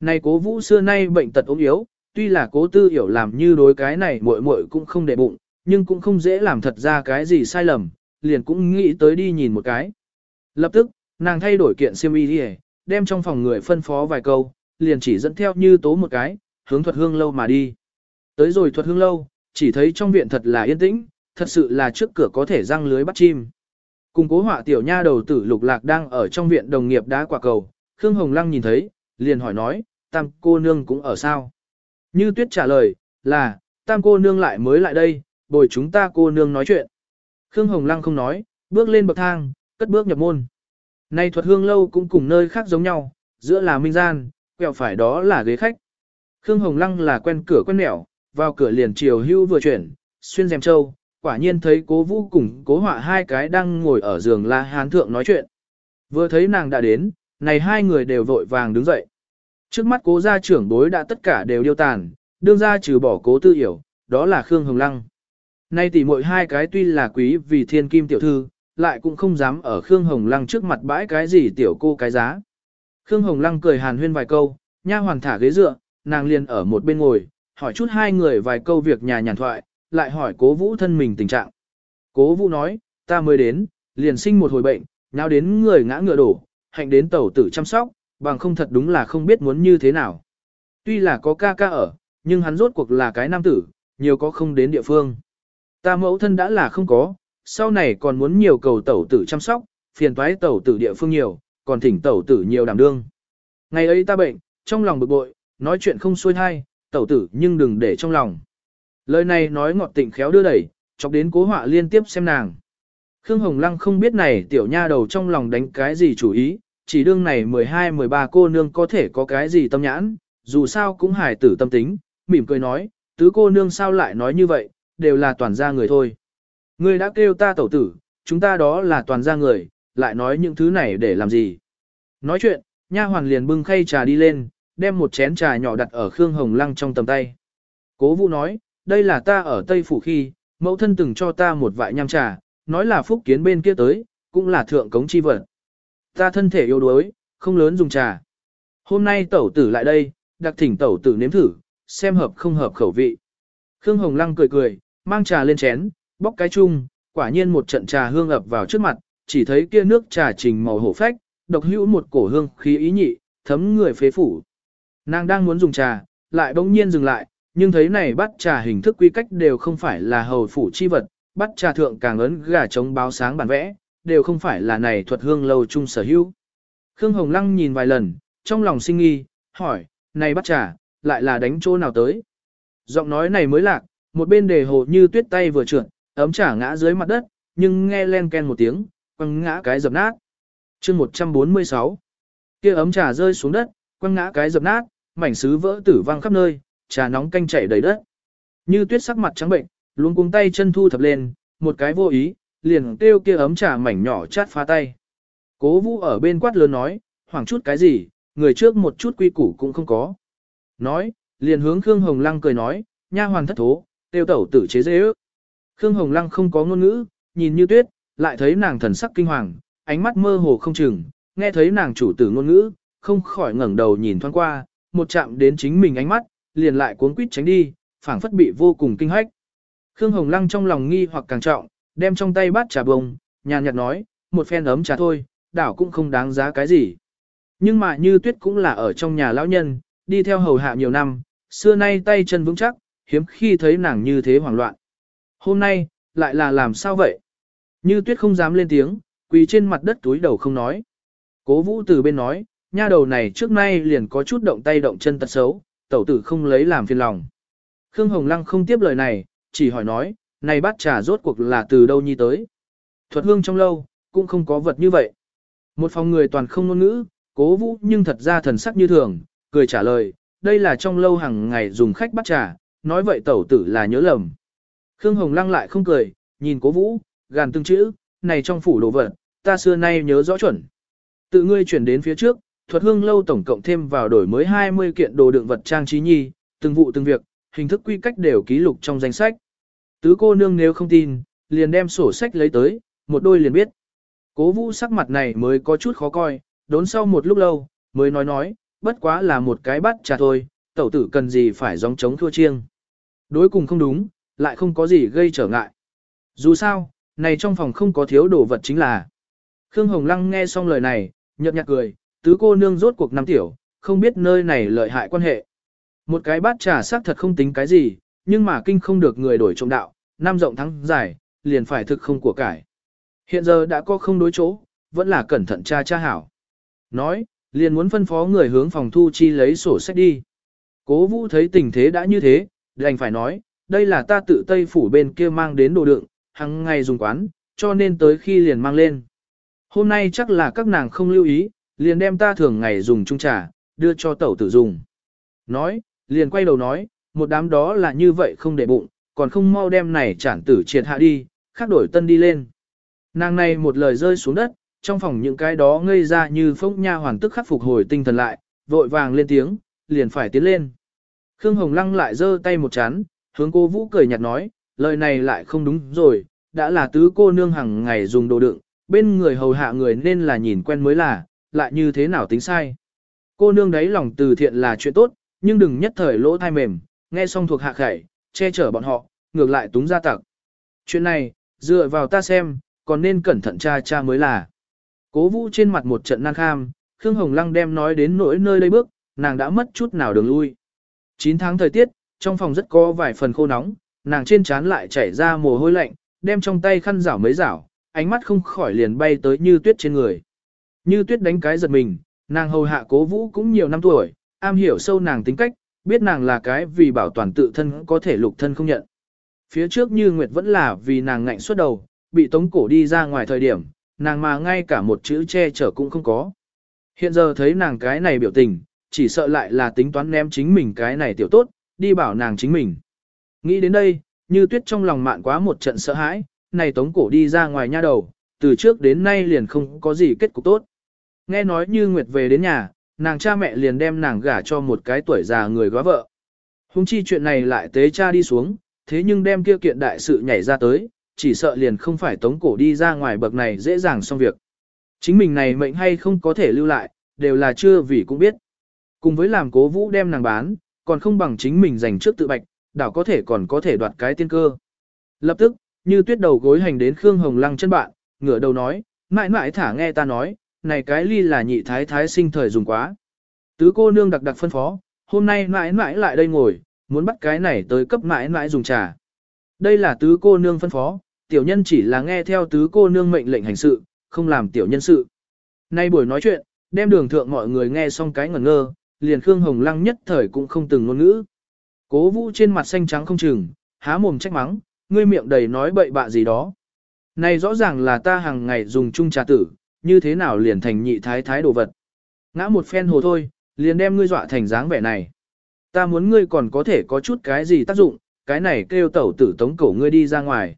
Này cố vũ xưa nay bệnh tật ốm yếu, tuy là cố tư hiểu làm như đối cái này muội muội cũng không để bụng, nhưng cũng không dễ làm thật ra cái gì sai lầm, liền cũng nghĩ tới đi nhìn một cái. Lập tức, nàng thay đổi kiện xiêm y đi đem trong phòng người phân phó vài câu, liền chỉ dẫn theo như tố một cái, hướng thuật hương lâu mà đi. Tới rồi thuật hương lâu, chỉ thấy trong viện thật là yên tĩnh, thật sự là trước cửa có thể răng lưới bắt chim. Cùng cố họa tiểu nha đầu tử lục lạc đang ở trong viện đồng nghiệp đá quả cầu, Khương Hồng Lăng nhìn thấy, liền hỏi nói, tam cô nương cũng ở sao? Như tuyết trả lời, là, tam cô nương lại mới lại đây, bồi chúng ta cô nương nói chuyện. Khương Hồng Lăng không nói, bước lên bậc thang, cất bước nhập môn. Nay thuật hương lâu cũng cùng nơi khác giống nhau, giữa là minh gian, quẹo phải đó là ghế khách. Khương Hồng Lăng là quen cửa quen nẻo, vào cửa liền chiều hưu vừa chuyển, xuyên rèm châu, quả nhiên thấy cố vũ cùng cố họa hai cái đang ngồi ở giường la hán thượng nói chuyện. Vừa thấy nàng đã đến, này hai người đều vội vàng đứng dậy. Trước mắt cố gia trưởng bối đã tất cả đều điêu tàn, đương ra trừ bỏ cố tư hiểu, đó là Khương Hồng Lăng. Nay tỷ muội hai cái tuy là quý vì thiên kim tiểu thư, lại cũng không dám ở Khương Hồng Lăng trước mặt bãi cái gì tiểu cô cái giá. Khương Hồng Lăng cười hàn huyên vài câu, nha hoàn thả ghế dựa, nàng liền ở một bên ngồi, hỏi chút hai người vài câu việc nhà nhàn thoại, lại hỏi cố vũ thân mình tình trạng. Cố vũ nói, ta mới đến, liền sinh một hồi bệnh, nào đến người ngã ngựa đổ, hạnh đến tẩu tử chăm sóc, bằng không thật đúng là không biết muốn như thế nào. Tuy là có ca ca ở, nhưng hắn rốt cuộc là cái nam tử, nhiều có không đến địa phương. Ta mẫu thân đã là không có, sau này còn muốn nhiều cầu tẩu tử chăm sóc, phiền toái tẩu tử địa phương nhiều, còn thỉnh tẩu tử nhiều đảm đương. Ngày ấy ta bệnh, trong lòng bực bội, nói chuyện không xuôi thai, tẩu tử nhưng đừng để trong lòng. Lời này nói ngọt tịnh khéo đưa đẩy, chọc đến cố họa liên tiếp xem nàng. Khương Hồng Lăng không biết này tiểu nha đầu trong lòng đánh cái gì chủ ý, chỉ đương này 12-13 cô nương có thể có cái gì tâm nhãn, dù sao cũng hài tử tâm tính, mỉm cười nói, tứ cô nương sao lại nói như vậy, đều là toàn gia người thôi. Ngươi đã kêu ta tẩu tử, chúng ta đó là toàn gia người, lại nói những thứ này để làm gì. Nói chuyện, nha hoàn liền bưng khay trà đi lên, đem một chén trà nhỏ đặt ở Khương Hồng Lăng trong tầm tay. Cố Vũ nói, đây là ta ở Tây Phủ khi, mẫu thân từng cho ta một vại nham trà, nói là phúc kiến bên kia tới, cũng là thượng cống chi vật. Ta thân thể yếu đuối, không lớn dùng trà. Hôm nay tẩu tử lại đây, đặc thỉnh tẩu tử nếm thử, xem hợp không hợp khẩu vị. Khương Hồng Lăng cười cười, mang trà lên chén, bóc cái chung, quả nhiên một trận trà hương ập vào trước mặt, chỉ thấy kia nước trà trình màu hổ phách, độc hữu một cổ hương khí ý nhị, thấm người phế phủ. Nàng đang muốn dùng trà, lại bỗng nhiên dừng lại, nhưng thấy này bắt trà hình thức quy cách đều không phải là hầu phủ chi vật, bắt trà thượng càng lớn gà chống báo sáng bản vẽ, đều không phải là này thuật hương lâu chung sở hữu. Khương Hồng Lăng nhìn vài lần, trong lòng sinh nghi, hỏi, này bắt trà, lại là đánh chỗ nào tới? Giọng nói này mới lạc, một bên đề hồ như tuyết tay vừa trượt, ấm trà ngã dưới mặt đất, nhưng nghe len ken một tiếng, quăng ngã cái dập nát. chương 146 kia ấm trà rơi xuống đất, quăng ngã cái dập nát, mảnh sứ vỡ tử vang khắp nơi, trà nóng canh chảy đầy đất. Như tuyết sắc mặt trắng bệnh, luôn cuống tay chân thu thập lên, một cái vô ý, liền kêu kia ấm trà mảnh nhỏ chát phá tay. Cố vũ ở bên quát lớn nói, hoảng chút cái gì, người trước một chút quy củ cũng không có. Nói, liền hướng Khương Hồng Lăng cười nói, nha hoàn thất thố, tiêu tẩu tử chế dễ ước. Khương Hồng Lăng không có ngôn ngữ, nhìn như tuyết, lại thấy nàng thần sắc kinh hoàng, ánh mắt mơ hồ không chừng, nghe thấy nàng chủ tử ngôn ngữ, không khỏi ngẩng đầu nhìn thoáng qua, một chạm đến chính mình ánh mắt, liền lại cuốn quýt tránh đi, phảng phất bị vô cùng kinh hách. Khương Hồng Lăng trong lòng nghi hoặc càng trọng, đem trong tay bát trà bông, nhàn nhạt nói, một phen ấm trà thôi, đảo cũng không đáng giá cái gì. Nhưng mà như tuyết cũng là ở trong nhà lão nhân, đi theo hầu hạ nhiều năm, xưa nay tay chân vững chắc, hiếm khi thấy nàng như thế hoảng loạn. Hôm nay, lại là làm sao vậy? Như tuyết không dám lên tiếng, quỳ trên mặt đất túi đầu không nói. Cố vũ từ bên nói, nha đầu này trước nay liền có chút động tay động chân tật xấu, tẩu tử không lấy làm phiền lòng. Khương Hồng Lăng không tiếp lời này, chỉ hỏi nói, này bát trà rốt cuộc là từ đâu nhi tới. Thuật hương trong lâu, cũng không có vật như vậy. Một phòng người toàn không ngôn ngữ, cố vũ nhưng thật ra thần sắc như thường, cười trả lời, đây là trong lâu hàng ngày dùng khách bắt trà, nói vậy tẩu tử là nhớ lầm. Khương Hồng Lăng lại không cười, nhìn cố vũ, gàn từng chữ, này trong phủ đồ vật, ta xưa nay nhớ rõ chuẩn. Tự ngươi chuyển đến phía trước, thuật hương lâu tổng cộng thêm vào đổi mới 20 kiện đồ đựng vật trang trí nhi, từng vụ từng việc, hình thức quy cách đều ký lục trong danh sách. Tứ cô nương nếu không tin, liền đem sổ sách lấy tới, một đôi liền biết. Cố vũ sắc mặt này mới có chút khó coi, đốn sau một lúc lâu, mới nói nói, bất quá là một cái bắt trà thôi, tẩu tử cần gì phải gióng chống thua chiêng. Đối cùng không đúng, lại không có gì gây trở ngại. Dù sao, này trong phòng không có thiếu đồ vật chính là. Khương Hồng Lăng nghe xong lời này, nhợt nhạt cười, tứ cô nương rốt cuộc năm tiểu, không biết nơi này lợi hại quan hệ. Một cái bát trà xác thật không tính cái gì, nhưng mà kinh không được người đổi trộm đạo, năm rộng thắng dài, liền phải thực không của cải. Hiện giờ đã có không đối chỗ, vẫn là cẩn thận cha cha hảo. Nói, liền muốn phân phó người hướng phòng thu chi lấy sổ sách đi. Cố vũ thấy tình thế đã như thế, đành phải nói, đây là ta tự Tây Phủ bên kia mang đến đồ đựng, hằng ngày dùng quán, cho nên tới khi liền mang lên. Hôm nay chắc là các nàng không lưu ý, liền đem ta thường ngày dùng chung trà, đưa cho tẩu tử dùng. Nói, liền quay đầu nói, một đám đó là như vậy không để bụng, còn không mau đem này chản tử triệt hạ đi, khác đổi tân đi lên. Nàng này một lời rơi xuống đất, trong phòng những cái đó ngây ra như phốc nha hoàn tức khắc phục hồi tinh thần lại, vội vàng lên tiếng, liền phải tiến lên. Khương Hồng Lăng lại giơ tay một chán, hướng cô Vũ cười nhạt nói, lời này lại không đúng rồi, đã là tứ cô nương hàng ngày dùng đồ đựng, bên người hầu hạ người nên là nhìn quen mới là, lại như thế nào tính sai. Cô nương đấy lòng từ thiện là chuyện tốt, nhưng đừng nhất thời lỗ thai mềm, nghe xong thuộc hạ khẩy, che chở bọn họ, ngược lại túng ra tặc. Chuyện này, dựa vào ta xem, còn nên cẩn thận cha cha mới là. Cố vũ trên mặt một trận nan kham, Khương Hồng Lăng đem nói đến nỗi nơi đây bước, nàng đã mất chút nào đường lui. 9 tháng thời tiết, trong phòng rất có vài phần khô nóng, nàng trên trán lại chảy ra mồ hôi lạnh, đem trong tay khăn rảo mấy rảo, ánh mắt không khỏi liền bay tới như tuyết trên người. Như tuyết đánh cái giật mình, nàng hầu hạ cố vũ cũng nhiều năm tuổi, am hiểu sâu nàng tính cách, biết nàng là cái vì bảo toàn tự thân có thể lục thân không nhận. Phía trước như Nguyệt vẫn là vì nàng ngạnh suốt đầu, bị tống cổ đi ra ngoài thời điểm, nàng mà ngay cả một chữ che chở cũng không có. Hiện giờ thấy nàng cái này biểu tình, chỉ sợ lại là tính toán ném chính mình cái này tiểu tốt, đi bảo nàng chính mình. Nghĩ đến đây, như tuyết trong lòng mạn quá một trận sợ hãi, này tống cổ đi ra ngoài nha đầu, từ trước đến nay liền không có gì kết cục tốt. Nghe nói như Nguyệt về đến nhà, nàng cha mẹ liền đem nàng gả cho một cái tuổi già người góa vợ. Hùng chi chuyện này lại tế cha đi xuống, thế nhưng đem kia kiện đại sự nhảy ra tới, chỉ sợ liền không phải tống cổ đi ra ngoài bậc này dễ dàng xong việc. Chính mình này mệnh hay không có thể lưu lại, đều là chưa vì cũng biết. Cùng với làm cố vũ đem nàng bán, còn không bằng chính mình giành trước tự bạch, đảo có thể còn có thể đoạt cái tiên cơ. Lập tức, như tuyết đầu gối hành đến Khương Hồng Lăng chân bạn, ngửa đầu nói, mãi mãi thả nghe ta nói, này cái ly là nhị thái thái sinh thời dùng quá. Tứ cô nương đặc đặc phân phó, hôm nay mãi mãi lại đây ngồi, muốn bắt cái này tới cấp mãi mãi dùng trà. Đây là tứ cô nương phân phó, tiểu nhân chỉ là nghe theo tứ cô nương mệnh lệnh hành sự, không làm tiểu nhân sự. Nay buổi nói chuyện, đem đường thượng mọi người nghe xong cái ngẩn ngơ, liền Khương Hồng Lăng nhất thời cũng không từng ngôn ngữ. Cố vũ trên mặt xanh trắng không chừng, há mồm trách mắng, ngươi miệng đầy nói bậy bạ gì đó. Này rõ ràng là ta hàng ngày dùng chung trà tử, như thế nào liền thành nhị thái thái đồ vật. Ngã một phen hồ thôi, liền đem ngươi dọa thành dáng vẻ này. Ta muốn ngươi còn có thể có chút cái gì tác dụng, cái này kêu tẩu tử tống cổ ngươi đi ra ngoài.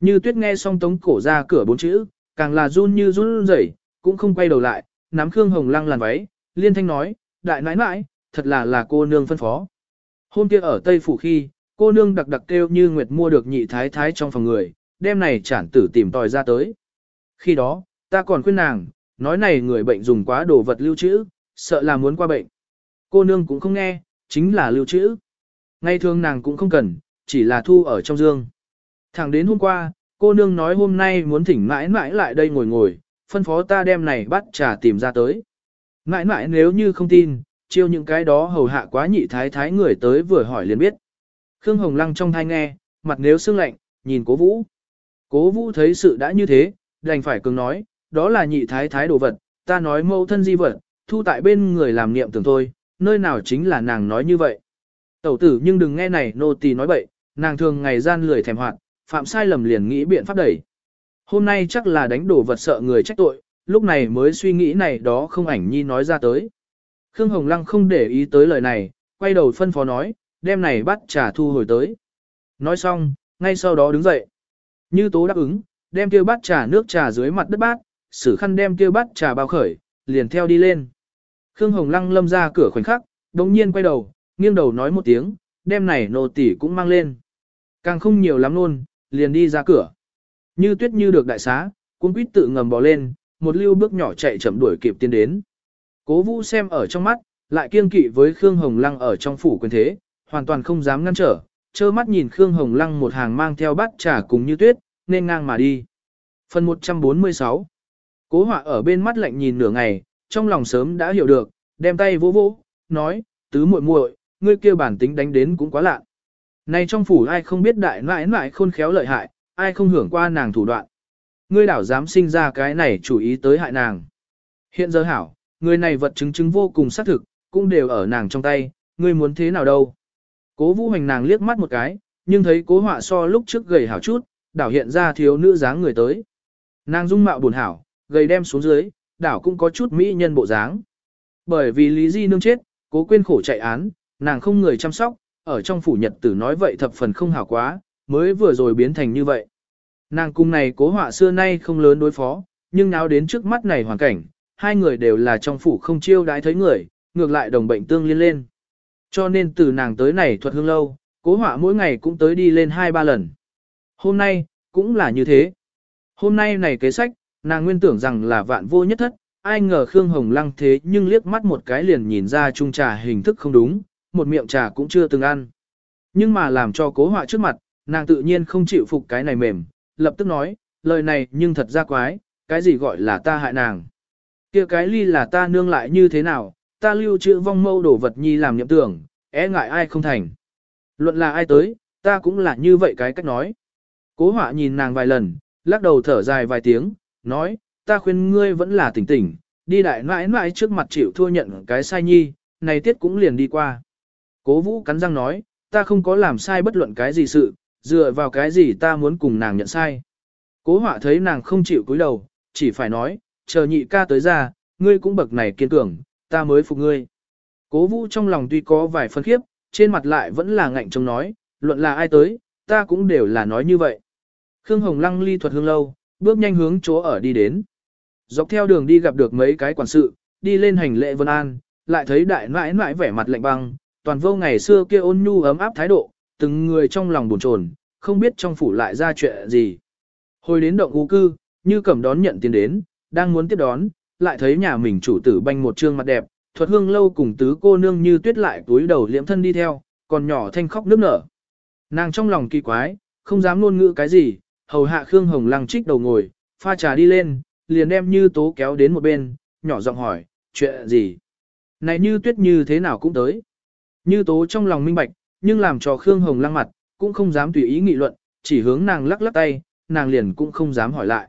Như tuyết nghe xong tống cổ ra cửa bốn chữ, càng là run như run rẩy, cũng không quay đầu lại, nắm Khương Hồng Lăng làn váy, liên thanh nói, đại nãi nãi, thật là là cô nương phân phó. Hôm kia ở Tây Phủ khi, cô nương đặc đặc kêu như Nguyệt mua được nhị thái thái trong phòng người, đêm này chản tử tìm tòi ra tới. Khi đó, ta còn khuyên nàng, nói này người bệnh dùng quá đồ vật lưu trữ, sợ là muốn qua bệnh. Cô nương cũng không nghe, chính là lưu trữ. Ngay thường nàng cũng không cần, chỉ là thu ở trong dương. Thẳng đến hôm qua, cô nương nói hôm nay muốn thỉnh mãi mãi lại đây ngồi ngồi, phân phó ta đem này bắt trà tìm ra tới. Mãi mãi nếu như không tin, chiêu những cái đó hầu hạ quá nhị thái thái người tới vừa hỏi liền biết. Khương Hồng Lăng trong thai nghe, mặt nếu sương lạnh, nhìn cố vũ. Cố vũ thấy sự đã như thế, đành phải cường nói, đó là nhị thái thái đồ vật, ta nói mâu thân di vật, thu tại bên người làm niệm tưởng thôi, nơi nào chính là nàng nói như vậy. Tẩu tử nhưng đừng nghe này nô tỳ nói bậy, nàng thường ngày gian lười thèm hoạt, phạm sai lầm liền nghĩ biện pháp đẩy. Hôm nay chắc là đánh đổ vật sợ người trách tội, lúc này mới suy nghĩ này đó không ảnh nhi nói ra tới. Khương Hồng Lăng không để ý tới lời này, quay đầu phân phó nói, đem này bắt trà thu hồi tới. Nói xong, ngay sau đó đứng dậy. Như tố đáp ứng, đem kia bát trà nước trà dưới mặt đất bát, sử khăn đem kia bát trà bao khởi, liền theo đi lên. Khương Hồng Lăng lâm ra cửa khoảnh khắc, đồng nhiên quay đầu, nghiêng đầu nói một tiếng, đem này nô tỷ cũng mang lên. Càng không nhiều lắm luôn, liền đi ra cửa. Như tuyết như được đại xá, cũng quýt tự ngầm bỏ lên, một lưu bước nhỏ chạy chậm đuổi kịp tiến đến. Cố vũ xem ở trong mắt, lại kiên kỵ với Khương Hồng Lăng ở trong phủ quyền thế, hoàn toàn không dám ngăn trở, trơ mắt nhìn Khương Hồng Lăng một hàng mang theo bát trà cùng như tuyết, nên ngang mà đi. Phần 146 Cố họa ở bên mắt lạnh nhìn nửa ngày, trong lòng sớm đã hiểu được, đem tay vỗ vỗ, nói, tứ muội muội, ngươi kia bản tính đánh đến cũng quá lạ. Này trong phủ ai không biết đại nãi nãi khôn khéo lợi hại, ai không hưởng qua nàng thủ đoạn. Ngươi đảo dám sinh ra cái này chủ ý tới hại nàng. Hiện giờ hảo, người này vật chứng chứng vô cùng xác thực, cũng đều ở nàng trong tay, ngươi muốn thế nào đâu. Cố vũ hành nàng liếc mắt một cái, nhưng thấy cố họa so lúc trước gầy hảo chút, đảo hiện ra thiếu nữ dáng người tới. Nàng dung mạo buồn hảo, gầy đem xuống dưới, đảo cũng có chút mỹ nhân bộ dáng. Bởi vì Lý Di nương chết, cố quên khổ chạy án, nàng không người chăm sóc, ở trong phủ nhật tử nói vậy thập phần không hảo quá, mới vừa rồi biến thành như vậy. Nàng cung này cố họa xưa nay không lớn đối phó, nhưng nào đến trước mắt này hoàn cảnh, hai người đều là trong phủ không chiêu đãi thấy người, ngược lại đồng bệnh tương liên lên. Cho nên từ nàng tới này thuật hương lâu, cố họa mỗi ngày cũng tới đi lên hai ba lần. Hôm nay, cũng là như thế. Hôm nay này kế sách, nàng nguyên tưởng rằng là vạn vô nhất thất, ai ngờ Khương Hồng Lăng thế nhưng liếc mắt một cái liền nhìn ra chung trà hình thức không đúng, một miệng trà cũng chưa từng ăn. Nhưng mà làm cho cố họa trước mặt, nàng tự nhiên không chịu phục cái này mềm, lập tức nói, lời này nhưng thật ra quái, cái gì gọi là ta hại nàng. kia cái ly là ta nương lại như thế nào, ta lưu trữ vong mâu đổ vật nhi làm nhậm tưởng, e ngại ai không thành. Luận là ai tới, ta cũng là như vậy cái cách nói. Cố họa nhìn nàng vài lần, lắc đầu thở dài vài tiếng, nói, ta khuyên ngươi vẫn là tỉnh tỉnh, đi đại mãi mãi trước mặt chịu thua nhận cái sai nhi, này tiết cũng liền đi qua. Cố vũ cắn răng nói, ta không có làm sai bất luận cái gì sự, dựa vào cái gì ta muốn cùng nàng nhận sai. Cố họa thấy nàng không chịu cúi đầu, chỉ phải nói, chờ nhị ca tới ra, ngươi cũng bậc này kiên cường, ta mới phục ngươi. Cố vũ trong lòng tuy có vài phân khiếp, trên mặt lại vẫn là ngạnh trông nói, luận là ai tới, ta cũng đều là nói như vậy. Khương Hồng Lăng ly thuật hương lâu, bước nhanh hướng chỗ ở đi đến. Dọc theo đường đi gặp được mấy cái quản sự, đi lên hành lễ vân an, lại thấy đại nãi nãi vẻ mặt lạnh băng, toàn vô ngày xưa kia ôn nhu ấm áp thái độ, từng người trong lòng buồn chồn, không biết trong phủ lại ra chuyện gì. Hồi đến động U cư, như cẩm đón nhận tiền đến, đang muốn tiếp đón, lại thấy nhà mình chủ tử banh một trương mặt đẹp, thuật hương lâu cùng tứ cô nương như tuyết lại túi đầu liễm thân đi theo, còn nhỏ thanh khóc nước nở. Nàng trong lòng kỳ quái, không dám luôn ngữ cái gì, hầu hạ Khương Hồng Lăng trích đầu ngồi, pha trà đi lên, liền đem như tố kéo đến một bên, nhỏ giọng hỏi, chuyện gì? Này như tuyết như thế nào cũng tới. Như tố trong lòng minh bạch, nhưng làm cho Khương Hồng Lăng mặt, cũng không dám tùy ý nghị luận, chỉ hướng nàng lắc lắc tay, nàng liền cũng không dám hỏi lại.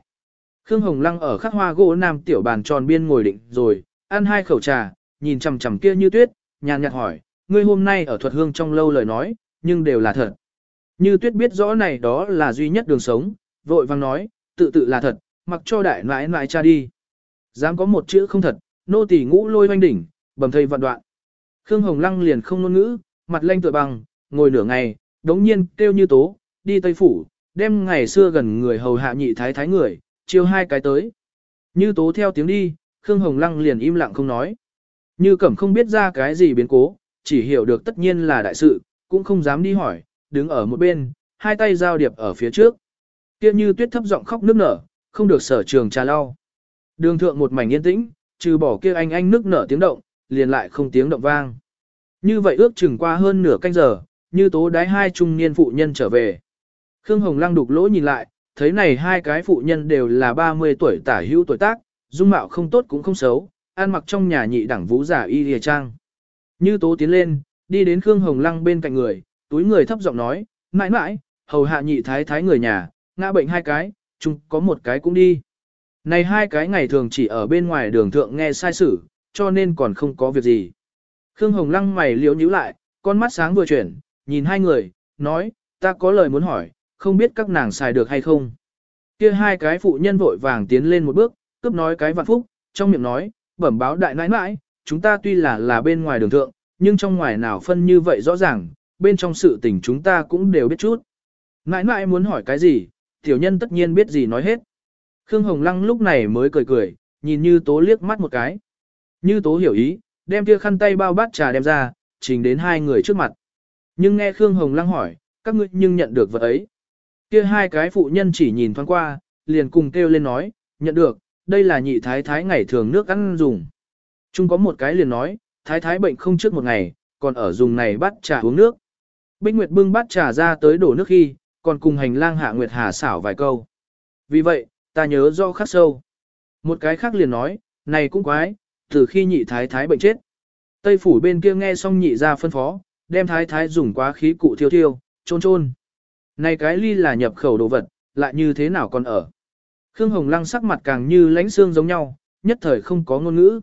Khương Hồng Lăng ở khắc hoa gỗ nam tiểu bàn tròn biên ngồi định rồi, ăn hai khẩu trà, nhìn chằm chằm kia như tuyết, nhàn nhạt hỏi, ngươi hôm nay ở thuật hương trong lâu lời nói, nhưng đều là thật. Như tuyết biết rõ này đó là duy nhất đường sống, vội vang nói, tự tự là thật, mặc cho đại nãi nãi cha đi. Dám có một chữ không thật, nô tỳ ngũ lôi hoanh đỉnh, bầm thây vạn đoạn. Khương Hồng Lăng liền không ngôn ngữ, mặt lanh tựa bằng, ngồi nửa ngày, đống nhiên kêu như tố, đi Tây Phủ, đem ngày xưa gần người hầu hạ nhị thái thái người, chiêu hai cái tới. Như tố theo tiếng đi, Khương Hồng Lăng liền im lặng không nói. Như Cẩm không biết ra cái gì biến cố, chỉ hiểu được tất nhiên là đại sự, cũng không dám đi hỏi, đứng ở một bên, hai tay giao điệp ở phía trước. Kia như tuyết thấp giọng khóc nước nở, không được sở trường trà lau. Đường thượng một mảnh yên tĩnh, trừ bỏ kia anh anh nước nở tiếng động, liền lại không tiếng động vang. Như vậy ước chừng qua hơn nửa canh giờ, như tố đái hai trung niên phụ nhân trở về. Khương Hồng Lăng đục lỗ nhìn lại, thấy này hai cái phụ nhân đều là 30 tuổi tả hữu tuổi tác, dung mạo không tốt cũng không xấu, ăn mặc trong nhà nhị đẳng vũ giả y lìa trang. Như tố tiến lên, đi đến Khương Hồng Lăng bên cạnh người, túi người thấp giọng nói, mãi mãi, hầu hạ nhị thái thái người nhà, ngã bệnh hai cái, chung có một cái cũng đi. Này hai cái ngày thường chỉ ở bên ngoài đường thượng nghe sai sử, cho nên còn không có việc gì. Khương Hồng Lăng mày liếu nhíu lại, con mắt sáng vừa chuyển, nhìn hai người, nói, ta có lời muốn hỏi, không biết các nàng xài được hay không. Kia hai cái phụ nhân vội vàng tiến lên một bước, cướp nói cái vạn phúc, trong miệng nói, bẩm báo đại nãi nãi, chúng ta tuy là là bên ngoài đường thượng, nhưng trong ngoài nào phân như vậy rõ ràng, bên trong sự tình chúng ta cũng đều biết chút. Nãi nãi muốn hỏi cái gì, tiểu nhân tất nhiên biết gì nói hết. Khương Hồng Lăng lúc này mới cười cười, nhìn Như Tố liếc mắt một cái. Như Tố hiểu ý, đem kia khăn tay bao bát trà đem ra, trình đến hai người trước mặt. Nhưng nghe Khương Hồng Lăng hỏi, các ngươi nhưng nhận được vật ấy. Kia hai cái phụ nhân chỉ nhìn thoáng qua, liền cùng kêu lên nói, nhận được, đây là nhị thái thái ngày thường nước ăn dùng. Chung có một cái liền nói, thái thái bệnh không trước một ngày, còn ở dùng này bắt trà uống nước. Bích Nguyệt bưng bát trà ra tới đổ nước khi, còn cùng hành lang hạ Nguyệt Hà xảo vài câu. Vì vậy, ta nhớ do khắc sâu. Một cái khác liền nói, này cũng quái, từ khi nhị thái thái bệnh chết. Tây phủ bên kia nghe xong nhị ra phân phó, đem thái thái dùng quá khí cụ thiêu thiêu, trôn trôn. Này cái ly là nhập khẩu đồ vật, lại như thế nào còn ở. Khương Hồng Lăng sắc mặt càng như lánh xương giống nhau, nhất thời không có ngôn ngữ.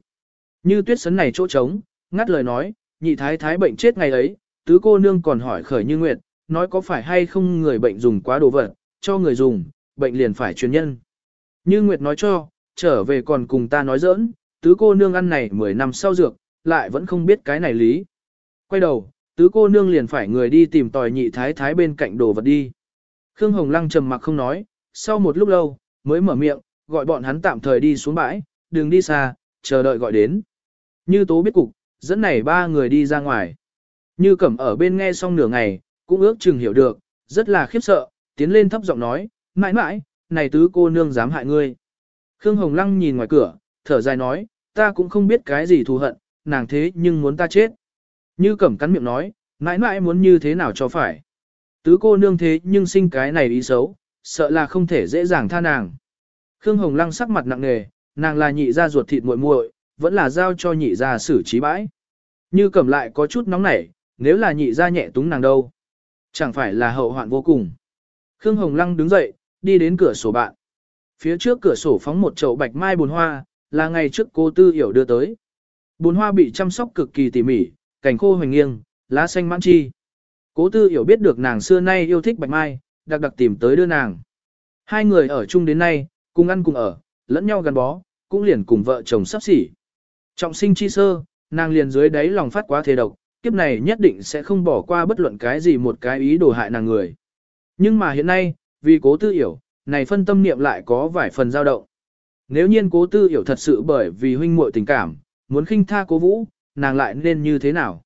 Như tuyết sấn này chỗ trống, ngắt lời nói, nhị thái thái bệnh chết ngày ấy, tứ cô nương còn hỏi khởi như nguyệt, nói có phải hay không người bệnh dùng quá đồ vật, cho người dùng, bệnh liền phải truyền nhân. Như nguyệt nói cho, trở về còn cùng ta nói giỡn, tứ cô nương ăn này 10 năm sau dược, lại vẫn không biết cái này lý. Quay đầu, tứ cô nương liền phải người đi tìm tòi nhị thái thái bên cạnh đồ vật đi. Khương Hồng Lăng trầm mặc không nói, sau một lúc lâu, mới mở miệng, gọi bọn hắn tạm thời đi xuống bãi, đừng đi xa, chờ đợi gọi đến. Như tố biết cục, dẫn này ba người đi ra ngoài. Như cẩm ở bên nghe xong nửa ngày, cũng ước chừng hiểu được, rất là khiếp sợ, tiến lên thấp giọng nói, mãi mãi, này tứ cô nương dám hại ngươi. Khương Hồng Lăng nhìn ngoài cửa, thở dài nói, ta cũng không biết cái gì thù hận, nàng thế nhưng muốn ta chết. Như cẩm cắn miệng nói, mãi mãi muốn như thế nào cho phải. Tứ cô nương thế nhưng sinh cái này ý xấu, sợ là không thể dễ dàng tha nàng. Khương Hồng Lăng sắc mặt nặng nề, nàng là nhị gia ruột thịt muội muội, vẫn là giao cho nhị gia xử trí bãi. Như cẩm lại có chút nóng nảy, nếu là nhị gia nhẹ túng nàng đâu. Chẳng phải là hậu hoạn vô cùng. Khương Hồng Lăng đứng dậy, đi đến cửa sổ bạn. Phía trước cửa sổ phóng một chậu bạch mai bùn hoa, là ngày trước cô Tư Hiểu đưa tới. bốn hoa bị chăm sóc cực kỳ tỉ mỉ, cảnh khô hoành nghiêng, lá xanh mãn chi. Cố Tư Hiểu biết được nàng xưa nay yêu thích bạch mai, đặc đặc tìm tới đưa nàng. Hai người ở chung đến nay, cùng ăn cùng ở, lẫn nhau gắn bó, cũng liền cùng vợ chồng sắp xỉ. Trọng sinh chi sơ, nàng liền dưới đáy lòng phát quá thế độc, kiếp này nhất định sẽ không bỏ qua bất luận cái gì một cái ý đồ hại nàng người. Nhưng mà hiện nay, vì cố tư hiểu, này phân tâm niệm lại có vài phần dao động. Nếu nhiên cố tư hiểu thật sự bởi vì huynh muội tình cảm, muốn khinh tha cố vũ, nàng lại nên như thế nào?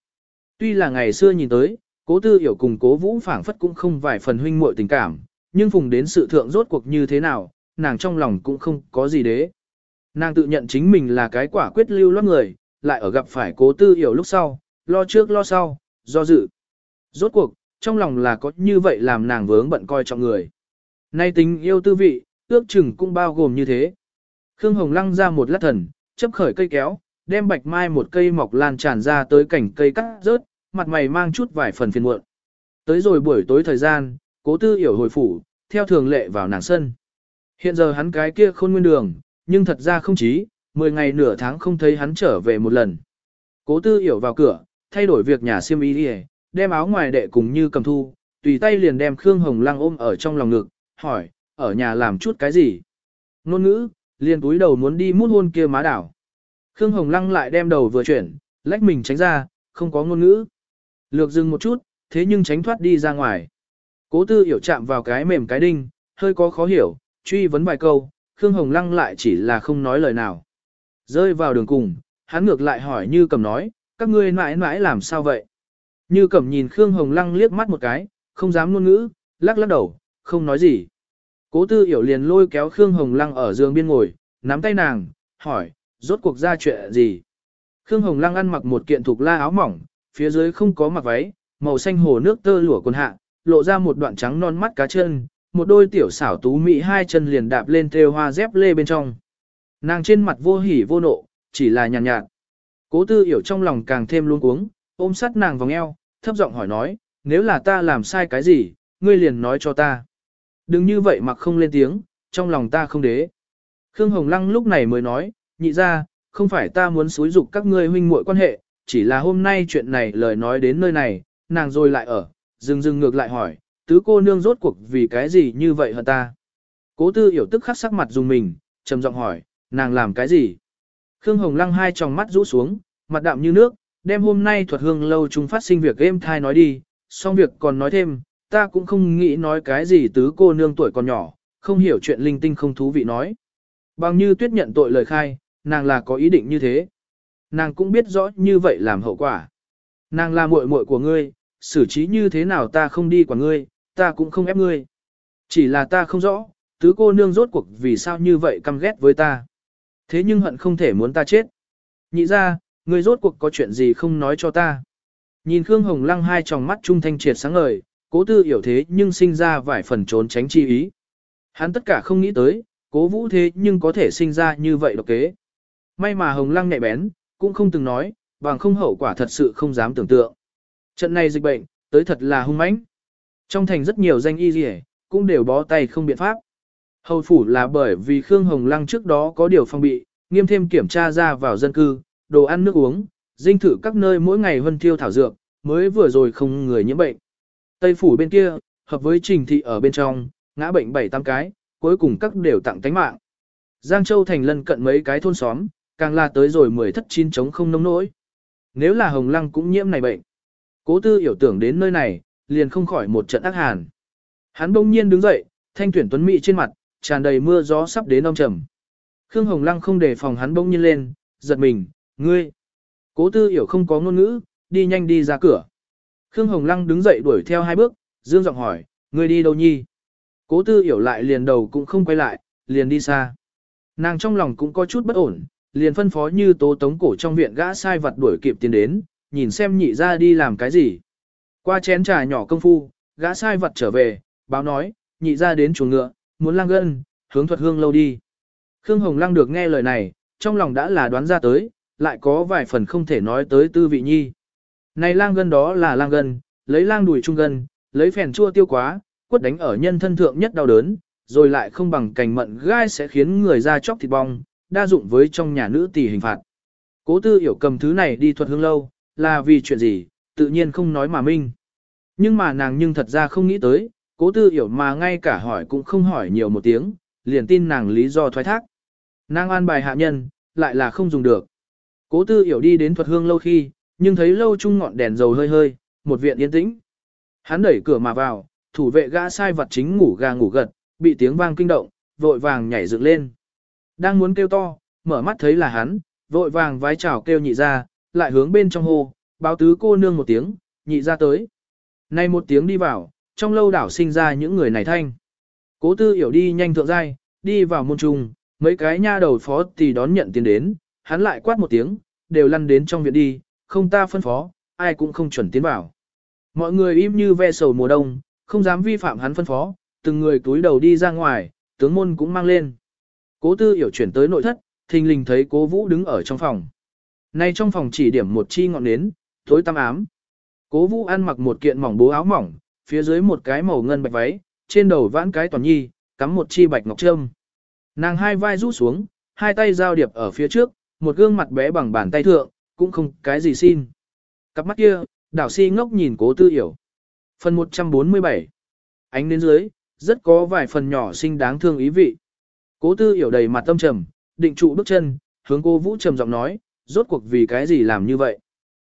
Tuy là ngày xưa nhìn tới, cố tư hiểu cùng cố vũ phảng phất cũng không vài phần huynh muội tình cảm, nhưng phùng đến sự thượng rốt cuộc như thế nào, nàng trong lòng cũng không có gì đế. Nàng tự nhận chính mình là cái quả quyết lưu loát người, lại ở gặp phải cố tư hiểu lúc sau, lo trước lo sau, do dự. Rốt cuộc, trong lòng là có như vậy làm nàng vướng bận coi trọng người. Nay tính yêu tư vị, ước chừng cũng bao gồm như thế. Khương Hồng lăng ra một lát thần, chấp khởi cây kéo, đem bạch mai một cây mọc lan tràn ra tới cảnh cây cắt rớt, mặt mày mang chút vài phần phiền muộn. Tới rồi buổi tối thời gian, cố tư hiểu hồi phủ, theo thường lệ vào nàng sân. Hiện giờ hắn cái kia khôn nguyên đường, nhưng thật ra không chí, 10 ngày nửa tháng không thấy hắn trở về một lần. Cố tư hiểu vào cửa, thay đổi việc nhà siêm ý đi đem áo ngoài đệ cùng như cầm thu, tùy tay liền đem Khương Hồng Lăng ôm ở trong lòng ngực, hỏi, ở nhà làm chút cái gì? Nôn ngữ, liền túi đầu muốn đi mút hôn kia má đảo. Khương Hồng Lăng lại đem đầu vừa chuyển, lách mình tránh ra, không có ngôn ngữ. Lược dừng một chút, thế nhưng tránh thoát đi ra ngoài. Cố tư hiểu chạm vào cái mềm cái đinh, hơi có khó hiểu, truy vấn vài câu, Khương Hồng Lăng lại chỉ là không nói lời nào. Rơi vào đường cùng, hắn ngược lại hỏi như cầm nói, các ngươi mãi mãi làm sao vậy? Như cẩm nhìn Khương Hồng Lăng liếc mắt một cái, không dám ngôn ngữ, lắc lắc đầu, không nói gì. Cố tư hiểu liền lôi kéo Khương Hồng Lăng ở giường biên ngồi, nắm tay nàng, hỏi, rốt cuộc ra chuyện gì? Khương Hồng Lăng ăn mặc một kiện thục la áo mỏng, phía dưới không có mặc váy, màu xanh hồ nước tơ lụa quần hạ, lộ ra một đoạn trắng non mắt cá chân, một đôi tiểu xảo tú mỹ hai chân liền đạp lên thêu hoa dép lê bên trong. Nàng trên mặt vô hỉ vô nộ, chỉ là nhàn nhạt, nhạt. Cố tư hiểu trong lòng càng thêm luống cuống, ôm sát nàng vòng eo, thấp giọng hỏi nói, nếu là ta làm sai cái gì, ngươi liền nói cho ta. Đừng như vậy mặc không lên tiếng, trong lòng ta không đế. Khương Hồng Lăng lúc này mới nói, nhị ra, không phải ta muốn xúi dục các ngươi huynh muội quan hệ, chỉ là hôm nay chuyện này lời nói đến nơi này, nàng rồi lại ở, dừng dừng ngược lại hỏi, tứ cô nương rốt cuộc vì cái gì như vậy hả ta? Cố tư hiểu tức khắc sắc mặt dùng mình, trầm giọng hỏi, nàng làm cái gì? Khương Hồng Lăng hai tròng mắt rũ xuống, mặt đạm như nước, đem hôm nay thuật hương lâu chúng phát sinh việc game thai nói đi, xong việc còn nói thêm, ta cũng không nghĩ nói cái gì tứ cô nương tuổi còn nhỏ, không hiểu chuyện linh tinh không thú vị nói. Bằng như tuyết nhận tội lời khai, nàng là có ý định như thế. Nàng cũng biết rõ như vậy làm hậu quả. Nàng là muội muội của ngươi, xử trí như thế nào ta không đi quản ngươi, ta cũng không ép ngươi. Chỉ là ta không rõ, tứ cô nương rốt cuộc vì sao như vậy căm ghét với ta. Thế nhưng hận không thể muốn ta chết. Nhị ra, ngươi rốt cuộc có chuyện gì không nói cho ta. Nhìn Khương Hồng Lăng hai tròng mắt trung thanh triệt sáng ngời, cố tư hiểu thế nhưng sinh ra vài phần trốn tránh chi ý. Hắn tất cả không nghĩ tới, cố vũ thế nhưng có thể sinh ra như vậy độc kế. May mà Hồng Lăng nhạy bén, cũng không từng nói, bằng không hậu quả thật sự không dám tưởng tượng. Trận này dịch bệnh, tới thật là hung mãnh. Trong thành rất nhiều danh y gì cũng đều bó tay không biện pháp. Hầu phủ là bởi vì Khương Hồng Lăng trước đó có điều phong bị, nghiêm thêm kiểm tra ra vào dân cư, đồ ăn nước uống, dinh thử các nơi mỗi ngày hân thiêu thảo dược, mới vừa rồi không người nhiễm bệnh. Tây phủ bên kia, hợp với trình thị ở bên trong, ngã bệnh bảy tám cái, cuối cùng các đều tặng tánh mạng. Giang Châu thành lân cận mấy cái thôn xóm, càng là tới rồi mười thất chín chống không nông nỗi. Nếu là Hồng Lăng cũng nhiễm này bệnh. Cố tư hiểu tưởng đến nơi này, liền không khỏi một trận ác hàn. Hắn bỗng nhiên đứng dậy, thanh tuyển tuấn mỹ trên mặt, tràn đầy mưa gió sắp đến ông trầm. Khương Hồng Lăng không để phòng hắn bỗng nhiên lên, giật mình, ngươi. Cố tư hiểu không có ngôn ngữ, đi nhanh đi ra cửa. Khương Hồng Lăng đứng dậy đuổi theo hai bước, dương giọng hỏi, ngươi đi đâu nhi? Cố tư hiểu lại liền đầu cũng không quay lại, liền đi xa. Nàng trong lòng cũng có chút bất ổn, liền phân phó như tố tống cổ trong viện gã sai vật đuổi kịp tiến đến, nhìn xem nhị ra đi làm cái gì. Qua chén trà nhỏ công phu, gã sai vật trở về, báo nói, nhị ra đến chuồng ngựa, muốn lang gân, hướng thuật hương lâu đi. Khương Hồng Lăng được nghe lời này, trong lòng đã là đoán ra tới, lại có vài phần không thể nói tới tư vị nhi. Này lang gân đó là lang gân, lấy lang đùi trung gân, lấy phèn chua tiêu quá, quất đánh ở nhân thân thượng nhất đau đớn, rồi lại không bằng cành mận gai sẽ khiến người ra chóc thịt bong, đa dụng với trong nhà nữ tỷ hình phạt. Cố tư hiểu cầm thứ này đi thuật hương lâu, là vì chuyện gì, tự nhiên không nói mà minh. Nhưng mà nàng nhưng thật ra không nghĩ tới, cố tư hiểu mà ngay cả hỏi cũng không hỏi nhiều một tiếng, liền tin nàng lý do thoái thác. Nàng an bài hạ nhân, lại là không dùng được. Cố tư hiểu đi đến thuật hương lâu khi, nhưng thấy lâu chung ngọn đèn dầu hơi hơi, một viện yên tĩnh. Hắn đẩy cửa mà vào, thủ vệ gã sai vật chính ngủ gà ngủ gật, bị tiếng vang kinh động, vội vàng nhảy dựng lên. Đang muốn kêu to, mở mắt thấy là hắn, vội vàng vái chào kêu nhị ra, lại hướng bên trong hồ, báo tứ cô nương một tiếng, nhị ra tới. Nay một tiếng đi vào, trong lâu đảo sinh ra những người này thanh. Cố tư hiểu đi nhanh thượng giai, đi vào môn trung, mấy cái nha đầu phó thì đón nhận tiền đến, hắn lại quát một tiếng, đều lăn đến trong viện đi, không ta phân phó, ai cũng không chuẩn tiến vào. Mọi người im như ve sầu mùa đông, không dám vi phạm hắn phân phó, từng người túi đầu đi ra ngoài, tướng môn cũng mang lên. Cố tư hiểu chuyển tới nội thất, thình lình thấy cố vũ đứng ở trong phòng. Nay trong phòng chỉ điểm một chi ngọn nến, tối tăm ám. Cố vũ ăn mặc một kiện mỏng bố áo mỏng, phía dưới một cái màu ngân bạch váy, trên đầu vãn cái toàn nhi, cắm một chi bạch ngọc trâm. Nàng hai vai rũ xuống, hai tay giao điệp ở phía trước, một gương mặt bé bằng bàn tay thượng, cũng không cái gì xin. Cặp mắt kia, đảo si ngốc nhìn cố tư hiểu. Phần 147 Ánh đến dưới, rất có vài phần nhỏ xinh đáng thương ý vị. Cố tư hiểu đầy mặt tâm trầm, định trụ bước chân, hướng cô Vũ trầm giọng nói, rốt cuộc vì cái gì làm như vậy.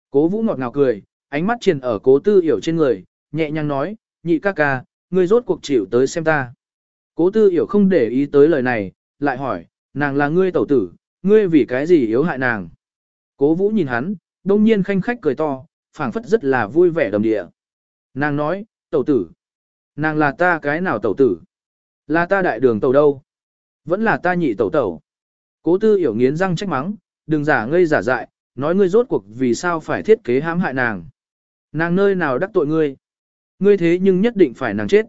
Cố Vũ ngọt ngào cười, ánh mắt triền ở cố tư hiểu trên người, nhẹ nhàng nói, nhị ca ca, ngươi rốt cuộc chịu tới xem ta. Cố tư hiểu không để ý tới lời này, lại hỏi, nàng là ngươi tẩu tử, ngươi vì cái gì yếu hại nàng. Cố Vũ nhìn hắn, đông nhiên khanh khách cười to, phảng phất rất là vui vẻ đầm địa. Nàng nói, tẩu tử. Nàng là ta cái nào tẩu tử? Là ta đại đường tẩu đâu? Vẫn là ta nhị tẩu tẩu. Cố tư hiểu nghiến răng trách mắng, đừng giả ngây giả dại, nói ngươi rốt cuộc vì sao phải thiết kế hãm hại nàng. Nàng nơi nào đắc tội ngươi? Ngươi thế nhưng nhất định phải nàng chết.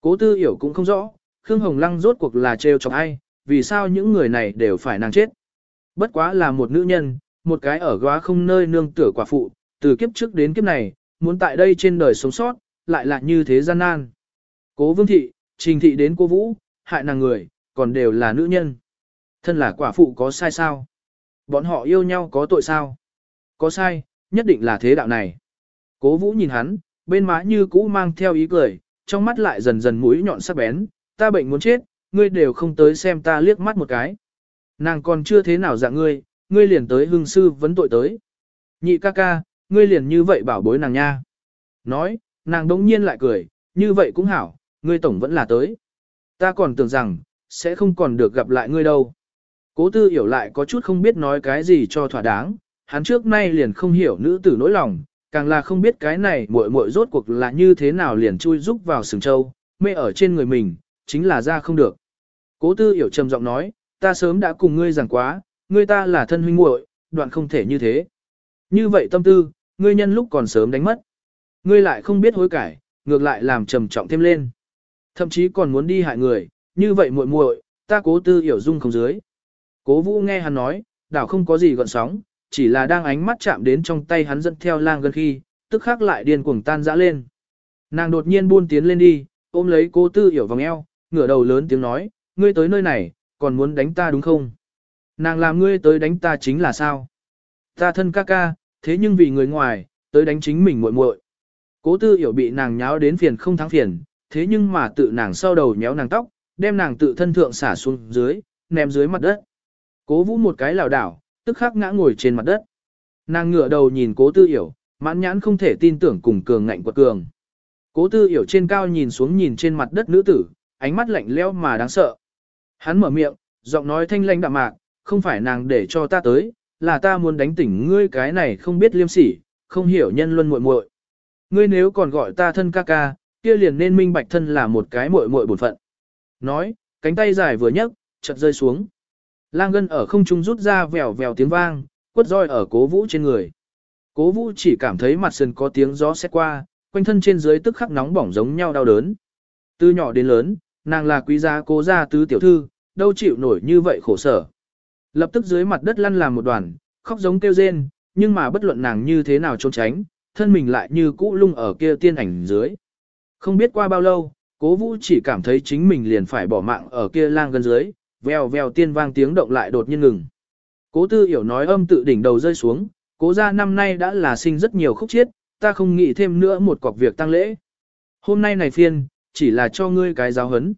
Cố tư hiểu cũng không rõ, Khương Hồng Lăng rốt cuộc là trêu chọc ai, vì sao những người này đều phải nàng chết. Bất quá là một nữ nhân, một cái ở góa không nơi nương tựa quả phụ, từ kiếp trước đến kiếp này, muốn tại đây trên đời sống sót, lại là như thế gian nan. Cố vương thị, trình thị đến cô vũ, hại nàng người, còn đều là nữ nhân. Thân là quả phụ có sai sao? Bọn họ yêu nhau có tội sao? Có sai, nhất định là thế đạo này. Cố vũ nhìn hắn, bên má như cũ mang theo ý cười, trong mắt lại dần dần mũi nhọn sắc bén, ta bệnh muốn chết, ngươi đều không tới xem ta liếc mắt một cái. Nàng còn chưa thế nào dạng ngươi, ngươi liền tới hương sư vấn tội tới. Nhị ca ca, ngươi liền như vậy bảo bối nàng nha. Nói, nàng đống nhiên lại cười, như vậy cũng hảo, ngươi tổng vẫn là tới. Ta còn tưởng rằng, sẽ không còn được gặp lại ngươi đâu. Cố tư hiểu lại có chút không biết nói cái gì cho thỏa đáng, hắn trước nay liền không hiểu nữ tử nỗi lòng, càng là không biết cái này muội muội rốt cuộc là như thế nào liền chui rúc vào sừng châu, mê ở trên người mình, chính là ra không được. Cố tư hiểu trầm giọng nói, ta sớm đã cùng ngươi giảng quá, ngươi ta là thân huynh muội, đoạn không thể như thế. Như vậy tâm tư, ngươi nhân lúc còn sớm đánh mất. Ngươi lại không biết hối cải, ngược lại làm trầm trọng thêm lên. Thậm chí còn muốn đi hại người, như vậy muội muội, ta cố tư hiểu dung không dưới. Cố vũ nghe hắn nói, đảo không có gì gọn sóng, chỉ là đang ánh mắt chạm đến trong tay hắn dẫn theo lang gần khi, tức khắc lại điên cuồng tan dã lên. Nàng đột nhiên buôn tiến lên đi, ôm lấy cố tư hiểu vòng eo, ngửa đầu lớn tiếng nói, ngươi tới nơi này, còn muốn đánh ta đúng không? Nàng làm ngươi tới đánh ta chính là sao? Ta thân ca ca, thế nhưng vì người ngoài, tới đánh chính mình muội muội. Cố tư hiểu bị nàng nháo đến phiền không thắng phiền, thế nhưng mà tự nàng sau đầu nhéo nàng tóc, đem nàng tự thân thượng xả xuống dưới, ném dưới mặt đất. Cố vũ một cái lảo đảo, tức khắc ngã ngồi trên mặt đất. Nàng ngửa đầu nhìn cố tư hiểu, mãn nhãn không thể tin tưởng cùng cường ngạnh quật cường. Cố tư hiểu trên cao nhìn xuống nhìn trên mặt đất nữ tử, ánh mắt lạnh lẽo mà đáng sợ. Hắn mở miệng, giọng nói thanh lãnh đạm mạc, không phải nàng để cho ta tới, là ta muốn đánh tỉnh ngươi cái này không biết liêm sỉ, không hiểu nhân luân muội muội. Ngươi nếu còn gọi ta thân ca ca, kia liền nên minh bạch thân là một cái muội muội bổn phận. Nói, cánh tay dài vừa nhấc, chợt rơi xuống. Lang gân ở không trung rút ra vèo vèo tiếng vang, quất roi ở cố vũ trên người. Cố vũ chỉ cảm thấy mặt sườn có tiếng gió xét qua, quanh thân trên dưới tức khắc nóng bỏng giống nhau đau đớn. Từ nhỏ đến lớn, nàng là quý gia cố gia tứ tiểu thư, đâu chịu nổi như vậy khổ sở. Lập tức dưới mặt đất lăn làm một đoàn, khóc giống kêu rên, nhưng mà bất luận nàng như thế nào trốn tránh, thân mình lại như cũ lung ở kia tiên ảnh dưới. Không biết qua bao lâu, cố vũ chỉ cảm thấy chính mình liền phải bỏ mạng ở kia lang gần dưới, vèo vèo tiên vang tiếng động lại đột nhiên ngừng. Cố tư hiểu nói âm tự đỉnh đầu rơi xuống, cố gia năm nay đã là sinh rất nhiều khúc chiết, ta không nghĩ thêm nữa một cọc việc tăng lễ. Hôm nay này phiên, chỉ là cho ngươi cái giáo hấn.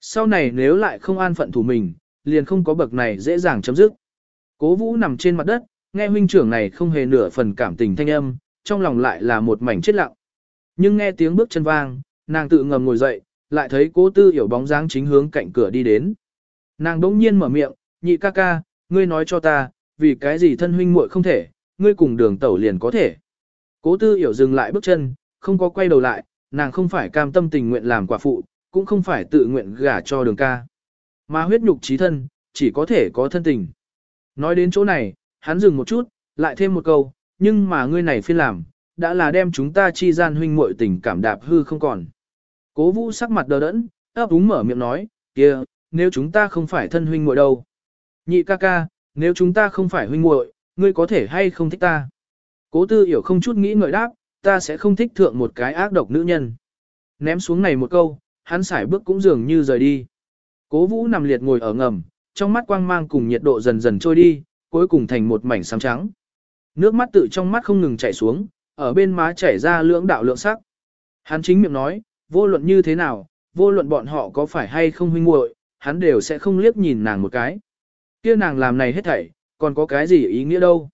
Sau này nếu lại không an phận thủ mình, liền không có bậc này dễ dàng chấm dứt. Cố vũ nằm trên mặt đất, nghe huynh trưởng này không hề nửa phần cảm tình thanh âm, trong lòng lại là một mảnh chết lặng. Nhưng nghe tiếng bước chân vang, nàng tự ngầm ngồi dậy, lại thấy cố tư hiểu bóng dáng chính hướng cạnh cửa đi đến. Nàng đỗng nhiên mở miệng, nhị ca ca, ngươi nói cho ta, vì cái gì thân huynh muội không thể, ngươi cùng đường tẩu liền có thể. Cố tư hiểu dừng lại bước chân, không có quay đầu lại, nàng không phải cam tâm tình nguyện làm quả phụ, cũng không phải tự nguyện gả cho đường ca. Mà huyết nhục trí thân, chỉ có thể có thân tình. Nói đến chỗ này, hắn dừng một chút, lại thêm một câu, nhưng mà ngươi này phiên làm, đã là đem chúng ta chi gian huynh muội tình cảm đạp hư không còn. Cố vũ sắc mặt đờ đẫn, ấp úng mở miệng nói, kia, nếu chúng ta không phải thân huynh muội đâu. Nhị ca ca, nếu chúng ta không phải huynh muội, ngươi có thể hay không thích ta. Cố tư hiểu không chút nghĩ ngợi đáp, ta sẽ không thích thượng một cái ác độc nữ nhân. Ném xuống này một câu, hắn sải bước cũng dường như rời đi. Cố vũ nằm liệt ngồi ở ngầm, trong mắt quang mang cùng nhiệt độ dần dần trôi đi, cuối cùng thành một mảnh xám trắng. Nước mắt tự trong mắt không ngừng chảy xuống, ở bên má chảy ra lưỡng đạo lượng sắc. Hắn chính miệng nói, vô luận như thế nào, vô luận bọn họ có phải hay không huynh muội, hắn đều sẽ không liếc nhìn nàng một cái. Kia nàng làm này hết thảy, còn có cái gì ý nghĩa đâu.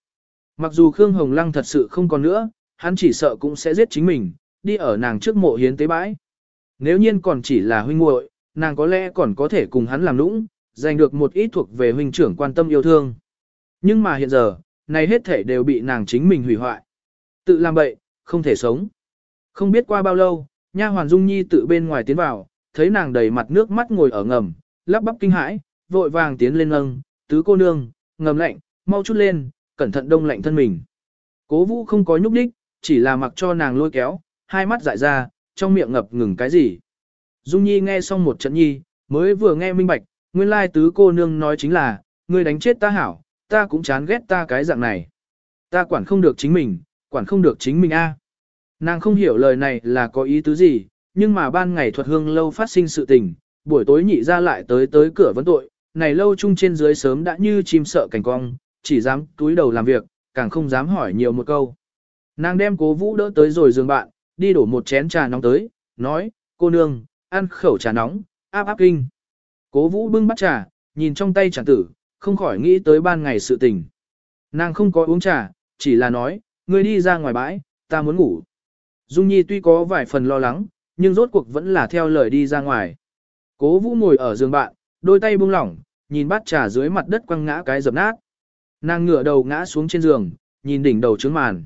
Mặc dù Khương Hồng Lăng thật sự không còn nữa, hắn chỉ sợ cũng sẽ giết chính mình, đi ở nàng trước mộ hiến tế bãi. Nếu nhiên còn chỉ là huynh muội, nàng có lẽ còn có thể cùng hắn làm lũng, giành được một ít thuộc về huynh trưởng quan tâm yêu thương. Nhưng mà hiện giờ, này hết thể đều bị nàng chính mình hủy hoại. Tự làm bậy, không thể sống. Không biết qua bao lâu, nha hoàn Dung Nhi tự bên ngoài tiến vào, thấy nàng đầy mặt nước mắt ngồi ở ngầm, lắp bắp kinh hãi, vội vàng tiến lên lưng, tứ cô nương, ngầm lạnh, mau chút lên, cẩn thận đông lạnh thân mình. Cố vũ không có nhúc đích, chỉ là mặc cho nàng lôi kéo, hai mắt dại ra, trong miệng ngập ngừng cái gì. Dung Nhi nghe xong một trận nhi, mới vừa nghe minh bạch, nguyên lai tứ cô nương nói chính là, ngươi đánh chết ta hảo, ta cũng chán ghét ta cái dạng này. Ta quản không được chính mình, quản không được chính mình a. Nàng không hiểu lời này là có ý tứ gì, nhưng mà ban ngày thuật hương lâu phát sinh sự tình, buổi tối nhị ra lại tới tới cửa vấn tội, này lâu chung trên dưới sớm đã như chim sợ cảnh cong, chỉ dám túi đầu làm việc, càng không dám hỏi nhiều một câu. Nàng đem cố vũ đỡ tới rồi giường bạn, đi đổ một chén trà nóng tới, nói, cô nương, ăn khẩu trà nóng, áp áp kinh. Cố vũ bưng bắt trà, nhìn trong tay trà tử, không khỏi nghĩ tới ban ngày sự tình. Nàng không có uống trà, chỉ là nói, ngươi đi ra ngoài bãi, ta muốn ngủ. Dung Nhi tuy có vài phần lo lắng, nhưng rốt cuộc vẫn là theo lời đi ra ngoài. Cố vũ ngồi ở giường bạn, đôi tay buông lỏng, nhìn bát trà dưới mặt đất quăng ngã cái dập nát. Nàng ngửa đầu ngã xuống trên giường, nhìn đỉnh đầu trướng màn.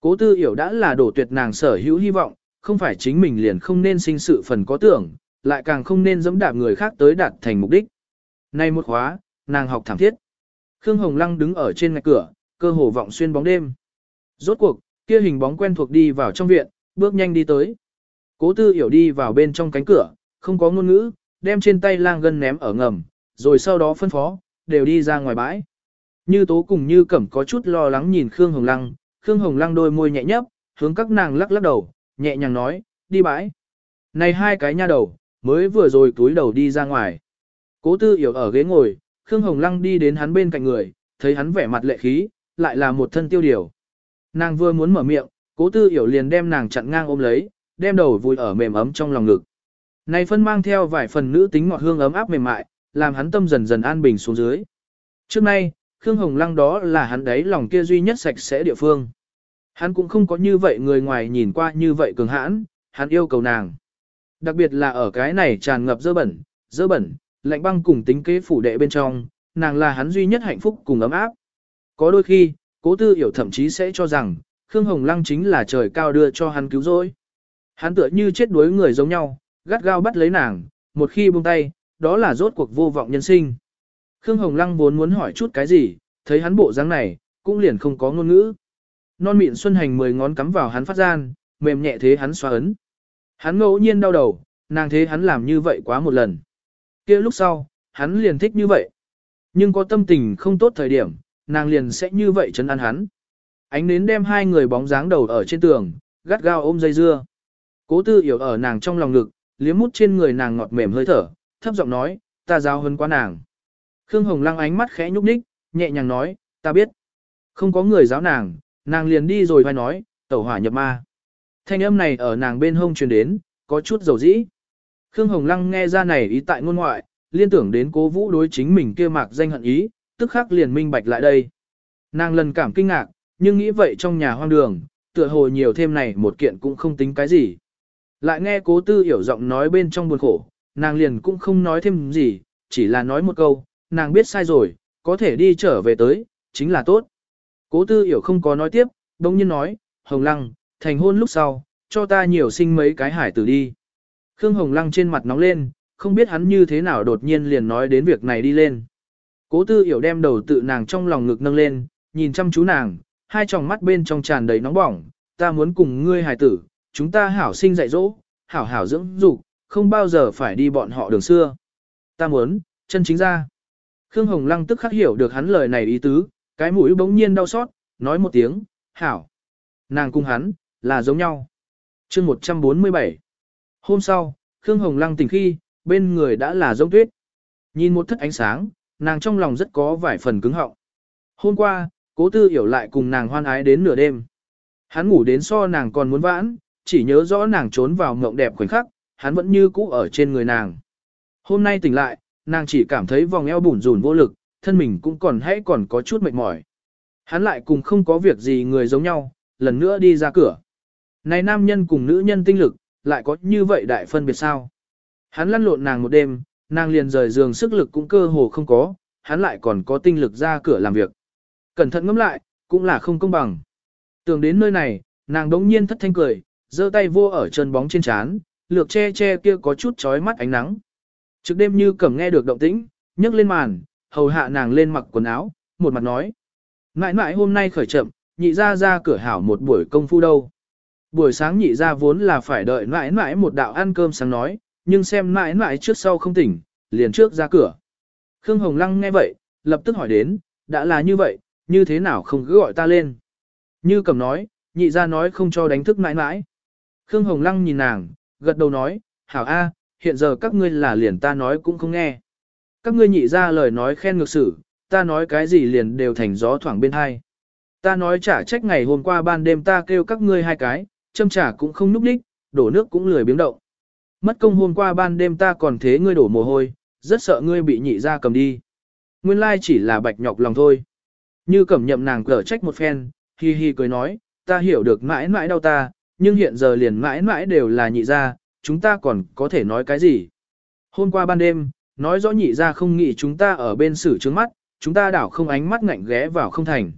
Cố tư hiểu đã là đổ tuyệt nàng sở hữu hy vọng, không phải chính mình liền không nên sinh sự phần có tưởng, lại càng không nên dẫm đạp người khác tới đạt thành mục đích. Nay một khóa, nàng học thảm thiết. Khương Hồng Lăng đứng ở trên ngạch cửa, cơ hồ vọng xuyên bóng đêm. Rốt cuộc, kia hình bóng quen thuộc đi vào trong viện, bước nhanh đi tới. Cố tư hiểu đi vào bên trong cánh cửa, không có ngôn ngữ, đem trên tay lang gân ném ở ngầm, rồi sau đó phân phó, đều đi ra ngoài bãi. Như tố cùng như cẩm có chút lo lắng nhìn Khương Hồng Lăng, Khương Hồng Lăng đôi môi nhẹ nhấp, hướng các nàng lắc lắc đầu, nhẹ nhàng nói, đi bãi. Này hai cái nha đầu, mới vừa rồi túi đầu đi ra ngoài. Cố tư hiểu ở ghế ngồi, Khương Hồng Lăng đi đến hắn bên cạnh người, thấy hắn vẻ mặt lệ khí, lại là một thân tiêu điều. Nàng vừa muốn mở miệng, cố tư hiểu liền đem nàng chặn ngang ôm lấy, đem đầu vùi ở mềm ấm trong lòng ngực. Này phân mang theo vài phần nữ tính ngọt hương ấm áp mềm mại, làm hắn tâm dần dần an bình xuống dưới. Trước nay, Khương Hồng Lăng đó là hắn đấy lòng kia duy nhất sạch sẽ địa phương. Hắn cũng không có như vậy người ngoài nhìn qua như vậy cường hãn, hắn yêu cầu nàng. Đặc biệt là ở cái này tràn ngập dơ bẩn, dơ bẩn, lạnh băng cùng tính kế phủ đệ bên trong, nàng là hắn duy nhất hạnh phúc cùng ấm áp. Có đôi khi, cố tư hiểu thậm chí sẽ cho rằng, Khương Hồng Lăng chính là trời cao đưa cho hắn cứu rỗi. Hắn tựa như chết đuối người giống nhau, gắt gao bắt lấy nàng, một khi buông tay, đó là rốt cuộc vô vọng nhân sinh. Khương Hồng Lăng vốn muốn hỏi chút cái gì, thấy hắn bộ dáng này, cũng liền không có ngôn ngữ. Non mịn xuân hành mười ngón cắm vào hắn phát gian, mềm nhẹ thế hắn xoa ấn. Hắn ngẫu nhiên đau đầu, nàng thế hắn làm như vậy quá một lần. kia lúc sau, hắn liền thích như vậy. Nhưng có tâm tình không tốt thời điểm, nàng liền sẽ như vậy chấn an hắn. Ánh nến đem hai người bóng dáng đầu ở trên tường, gắt gao ôm dây dưa. Cố tư hiểu ở nàng trong lòng ngực, liếm mút trên người nàng ngọt mềm hơi thở, thấp giọng nói, ta giao hơn quá nàng. Khương Hồng Lăng ánh mắt khẽ nhúc nhích, nhẹ nhàng nói, ta biết. Không có người giáo nàng, nàng liền đi rồi phải nói, tẩu hỏa nhập ma. Thanh âm này ở nàng bên hông truyền đến, có chút dầu dĩ. Khương Hồng Lăng nghe ra này ý tại ngôn ngoại, liên tưởng đến cố vũ đối chính mình kia mạc danh hận ý, tức khắc liền minh bạch lại đây. Nàng lần cảm kinh ngạc, nhưng nghĩ vậy trong nhà hoang đường, tựa hồ nhiều thêm này một kiện cũng không tính cái gì. Lại nghe cố tư hiểu giọng nói bên trong buồn khổ, nàng liền cũng không nói thêm gì, chỉ là nói một câu, nàng biết sai rồi, có thể đi trở về tới, chính là tốt. Cố tư hiểu không có nói tiếp, đồng nhiên nói, Hồng Lăng, thành hôn lúc sau, cho ta nhiều sinh mấy cái hải tử đi. Khương Hồng Lăng trên mặt nóng lên, không biết hắn như thế nào đột nhiên liền nói đến việc này đi lên. Cố tư hiểu đem đầu tự nàng trong lòng ngực nâng lên, nhìn chăm chú nàng, hai tròng mắt bên trong tràn đầy nóng bỏng, ta muốn cùng ngươi hải tử, chúng ta hảo sinh dạy dỗ, hảo hảo dưỡng dục, không bao giờ phải đi bọn họ đường xưa. Ta muốn, chân chính ra. Khương Hồng Lăng tức khắc hiểu được hắn lời này ý tứ, cái mũi bỗng nhiên đau xót, nói một tiếng, hảo. Nàng cùng hắn, là giống nhau. chương 147 Hôm sau, Khương Hồng Lăng tỉnh khi, bên người đã là giống tuyết. Nhìn một thất ánh sáng, nàng trong lòng rất có vài phần cứng họng. Hôm qua, cố tư hiểu lại cùng nàng hoan ái đến nửa đêm. Hắn ngủ đến so nàng còn muốn vãn, chỉ nhớ rõ nàng trốn vào mộng đẹp khoảnh khắc, hắn vẫn như cũ ở trên người nàng. Hôm nay tỉnh lại, nàng chỉ cảm thấy vòng eo bủn rủn vô lực, thân mình cũng còn hãy còn có chút mệt mỏi. Hắn lại cùng không có việc gì người giống nhau, lần nữa đi ra cửa. Này nam nhân cùng nữ nhân tinh lực, lại có như vậy đại phân biệt sao? Hắn lăn lộn nàng một đêm, nàng liền rời giường sức lực cũng cơ hồ không có, hắn lại còn có tinh lực ra cửa làm việc. Cẩn thận ngẫm lại, cũng là không công bằng. Tưởng đến nơi này, nàng đống nhiên thất thanh cười, giơ tay vô ở chân bóng trên trán, lược che che kia có chút chói mắt ánh nắng. Trước đêm như cẩm nghe được động tĩnh, nhấc lên màn, hầu hạ nàng lên mặc quần áo, một mặt nói. Mãi mãi hôm nay khởi chậm, nhị ra ra cửa hảo một buổi công phu đâu. Buổi sáng nhị ra vốn là phải đợi mãi mãi một đạo ăn cơm sáng nói, nhưng xem mãi mãi trước sau không tỉnh, liền trước ra cửa. Khương Hồng Lăng nghe vậy, lập tức hỏi đến, đã là như vậy, như thế nào không cứ gọi ta lên. Như cầm nói, nhị ra nói không cho đánh thức mãi mãi. Khương Hồng Lăng nhìn nàng, gật đầu nói, hảo a, hiện giờ các ngươi là liền ta nói cũng không nghe. Các ngươi nhị ra lời nói khen ngược sử, ta nói cái gì liền đều thành gió thoảng bên hai. Ta nói trả trách ngày hôm qua ban đêm ta kêu các ngươi hai cái, châm trả cũng không núp đích, đổ nước cũng lười biếng động. Mất công hôm qua ban đêm ta còn thế ngươi đổ mồ hôi, rất sợ ngươi bị nhị ra cầm đi. Nguyên lai chỉ là bạch nhọc lòng thôi. Như cẩm nhậm nàng cở trách một phen, hi hi cười nói, ta hiểu được mãi mãi đau ta, nhưng hiện giờ liền mãi mãi đều là nhị ra, chúng ta còn có thể nói cái gì. Hôm qua ban đêm, nói rõ nhị ra không nghĩ chúng ta ở bên xử trướng mắt, chúng ta đảo không ánh mắt ngạnh ghé vào không thành.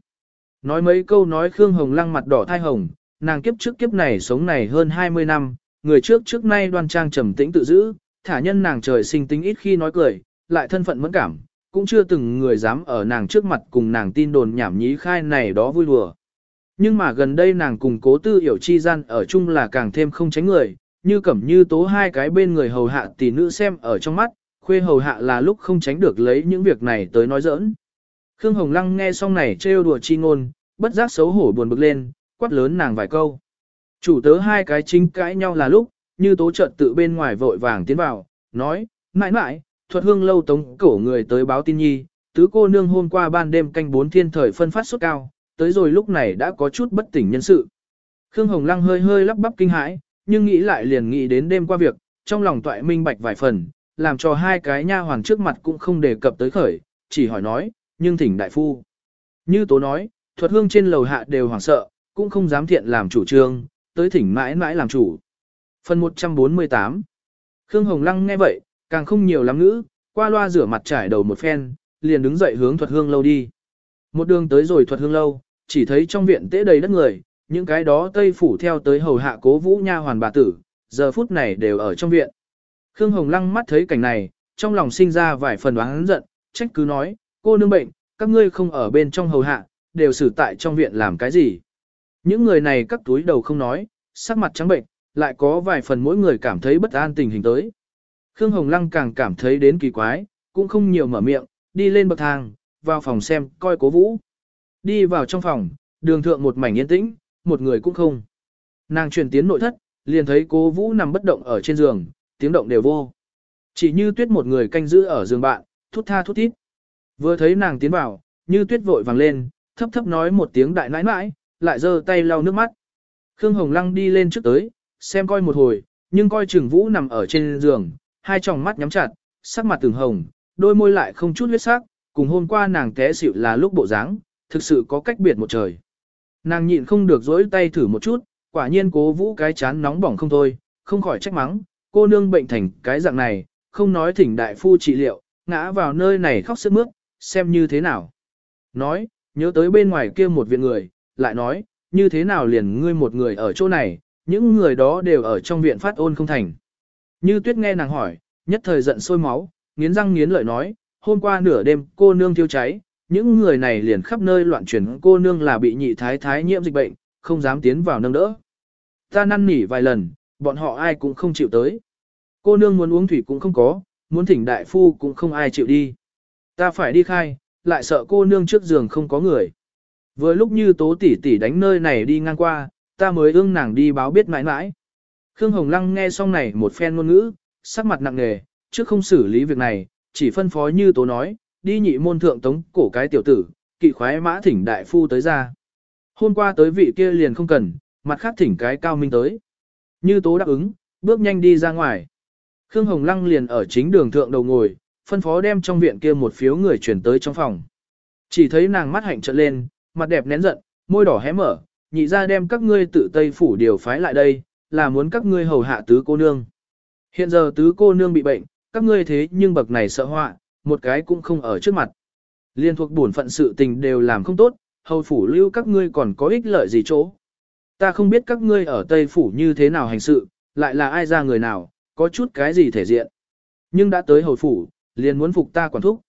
Nói mấy câu nói Khương Hồng Lăng mặt đỏ thai hồng, nàng kiếp trước kiếp này sống này hơn 20 năm, người trước trước nay đoan trang trầm tĩnh tự giữ, thả nhân nàng trời sinh tính ít khi nói cười, lại thân phận mẫn cảm, cũng chưa từng người dám ở nàng trước mặt cùng nàng tin đồn nhảm nhí khai này đó vui đùa. Nhưng mà gần đây nàng cùng cố tư hiểu chi gian ở chung là càng thêm không tránh người, như cẩm như tố hai cái bên người hầu hạ tỷ nữ xem ở trong mắt, khuê hầu hạ là lúc không tránh được lấy những việc này tới nói giỡn. Khương Hồng Lăng nghe xong này trêu đùa chi ngôn, bất giác xấu hổ buồn bực lên, quát lớn nàng vài câu. Chủ tớ hai cái chính cãi nhau là lúc, như tố trợn tự bên ngoài vội vàng tiến vào, nói, mãi mãi, thuật hương lâu tống cổ người tới báo tin nhi, tứ cô nương hôm qua ban đêm canh bốn thiên thời phân phát sốt cao, tới rồi lúc này đã có chút bất tỉnh nhân sự. Khương Hồng Lăng hơi hơi lắp bắp kinh hãi, nhưng nghĩ lại liền nghĩ đến đêm qua việc, trong lòng toại minh bạch vài phần, làm cho hai cái nha hoàn trước mặt cũng không đề cập tới khởi, chỉ hỏi nói, nhưng thỉnh đại phu. Như tố nói, thuật hương trên lầu hạ đều hoảng sợ, cũng không dám thiện làm chủ trương, tới thỉnh mãi mãi làm chủ. Phần 148 Khương Hồng Lăng nghe vậy, càng không nhiều lắm ngữ, qua loa rửa mặt trải đầu một phen, liền đứng dậy hướng thuật hương lâu đi. Một đường tới rồi thuật hương lâu, chỉ thấy trong viện tễ đầy đất người, những cái đó tây phủ theo tới hầu hạ cố vũ nha hoàn bà tử, giờ phút này đều ở trong viện. Khương Hồng Lăng mắt thấy cảnh này, trong lòng sinh ra vài phần oán giận, trách cứ nói, cô nương bệnh, các ngươi không ở bên trong hầu hạ, đều xử tại trong viện làm cái gì. Những người này các túi đầu không nói, sắc mặt trắng bệnh, lại có vài phần mỗi người cảm thấy bất an tình hình tới. Khương Hồng Lăng càng cảm thấy đến kỳ quái, cũng không nhiều mở miệng, đi lên bậc thang, vào phòng xem, coi cố vũ. Đi vào trong phòng, đường thượng một mảnh yên tĩnh, một người cũng không. Nàng chuyển tiến nội thất, liền thấy cố vũ nằm bất động ở trên giường, tiếng động đều vô. Chỉ như tuyết một người canh giữ ở giường bạn, thút tha thút thít. Vừa thấy nàng tiến vào, như tuyết vội vàng lên, thấp thấp nói một tiếng đại nãi nãi, lại giơ tay lau nước mắt. Khương Hồng Lăng đi lên trước tới, xem coi một hồi, nhưng coi Trừng Vũ nằm ở trên giường, hai tròng mắt nhắm chặt, sắc mặt từng hồng, đôi môi lại không chút huyết sắc, cùng hôm qua nàng té xỉu là lúc bộ dáng, thực sự có cách biệt một trời. Nàng nhịn không được dỗi tay thử một chút, quả nhiên cố vũ cái chán nóng bỏng không thôi, không khỏi trách mắng, cô nương bệnh thành cái dạng này, không nói thỉnh đại phu trị liệu, ngã vào nơi này khóc sức mướt, xem như thế nào. Nói, nhớ tới bên ngoài kia một viện người, lại nói, như thế nào liền ngươi một người ở chỗ này, những người đó đều ở trong viện phát ôn không thành. Như tuyết nghe nàng hỏi, nhất thời giận sôi máu, nghiến răng nghiến lợi nói, hôm qua nửa đêm cô nương thiêu cháy, những người này liền khắp nơi loạn truyền cô nương là bị nhị thái thái nhiễm dịch bệnh, không dám tiến vào nâng đỡ. Ta năn nỉ vài lần, bọn họ ai cũng không chịu tới. Cô nương muốn uống thủy cũng không có, muốn thỉnh đại phu cũng không ai chịu đi. Ta phải đi khai, lại sợ cô nương trước giường không có người. Vừa lúc như tố tỷ tỷ đánh nơi này đi ngang qua, ta mới ương nàng đi báo biết mãi mãi. Khương Hồng Lăng nghe xong này một phen ngôn ngữ, sắc mặt nặng nề, trước không xử lý việc này, chỉ phân phó như tố nói, đi nhị môn thượng tống cổ cái tiểu tử, kỵ khoái mã thỉnh đại phu tới ra. Hôm qua tới vị kia liền không cần, mặt khác thỉnh cái cao minh tới. Như tố đáp ứng, bước nhanh đi ra ngoài. Khương Hồng Lăng liền ở chính đường thượng đầu ngồi, phân phó đem trong viện kia một phiếu người chuyển tới trong phòng. Chỉ thấy nàng mắt hạnh trợn lên, mặt đẹp nén giận, môi đỏ hé mở, nhị ra đem các ngươi tự Tây Phủ điều phái lại đây, là muốn các ngươi hầu hạ tứ cô nương. Hiện giờ tứ cô nương bị bệnh, các ngươi thế nhưng bậc này sợ họa, một cái cũng không ở trước mặt. Liên thuộc bổn phận sự tình đều làm không tốt, hầu phủ lưu các ngươi còn có ích lợi gì chỗ. Ta không biết các ngươi ở Tây Phủ như thế nào hành sự, lại là ai ra người nào, có chút cái gì thể diện. Nhưng đã tới hồi phủ, liền muốn phục ta quản thúc.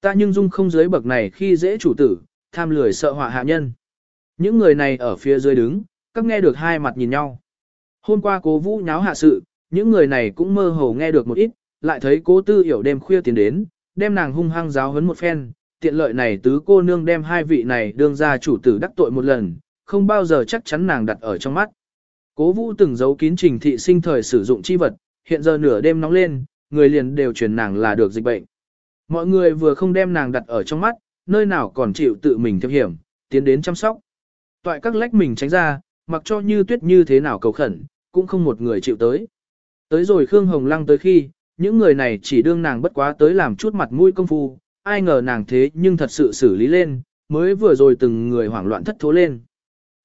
Ta nhưng dung không dưới bậc này khi dễ chủ tử, tham lười sợ họa hạ nhân. Những người này ở phía dưới đứng, các nghe được hai mặt nhìn nhau. Hôm qua cố vũ nháo hạ sự, những người này cũng mơ hồ nghe được một ít, lại thấy cố tư hiểu đêm khuya tiến đến, đem nàng hung hăng giáo huấn một phen, tiện lợi này tứ cô nương đem hai vị này đương ra chủ tử đắc tội một lần, không bao giờ chắc chắn nàng đặt ở trong mắt. Cố vũ từng giấu kín trình thị sinh thời sử dụng chi vật, hiện giờ nửa đêm nóng lên, người liền đều truyền nàng là được dịch bệnh. Mọi người vừa không đem nàng đặt ở trong mắt, nơi nào còn chịu tự mình thiệp hiểm, tiến đến chăm sóc. Toại các lách mình tránh ra, mặc cho như tuyết như thế nào cầu khẩn, cũng không một người chịu tới. Tới rồi Khương Hồng Lăng tới khi, những người này chỉ đương nàng bất quá tới làm chút mặt mũi công phu, ai ngờ nàng thế nhưng thật sự xử lý lên, mới vừa rồi từng người hoảng loạn thất thố lên.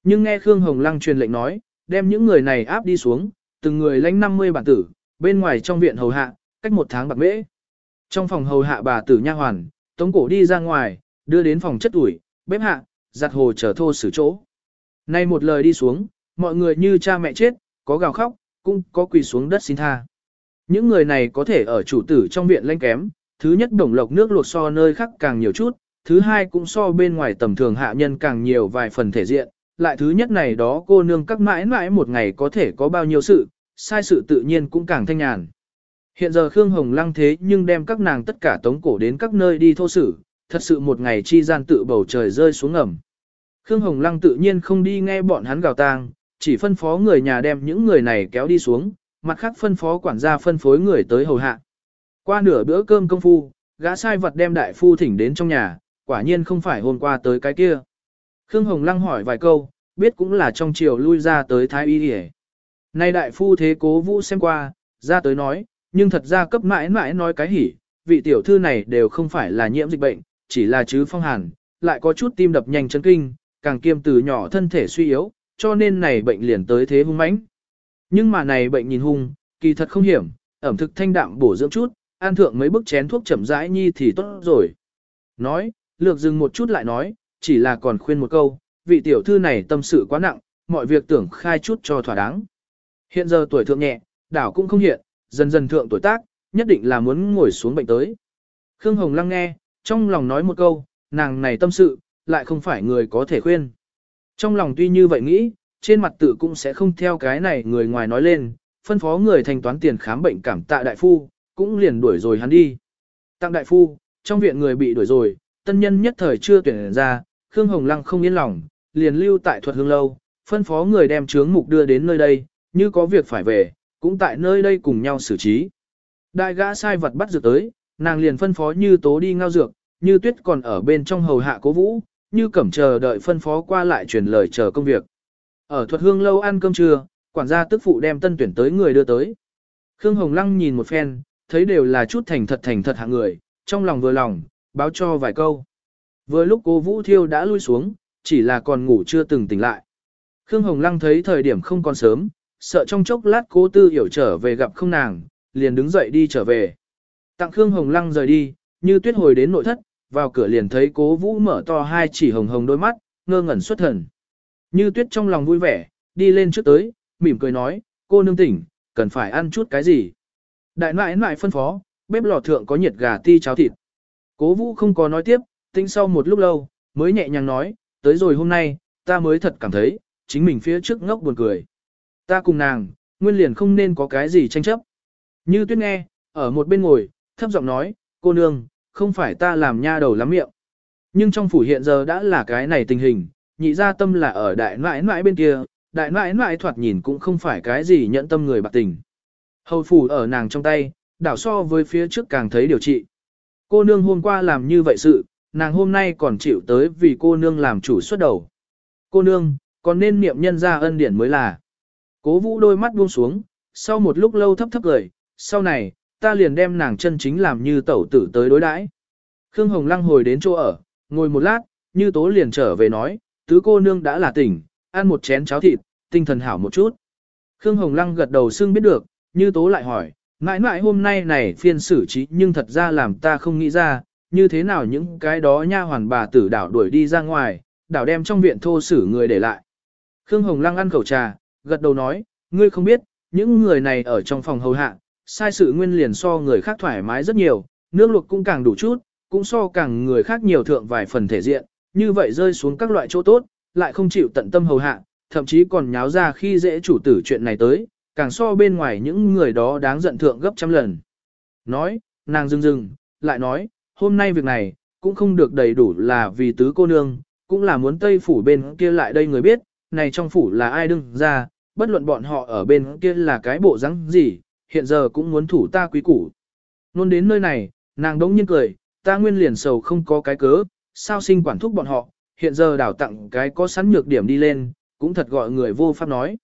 Nhưng nghe Khương Hồng Lăng truyền lệnh nói, đem những người này áp đi xuống, từng người lãnh 50 bản tử, bên ngoài trong viện hầu hạ, cách một tháng bạc mễ. Trong phòng hầu hạ bà tử nha hoàn, tống cổ đi ra ngoài, đưa đến phòng chất ủi, bếp hạ, giặt hồ trở thô xử chỗ. Nay một lời đi xuống, mọi người như cha mẹ chết, có gào khóc, cũng có quỳ xuống đất xin tha. Những người này có thể ở chủ tử trong viện lanh kém, thứ nhất đồng lộc nước luộc so nơi khác càng nhiều chút, thứ hai cũng so bên ngoài tầm thường hạ nhân càng nhiều vài phần thể diện, lại thứ nhất này đó cô nương các mãi mãi một ngày có thể có bao nhiêu sự, sai sự tự nhiên cũng càng thanh nhàn. Hiện giờ Khương Hồng Lăng thế nhưng đem các nàng tất cả tống cổ đến các nơi đi thô sử, thật sự một ngày chi gian tự bầu trời rơi xuống ngầm. Khương Hồng Lăng tự nhiên không đi nghe bọn hắn gào tang, chỉ phân phó người nhà đem những người này kéo đi xuống, mặt khác phân phó quản gia phân phối người tới hầu hạ. Qua nửa bữa cơm công phu, gã sai vật đem đại phu thỉnh đến trong nhà, quả nhiên không phải hôm qua tới cái kia. Khương Hồng Lăng hỏi vài câu, biết cũng là trong chiều lui ra tới Thái Y Điề. Nay đại phu thế cố vũ xem qua, ra tới nói, nhưng thật ra cấp mãi mãi nói cái hỉ, vị tiểu thư này đều không phải là nhiễm dịch bệnh, chỉ là chứ phong hàn, lại có chút tim đập nhanh chấn kinh, càng kiêm từ nhỏ thân thể suy yếu, cho nên này bệnh liền tới thế hung mãnh. Nhưng mà này bệnh nhìn hung, kỳ thật không hiểm, ẩm thực thanh đạm bổ dưỡng chút, an thượng mấy bức chén thuốc chậm rãi nhi thì tốt rồi. Nói, lược dừng một chút lại nói, chỉ là còn khuyên một câu, vị tiểu thư này tâm sự quá nặng, mọi việc tưởng khai chút cho thỏa đáng. Hiện giờ tuổi thượng nhẹ, đảo cũng không hiện, dần dần thượng tuổi tác, nhất định là muốn ngồi xuống bệnh tới. Khương Hồng lăng nghe, trong lòng nói một câu, nàng này tâm sự, lại không phải người có thể khuyên. Trong lòng tuy như vậy nghĩ, trên mặt tự cũng sẽ không theo cái này người ngoài nói lên, phân phó người thanh toán tiền khám bệnh cảm tạ đại phu, cũng liền đuổi rồi hắn đi. Tặng đại phu, trong viện người bị đuổi rồi, tân nhân nhất thời chưa tuyển ra, Khương Hồng Lăng không yên lòng, liền lưu tại thuật hương lâu, phân phó người đem trướng mục đưa đến nơi đây, như có việc phải về, cũng tại nơi đây cùng nhau xử trí. Đại gã sai vật bắt dược tới, nàng liền phân phó như tố đi ngao dược, như tuyết còn ở bên trong hầu hạ cố vũ, như cẩm chờ đợi phân phó qua lại truyền lời chờ công việc. Ở thuật hương lâu ăn cơm trưa, quản gia tức phụ đem tân tuyển tới người đưa tới. Khương Hồng Lăng nhìn một phen, thấy đều là chút thành thật thành thật hạng người, trong lòng vừa lòng, báo cho vài câu. Vừa lúc cô Vũ Thiêu đã lui xuống, chỉ là còn ngủ chưa từng tỉnh lại. Khương Hồng Lăng thấy thời điểm không còn sớm, sợ trong chốc lát cố tư hiểu trở về gặp không nàng, liền đứng dậy đi trở về. Tặng Khương Hồng Lăng rời đi, như tuyết hồi đến nội thất, vào cửa liền thấy cố vũ mở to hai chỉ hồng hồng đôi mắt, ngơ ngẩn xuất thần. Như tuyết trong lòng vui vẻ, đi lên trước tới, mỉm cười nói, cô nương tỉnh, cần phải ăn chút cái gì. Đại nại nại phân phó, bếp lò thượng có nhiệt gà ti cháo thịt. Cố vũ không có nói tiếp, tính sau một lúc lâu, mới nhẹ nhàng nói, tới rồi hôm nay, ta mới thật cảm thấy, chính mình phía trước ngốc buồn cười. Ta cùng nàng, nguyên liền không nên có cái gì tranh chấp. Như tuyết nghe, ở một bên ngồi, thấp giọng nói, cô nương, không phải ta làm nha đầu lắm miệng. Nhưng trong phủ hiện giờ đã là cái này tình hình, nhị ra tâm là ở đại nãi nãi bên kia, đại nãi nãi thoạt nhìn cũng không phải cái gì nhận tâm người bạc tình. Hầu phủ ở nàng trong tay, đảo so với phía trước càng thấy điều trị. Cô nương hôm qua làm như vậy sự, nàng hôm nay còn chịu tới vì cô nương làm chủ xuất đầu. Cô nương, còn nên niệm nhân ra ân điển mới là. Cố vũ đôi mắt buông xuống, sau một lúc lâu thấp thấp cười, sau này, ta liền đem nàng chân chính làm như tẩu tử tới đối đãi. Khương Hồng Lăng hồi đến chỗ ở, ngồi một lát, như tố liền trở về nói, tứ cô nương đã là tỉnh, ăn một chén cháo thịt, tinh thần hảo một chút. Khương Hồng Lăng gật đầu xưng biết được, như tố lại hỏi, mãi mãi hôm nay này phiên xử trí nhưng thật ra làm ta không nghĩ ra, như thế nào những cái đó nha hoàn bà tử đảo đuổi đi ra ngoài, đảo đem trong viện thô xử người để lại. Khương Hồng Lăng ăn khẩu trà, gật đầu nói, ngươi không biết, những người này ở trong phòng hầu hạ, sai sự nguyên liền so người khác thoải mái rất nhiều, nước luộc cũng càng đủ chút, cũng so càng người khác nhiều thượng vài phần thể diện, như vậy rơi xuống các loại chỗ tốt, lại không chịu tận tâm hầu hạ, thậm chí còn nháo ra khi dễ chủ tử chuyện này tới, càng so bên ngoài những người đó đáng giận thượng gấp trăm lần. Nói, nàng dưng dưng, lại nói, hôm nay việc này, cũng không được đầy đủ là vì tứ cô nương, cũng là muốn Tây Phủ bên kia lại đây người biết, này trong phủ là ai đương ra, bất luận bọn họ ở bên kia là cái bộ rắn gì, hiện giờ cũng muốn thủ ta quý củ. Nôn đến nơi này, nàng đống nhiên cười, ta nguyên liền sầu không có cái cớ, sao sinh quản thúc bọn họ, hiện giờ đảo tặng cái có sẵn nhược điểm đi lên, cũng thật gọi người vô pháp nói.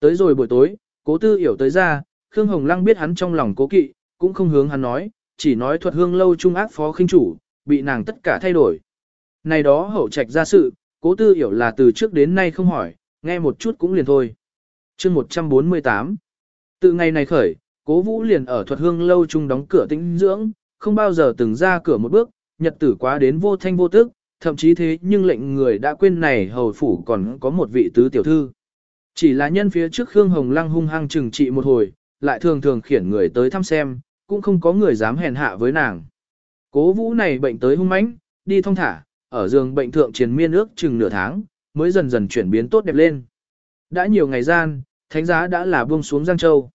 Tới rồi buổi tối, cố tư hiểu tới ra, Khương Hồng Lăng biết hắn trong lòng cố kỵ, cũng không hướng hắn nói, chỉ nói thuật hương lâu trung ác phó khinh chủ, bị nàng tất cả thay đổi. Này đó hậu trạch ra sự, cố tư hiểu là từ trước đến nay không hỏi, nghe một chút cũng liền thôi chương 148 Từ ngày này khởi, Cố vũ liền ở thuật hương lâu chung đóng cửa tĩnh dưỡng, không bao giờ từng ra cửa một bước, nhật tử quá đến vô thanh vô tức, thậm chí thế nhưng lệnh người đã quên này hầu phủ còn có một vị tứ tiểu thư. Chỉ là nhân phía trước Khương Hồng Lăng hung hăng trừng trị một hồi, lại thường thường khiển người tới thăm xem, cũng không có người dám hèn hạ với nàng. Cố vũ này bệnh tới hung mãnh, đi thông thả, ở giường bệnh thượng chiến miên ước chừng nửa tháng, mới dần dần chuyển biến tốt đẹp lên. Đã nhiều ngày gian, thánh giá đã là buông xuống Giang Châu.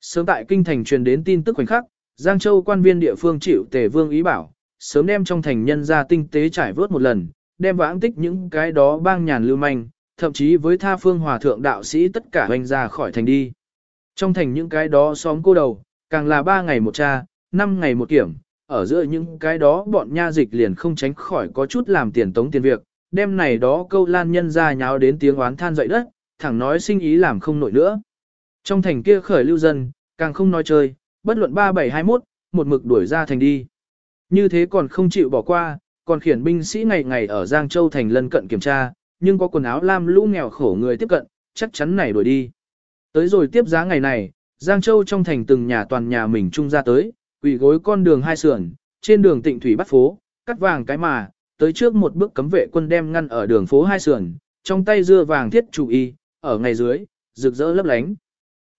Sớm tại kinh thành truyền đến tin tức khoảnh khắc, Giang Châu quan viên địa phương chịu tề vương ý bảo, sớm đem trong thành nhân ra tinh tế trải vớt một lần, đem vãng tích những cái đó bang nhàn lưu manh, thậm chí với tha phương hòa thượng đạo sĩ tất cả hoành ra khỏi thành đi. Trong thành những cái đó xóm cô đầu, càng là ba ngày một cha, năm ngày một kiểm, ở giữa những cái đó bọn nha dịch liền không tránh khỏi có chút làm tiền tống tiền việc, đem này đó câu lan nhân ra nháo đến tiếng oán than dậy đất, thẳng nói sinh ý làm không nổi nữa. Trong thành kia khởi lưu dân, càng không nói chơi, bất luận 3721, một mực đuổi ra thành đi. Như thế còn không chịu bỏ qua, còn khiển binh sĩ ngày ngày ở Giang Châu thành lân cận kiểm tra, nhưng có quần áo lam lũ nghèo khổ người tiếp cận, chắc chắn này đuổi đi. Tới rồi tiếp giá ngày này, Giang Châu trong thành từng nhà toàn nhà mình trung ra tới, quỷ gối con đường hai sườn, trên đường tịnh thủy bắt phố, cắt vàng cái mà, tới trước một bước cấm vệ quân đem ngăn ở đường phố hai sườn, trong tay dưa vàng thiết chủ y, ở ngày dưới, rực rỡ lấp lánh.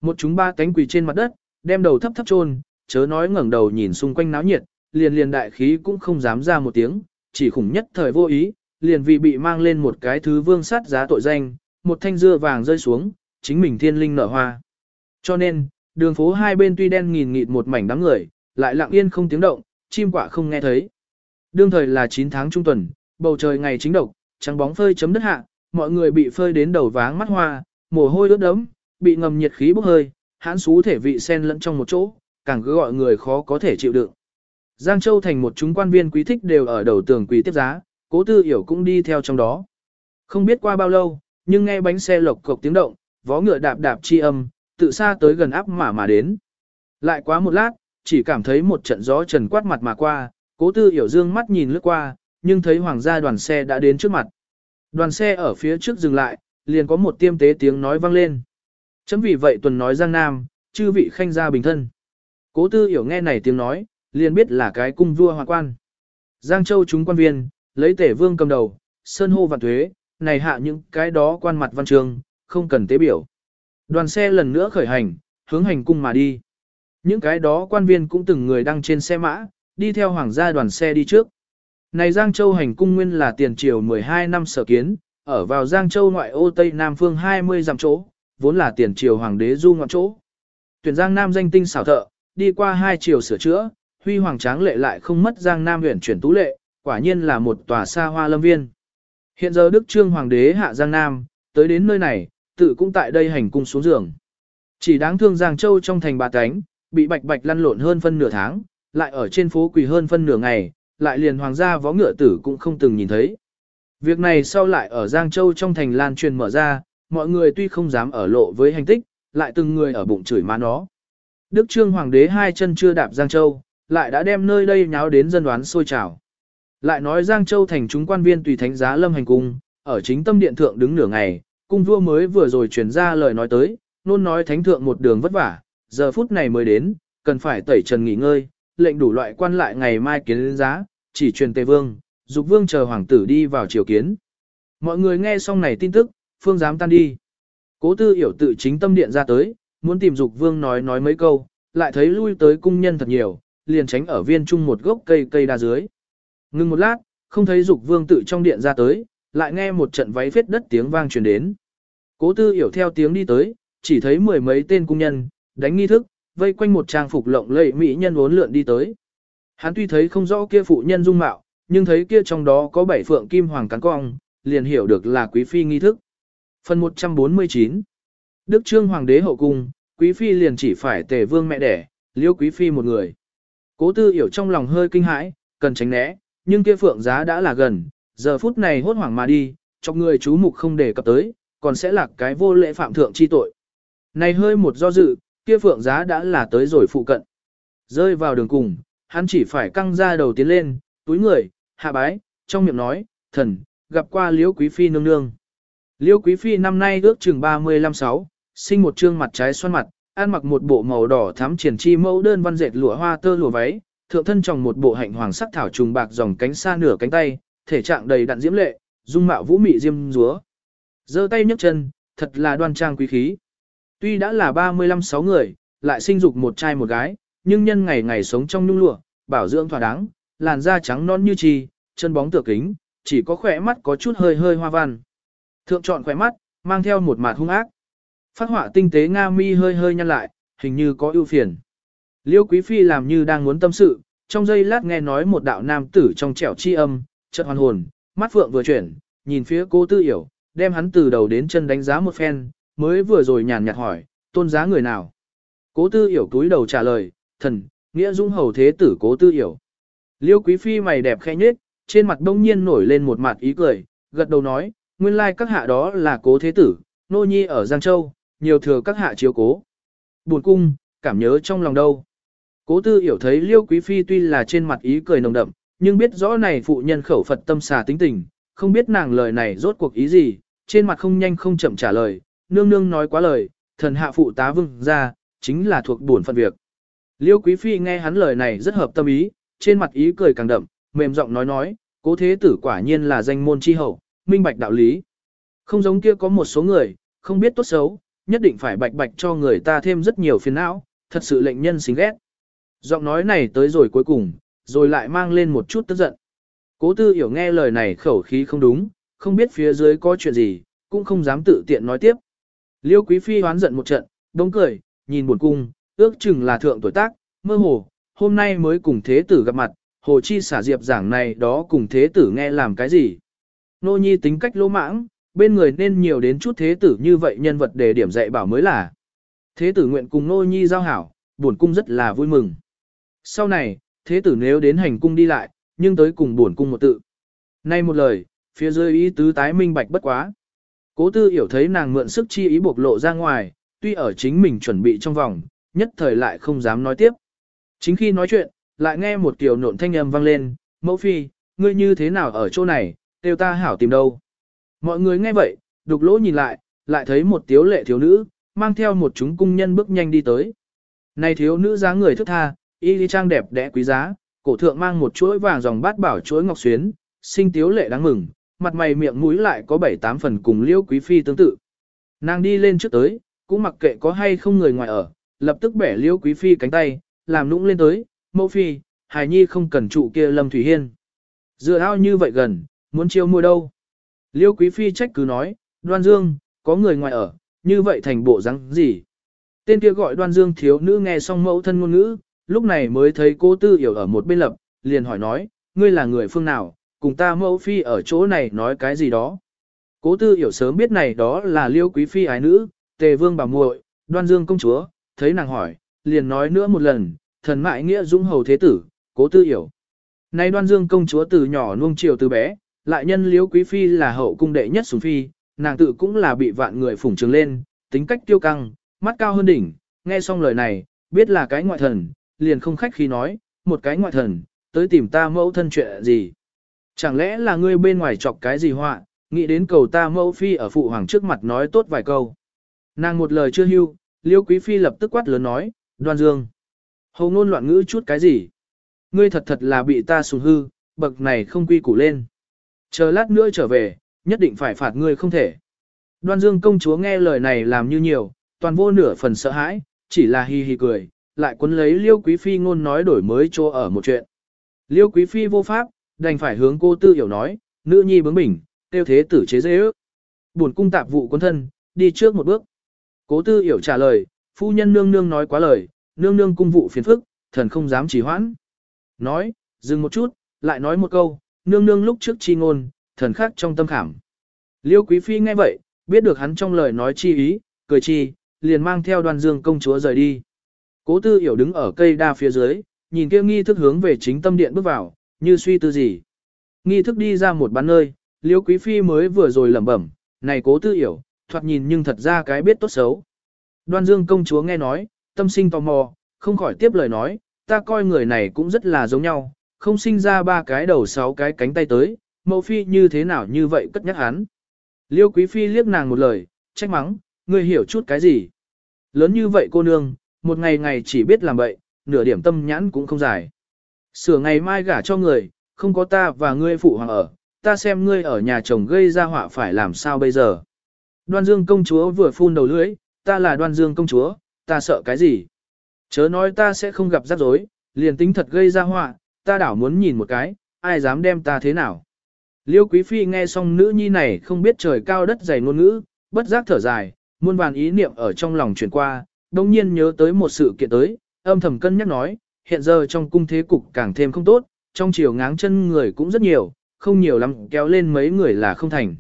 Một chúng ba cánh quỳ trên mặt đất, đem đầu thấp thấp chôn, chớ nói ngẩng đầu nhìn xung quanh náo nhiệt, liền liền đại khí cũng không dám ra một tiếng, chỉ khủng nhất thời vô ý, liền vì bị mang lên một cái thứ vương sát giá tội danh, một thanh dưa vàng rơi xuống, chính mình thiên linh nở hoa. Cho nên, đường phố hai bên tuy đen nghìn nghịt một mảnh đám người, lại lặng yên không tiếng động, chim quả không nghe thấy. Đương thời là 9 tháng trung tuần, bầu trời ngày chính độc, trắng bóng phơi chấm đất hạ, mọi người bị phơi đến đầu váng mắt hoa, mồ hôi ướt đẫm, bị ngầm nhiệt khí bốc hơi, hãn xú thể vị xen lẫn trong một chỗ, càng cứ gọi người khó có thể chịu đựng. Giang Châu thành một chúng quan viên quý thích đều ở đầu tường quỳ tiếp giá, cố tư hiểu cũng đi theo trong đó. Không biết qua bao lâu, nhưng nghe bánh xe lộc cộc tiếng động, vó ngựa đạp đạp chi âm, tự xa tới gần áp mà mà đến. Lại quá một lát, chỉ cảm thấy một trận gió trần quát mặt mà qua, cố tư hiểu dương mắt nhìn lướt qua, nhưng thấy hoàng gia đoàn xe đã đến trước mặt. Đoàn xe ở phía trước dừng lại, liền có một tiêm tế tiếng nói vang lên. Chấm vì vậy tuần nói Giang Nam, chư vị khanh gia bình thân. Cố tư hiểu nghe này tiếng nói, liền biết là cái cung vua hoàng quan. Giang Châu chúng quan viên, lấy tể vương cầm đầu, sơn hô vạn thuế, này hạ những cái đó quan mặt văn trường, không cần tế biểu. Đoàn xe lần nữa khởi hành, hướng hành cung mà đi. Những cái đó quan viên cũng từng người đăng trên xe mã, đi theo hoàng gia đoàn xe đi trước. Này Giang Châu hành cung nguyên là tiền triều 12 năm sở kiến, ở vào Giang Châu ngoại ô Tây Nam phương 20 dặm chỗ, vốn là tiền triều hoàng đế du ngoạn chỗ. Tuyển Giang Nam danh tinh xảo thợ, đi qua hai triều sửa chữa, huy hoàng tráng lệ lại không mất Giang Nam huyện chuyển tú lệ, quả nhiên là một tòa xa hoa lâm viên. Hiện giờ Đức Trương Hoàng đế hạ Giang Nam, tới đến nơi này, tự cũng tại đây hành cung xuống giường. Chỉ đáng thương Giang Châu trong thành bà cánh, bị bạch bạch lăn lộn hơn phân nửa tháng, lại ở trên phố quỳ hơn phân nửa ngày, lại liền hoàng gia võ ngựa tử cũng không từng nhìn thấy. Việc này sau lại ở Giang Châu trong thành lan truyền mở ra, mọi người tuy không dám ở lộ với hành tích, lại từng người ở bụng chửi má nó. Đức Trương Hoàng đế hai chân chưa đạp Giang Châu, lại đã đem nơi đây nháo đến dân đoán sôi trào. Lại nói Giang Châu thành chúng quan viên tùy thánh giá lâm hành cung, ở chính tâm điện thượng đứng nửa ngày, cung vua mới vừa rồi truyền ra lời nói tới, nôn nói thánh thượng một đường vất vả, giờ phút này mới đến, cần phải tẩy trần nghỉ ngơi, lệnh đủ loại quan lại ngày mai kiến giá, chỉ truyền tề vương, dục vương chờ hoàng tử đi vào triều kiến. Mọi người nghe xong này tin tức, phương dám tan đi. Cố tư hiểu tự chính tâm điện ra tới, muốn tìm dục vương nói nói mấy câu, lại thấy lui tới cung nhân thật nhiều, liền tránh ở viên trung một gốc cây cây đa dưới. Ngưng một lát, không thấy dục vương tự trong điện ra tới, lại nghe một trận váy phết đất tiếng vang truyền đến. Cố tư hiểu theo tiếng đi tới, chỉ thấy mười mấy tên cung nhân, đánh nghi thức, vây quanh một trang phục lộng lẫy mỹ nhân uốn lượn đi tới. Hắn tuy thấy không rõ kia phụ nhân dung mạo, nhưng thấy kia trong đó có bảy phượng kim hoàng cắn cong, liền hiểu được là quý phi nghi thức. Phần 149 Đức Trương Hoàng đế hậu cung, quý phi liền chỉ phải tề vương mẹ đẻ, liêu quý phi một người. Cố tư hiểu trong lòng hơi kinh hãi, cần tránh né, nhưng kia phượng giá đã là gần, giờ phút này hốt hoảng mà đi, cho người chú mục không để cập tới, còn sẽ là cái vô lễ phạm thượng chi tội. Này hơi một do dự, kia phượng giá đã là tới rồi phụ cận. Rơi vào đường cùng, hắn chỉ phải căng ra đầu tiến lên, túi người, hạ bái, trong miệng nói, thần, gặp qua liễu quý phi nương nương. Liễu quý phi năm nay ước chừng 35-6, sinh một trương mặt trái xoan mặt, ăn mặc một bộ màu đỏ thắm triển chi mẫu đơn văn dệt lụa hoa tơ lụa váy, thượng thân tròng một bộ hạnh hoàng sắc thảo trùng bạc dòng cánh xa nửa cánh tay, thể trạng đầy đặn diễm lệ, dung mạo vũ mị diêm dúa, giơ tay nhấc chân, thật là đoan trang quý khí. Tuy đã là 35-6 người, lại sinh dục một trai một gái, nhưng nhân ngày ngày sống trong nhung lụa, bảo dưỡng thỏa đáng, làn da trắng non như chi, chân bóng tựa kính, chỉ có khỏe mắt có chút hơi hơi hoa văn. Thượng chọn khỏe mắt, mang theo một mặt hung ác. Phát họa tinh tế Nga mi hơi hơi nhăn lại, hình như có ưu phiền. Liêu Quý Phi làm như đang muốn tâm sự, trong giây lát nghe nói một đạo nam tử trong trẻo chi âm, chợt hoàn hồn, mắt phượng vừa chuyển, nhìn phía cô tư hiểu, đem hắn từ đầu đến chân đánh giá một phen, mới vừa rồi nhàn nhạt hỏi, tôn giá người nào. Cố tư hiểu túi đầu trả lời, thần, nghĩa dung hầu thế tử cố tư hiểu. Liêu quý phi mày đẹp khẽ nhết, trên mặt đông nhiên nổi lên một mặt ý cười, gật đầu nói, nguyên lai các hạ đó là cố thế tử, nô nhi ở Giang Châu, nhiều thừa các hạ chiếu cố. Buồn cung, cảm nhớ trong lòng đâu. Cố tư hiểu thấy liêu quý phi tuy là trên mặt ý cười nồng đậm, nhưng biết rõ này phụ nhân khẩu Phật tâm xà tính tình, không biết nàng lời này rốt cuộc ý gì, trên mặt không nhanh không chậm trả lời, nương nương nói quá lời, thần hạ phụ tá vương ra, chính là thuộc buồn phận việc. Liêu quý phi nghe hắn lời này rất hợp tâm ý, trên mặt ý cười càng đậm, mềm giọng nói nói, cố thế tử quả nhiên là danh môn chi hậu, minh bạch đạo lý. Không giống kia có một số người, không biết tốt xấu, nhất định phải bạch bạch cho người ta thêm rất nhiều phiền não, thật sự lệnh nhân xính ghét. Giọng nói này tới rồi cuối cùng, rồi lại mang lên một chút tức giận. Cố tư hiểu nghe lời này khẩu khí không đúng, không biết phía dưới có chuyện gì, cũng không dám tự tiện nói tiếp. Liêu quý phi hoán giận một trận, đống cười, nhìn buồn cung, ước chừng là thượng tuổi tác, mơ hồ, hôm nay mới cùng thế tử gặp mặt, hồ chi xả diệp giảng này đó cùng thế tử nghe làm cái gì. Nô nhi tính cách lỗ mãng, bên người nên nhiều đến chút thế tử như vậy nhân vật để điểm dạy bảo mới là. Thế tử nguyện cùng nô nhi giao hảo, buồn cung rất là vui mừng. Sau này, thế tử nếu đến hành cung đi lại, nhưng tới cùng buồn cung một tự. Nay một lời, phía dưới ý tứ tái minh bạch bất quá. Cố tư hiểu thấy nàng mượn sức chi ý bộc lộ ra ngoài, tuy ở chính mình chuẩn bị trong vòng, nhất thời lại không dám nói tiếp. Chính khi nói chuyện, lại nghe một kiểu nộn thanh âm vang lên, mẫu phi, ngươi như thế nào ở chỗ này, Đều ta hảo tìm đâu. Mọi người nghe vậy, đục lỗ nhìn lại, lại thấy một tiếu lệ thiếu nữ, mang theo một chúng cung nhân bước nhanh đi tới. Này thiếu nữ dáng người thức tha, y đi trang đẹp đẽ quý giá, cổ thượng mang một chuỗi vàng dòng bát bảo chuỗi ngọc xuyến, sinh tiếu lệ đáng mừng, mặt mày miệng mũi lại có bảy tám phần cùng liễu quý phi tương tự. Nàng đi lên trước tới, cũng mặc kệ có hay không người ngoài ở, lập tức bẻ liêu quý phi cánh tay, làm nũng lên tới, mẫu phi, hài nhi không cần trụ kia lâm thủy hiên. Dựa ao như vậy gần, muốn chiêu mua đâu. Liêu quý phi trách cứ nói, đoan dương, có người ngoài ở, như vậy thành bộ rắn gì. Tên kia gọi đoan dương thiếu nữ nghe xong mẫu thân ngôn ngữ, lúc này mới thấy cô tư hiểu ở một bên lập, liền hỏi nói, ngươi là người phương nào, cùng ta mẫu phi ở chỗ này nói cái gì đó. Cố tư hiểu sớm biết này đó là liêu quý phi ái nữ, tề vương bà muội, đoan dương công chúa, thấy nàng hỏi, liền nói nữa một lần, thần mại nghĩa dũng hầu thế tử, cố tư hiểu. Nay đoan dương công chúa từ nhỏ nuông chiều từ bé, lại nhân liếu quý phi là hậu cung đệ nhất sủng phi, nàng tự cũng là bị vạn người phủng trường lên, tính cách tiêu căng, mắt cao hơn đỉnh, nghe xong lời này, biết là cái ngoại thần, liền không khách khí nói, một cái ngoại thần, tới tìm ta mẫu thân chuyện gì. Chẳng lẽ là ngươi bên ngoài chọc cái gì họa, nghĩ đến cầu ta mẫu phi ở phụ hoàng trước mặt nói tốt vài câu. Nàng một lời chưa hưu, liêu quý phi lập tức quát lớn nói, đoan dương. Hầu ngôn loạn ngữ chút cái gì? Ngươi thật thật là bị ta sùng hư, bậc này không quy củ lên. Chờ lát nữa trở về, nhất định phải phạt ngươi không thể. Đoan dương công chúa nghe lời này làm như nhiều, toàn vô nửa phần sợ hãi, chỉ là hi hi cười, lại cuốn lấy liêu quý phi ngôn nói đổi mới cho ở một chuyện. Liêu quý phi vô pháp, đành phải hướng cô tư hiểu nói, nữ nhi bướng bỉnh, tiêu thế tử chế dễ ước. Buồn cung tạp vụ quân thân, đi trước một bước. Cố tư hiểu trả lời, phu nhân nương nương nói quá lời, nương nương cung vụ phiền phức, thần không dám trì hoãn. Nói, dừng một chút, lại nói một câu, nương nương lúc trước chi ngôn, thần khác trong tâm khảm. Liêu quý phi nghe vậy, biết được hắn trong lời nói chi ý, cười chi, liền mang theo đoàn dương công chúa rời đi. Cố tư hiểu đứng ở cây đa phía dưới, nhìn kia nghi thức hướng về chính tâm điện bước vào, như suy tư gì. Nghi thức đi ra một bán nơi, liêu quý phi mới vừa rồi lẩm bẩm, này cố tư hiểu, thoạt nhìn nhưng thật ra cái biết tốt xấu. Đoan dương công chúa nghe nói, tâm sinh tò mò, không khỏi tiếp lời nói, ta coi người này cũng rất là giống nhau, không sinh ra ba cái đầu sáu cái cánh tay tới, mẫu phi như thế nào như vậy cất nhắc hắn. Liêu quý phi liếc nàng một lời, trách mắng, ngươi hiểu chút cái gì. Lớn như vậy cô nương, một ngày ngày chỉ biết làm vậy, nửa điểm tâm nhãn cũng không dài. Sửa ngày mai gả cho người, không có ta và ngươi phụ hoàng ở, ta xem ngươi ở nhà chồng gây ra họa phải làm sao bây giờ. Đoan dương công chúa vừa phun đầu lưỡi, ta là đoan dương công chúa, ta sợ cái gì? Chớ nói ta sẽ không gặp rắc rối, liền tính thật gây ra họa, ta đảo muốn nhìn một cái, ai dám đem ta thế nào. Liêu Quý Phi nghe xong nữ nhi này không biết trời cao đất dày ngôn ngữ, bất giác thở dài, muôn vàn ý niệm ở trong lòng chuyển qua, đồng nhiên nhớ tới một sự kiện tới, âm thầm cân nhắc nói, hiện giờ trong cung thế cục càng thêm không tốt, trong chiều ngáng chân người cũng rất nhiều, không nhiều lắm kéo lên mấy người là không thành.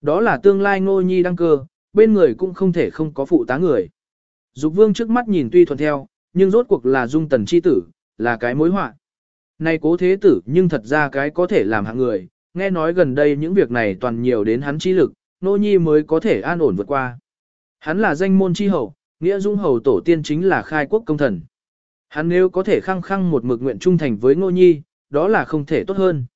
Đó là tương lai ngô nhi đăng cơ, bên người cũng không thể không có phụ tá người. Dục vương trước mắt nhìn tuy thuận theo, nhưng rốt cuộc là dung tần chi tử, là cái mối họa. Này cố thế tử nhưng thật ra cái có thể làm hạng người, nghe nói gần đây những việc này toàn nhiều đến hắn chi lực, nô nhi mới có thể an ổn vượt qua. Hắn là danh môn chi hậu, nghĩa dung hầu tổ tiên chính là khai quốc công thần. Hắn nếu có thể khăng khăng một mực nguyện trung thành với nô nhi, đó là không thể tốt hơn.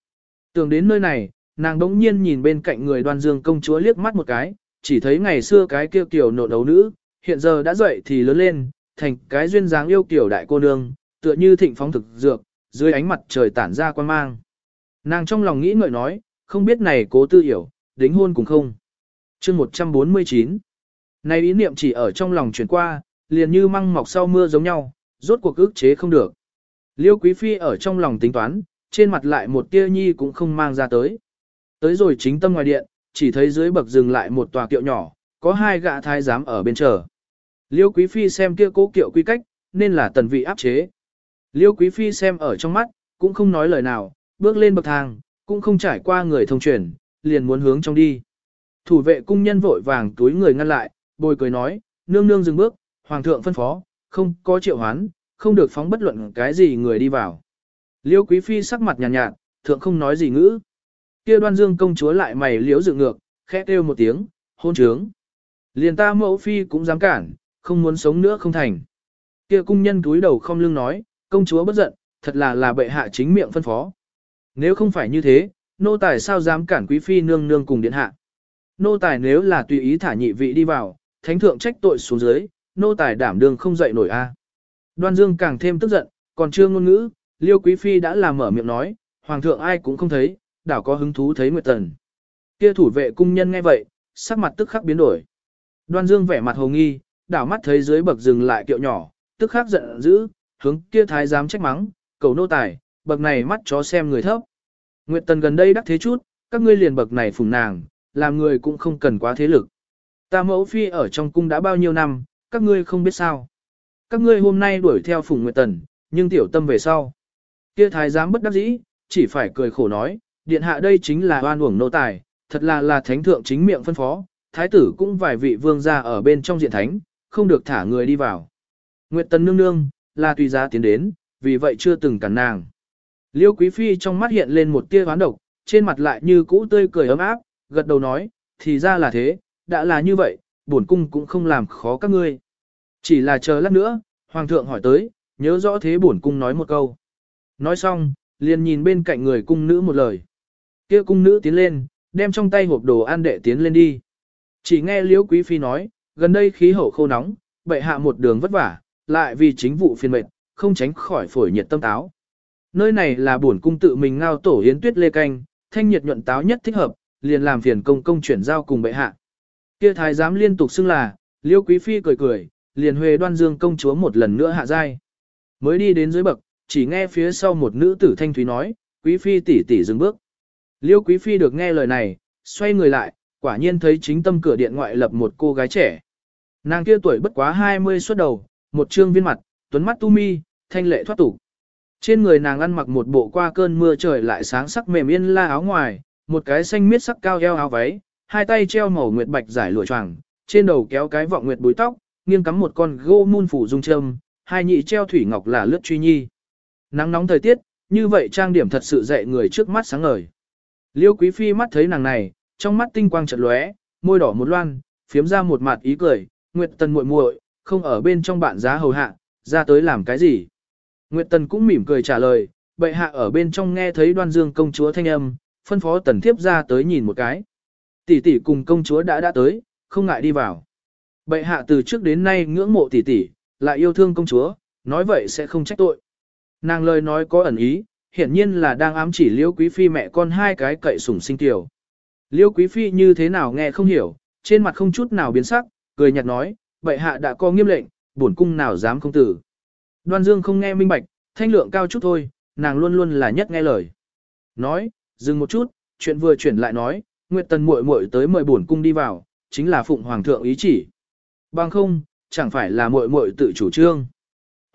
Tưởng đến nơi này, nàng đống nhiên nhìn bên cạnh người đoan dương công chúa liếc mắt một cái, chỉ thấy ngày xưa cái kia kiểu nộn đấu nữ, hiện giờ đã dậy thì lớn lên, thành cái duyên dáng yêu kiểu đại cô nương, tựa như thịnh phóng thực dược, dưới ánh mặt trời tản ra quan mang. Nàng trong lòng nghĩ ngợi nói, không biết này cố tư hiểu, đính hôn cùng không. chương 149 Này ý niệm chỉ ở trong lòng chuyển qua, liền như măng mọc sau mưa giống nhau, rốt cuộc ức chế không được. Liêu Quý Phi ở trong lòng tính toán, trên mặt lại một tia nhi cũng không mang ra tới. Tới rồi chính tâm ngoài điện, chỉ thấy dưới bậc dừng lại một tòa kiệu nhỏ, có hai gã thái giám ở bên chờ. Liêu Quý Phi xem kia cố kiệu quy cách, nên là tần vị áp chế. Liêu Quý Phi xem ở trong mắt, cũng không nói lời nào, bước lên bậc thang, cũng không trải qua người thông truyền, liền muốn hướng trong đi. Thủ vệ cung nhân vội vàng túi người ngăn lại, bồi cười nói, nương nương dừng bước, hoàng thượng phân phó, không có triệu hoán, không được phóng bất luận cái gì người đi vào. Liêu Quý Phi sắc mặt nhàn nhạt, nhạt, thượng không nói gì ngữ kia đoan dương công chúa lại mày liếu dựng ngược, khẽ kêu một tiếng, hôn trướng. Liền ta mẫu phi cũng dám cản, không muốn sống nữa không thành. Kia cung nhân túi đầu không lưng nói, công chúa bất giận, thật là là bệ hạ chính miệng phân phó. Nếu không phải như thế, nô tài sao dám cản quý phi nương nương cùng điện hạ. Nô tài nếu là tùy ý thả nhị vị đi vào, thánh thượng trách tội xuống dưới, nô tài đảm đương không dậy nổi a. Đoan Dương càng thêm tức giận, còn chưa ngôn ngữ, Liêu Quý Phi đã làm mở miệng nói, Hoàng thượng ai cũng không thấy, đảo có hứng thú thấy Nguyệt Tần. Kia thủ vệ cung nhân nghe vậy, sắc mặt tức khắc biến đổi. Đoan Dương vẻ mặt hồ nghi, đảo mắt thấy dưới bậc dừng lại kiệu nhỏ, tức khắc giận dữ, hướng kia thái giám trách mắng, cầu nô tài, bậc này mắt chó xem người thấp. Nguyệt Tần gần đây đắc thế chút, các ngươi liền bậc này phụng nàng, làm người cũng không cần quá thế lực. Ta mẫu phi ở trong cung đã bao nhiêu năm, các ngươi không biết sao. Các ngươi hôm nay đuổi theo phùng Nguyệt Tần, nhưng tiểu tâm về sau. Kia thái giám bất đắc dĩ, chỉ phải cười khổ nói, điện hạ đây chính là oan uổng nô tài, thật là là thánh thượng chính miệng phân phó, thái tử cũng vài vị vương gia ở bên trong diện thánh, không được thả người đi vào. Nguyệt Tần nương nương, là tùy giá tiến đến, vì vậy chưa từng cản nàng. Liêu Quý Phi trong mắt hiện lên một tia hoán độc, trên mặt lại như cũ tươi cười ấm áp, gật đầu nói, thì ra là thế, đã là như vậy, bổn cung cũng không làm khó các ngươi. Chỉ là chờ lát nữa, Hoàng thượng hỏi tới, nhớ rõ thế bổn cung nói một câu. Nói xong, liền nhìn bên cạnh người cung nữ một lời kia cung nữ tiến lên, đem trong tay hộp đồ ăn đệ tiến lên đi. Chỉ nghe Liễu Quý Phi nói, gần đây khí hậu khô nóng, bệ hạ một đường vất vả, lại vì chính vụ phiền mệt, không tránh khỏi phổi nhiệt tâm táo. Nơi này là buồn cung tự mình ngao tổ yến tuyết lê canh, thanh nhiệt nhuận táo nhất thích hợp, liền làm phiền công công chuyển giao cùng bệ hạ. Kia thái giám liên tục xưng là, Liễu Quý Phi cười cười, liền huề đoan dương công chúa một lần nữa hạ giai. Mới đi đến dưới bậc, chỉ nghe phía sau một nữ tử thanh thúy nói, Quý Phi tỷ tỷ dừng bước. Liêu Quý Phi được nghe lời này, xoay người lại, quả nhiên thấy chính tâm cửa điện ngoại lập một cô gái trẻ. Nàng kia tuổi bất quá 20 xuất đầu, một trương viên mặt, tuấn mắt tu mi, thanh lệ thoát tục. Trên người nàng ăn mặc một bộ qua cơn mưa trời lại sáng sắc mềm yên la áo ngoài, một cái xanh miết sắc cao eo áo váy, hai tay treo màu nguyệt bạch giải lụa choàng, trên đầu kéo cái vọng nguyệt búi tóc, nghiêng cắm một con gô mun phủ dung châm, hai nhị treo thủy ngọc là lướt truy nhi. Nắng nóng thời tiết, như vậy trang điểm thật sự dạy người trước mắt sáng ngời. Liêu quý phi mắt thấy nàng này, trong mắt tinh quang chợt lóe, môi đỏ một loan, phiếm ra một mặt ý cười, Nguyệt Tần muội muội, không ở bên trong bạn giá hầu hạ, ra tới làm cái gì? Nguyệt Tần cũng mỉm cười trả lời, bệ hạ ở bên trong nghe thấy đoan dương công chúa thanh âm, phân phó tần thiếp ra tới nhìn một cái. Tỷ tỷ cùng công chúa đã đã tới, không ngại đi vào. Bệ hạ từ trước đến nay ngưỡng mộ tỷ tỷ, lại yêu thương công chúa, nói vậy sẽ không trách tội. Nàng lời nói có ẩn ý, hiển nhiên là đang ám chỉ liêu quý phi mẹ con hai cái cậy sủng sinh tiểu. Liêu quý phi như thế nào nghe không hiểu, trên mặt không chút nào biến sắc, cười nhạt nói, bệ hạ đã có nghiêm lệnh, bổn cung nào dám không tử. Đoan Dương không nghe minh bạch, thanh lượng cao chút thôi, nàng luôn luôn là nhất nghe lời. Nói, dừng một chút, chuyện vừa chuyển lại nói, Nguyệt Tần muội muội tới mời bổn cung đi vào, chính là phụng hoàng thượng ý chỉ. Bằng không, chẳng phải là muội muội tự chủ trương.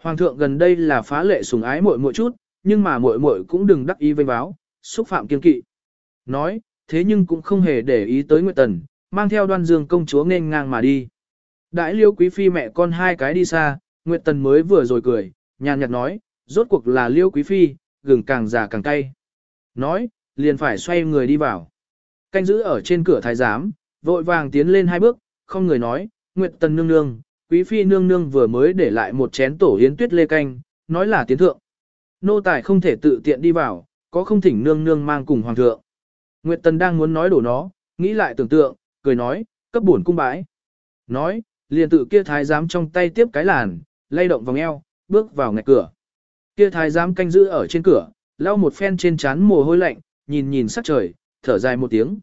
Hoàng thượng gần đây là phá lệ sủng ái muội muội chút, nhưng mà muội muội cũng đừng đắc ý vênh báo, xúc phạm kiên kỵ. Nói, thế nhưng cũng không hề để ý tới Nguyệt Tần, mang theo đoan dương công chúa nên ngang mà đi. Đại liêu quý phi mẹ con hai cái đi xa, Nguyệt Tần mới vừa rồi cười, nhàn nhạt nói, rốt cuộc là liêu quý phi, gừng càng già càng cay. Nói, liền phải xoay người đi vào. Canh giữ ở trên cửa thái giám, vội vàng tiến lên hai bước, không người nói, Nguyệt Tần nương nương, quý phi nương nương vừa mới để lại một chén tổ yến tuyết lê canh, nói là tiến thượng. Nô tài không thể tự tiện đi vào, có không thỉnh nương nương mang cùng hoàng thượng. Nguyệt Tần đang muốn nói đổ nó, nghĩ lại tưởng tượng, cười nói, cấp buồn cung bái. Nói, liền tự kia thái giám trong tay tiếp cái làn, lay động vòng eo, bước vào ngạch cửa. Kia thái giám canh giữ ở trên cửa, lau một phen trên trán mồ hôi lạnh, nhìn nhìn sắc trời, thở dài một tiếng.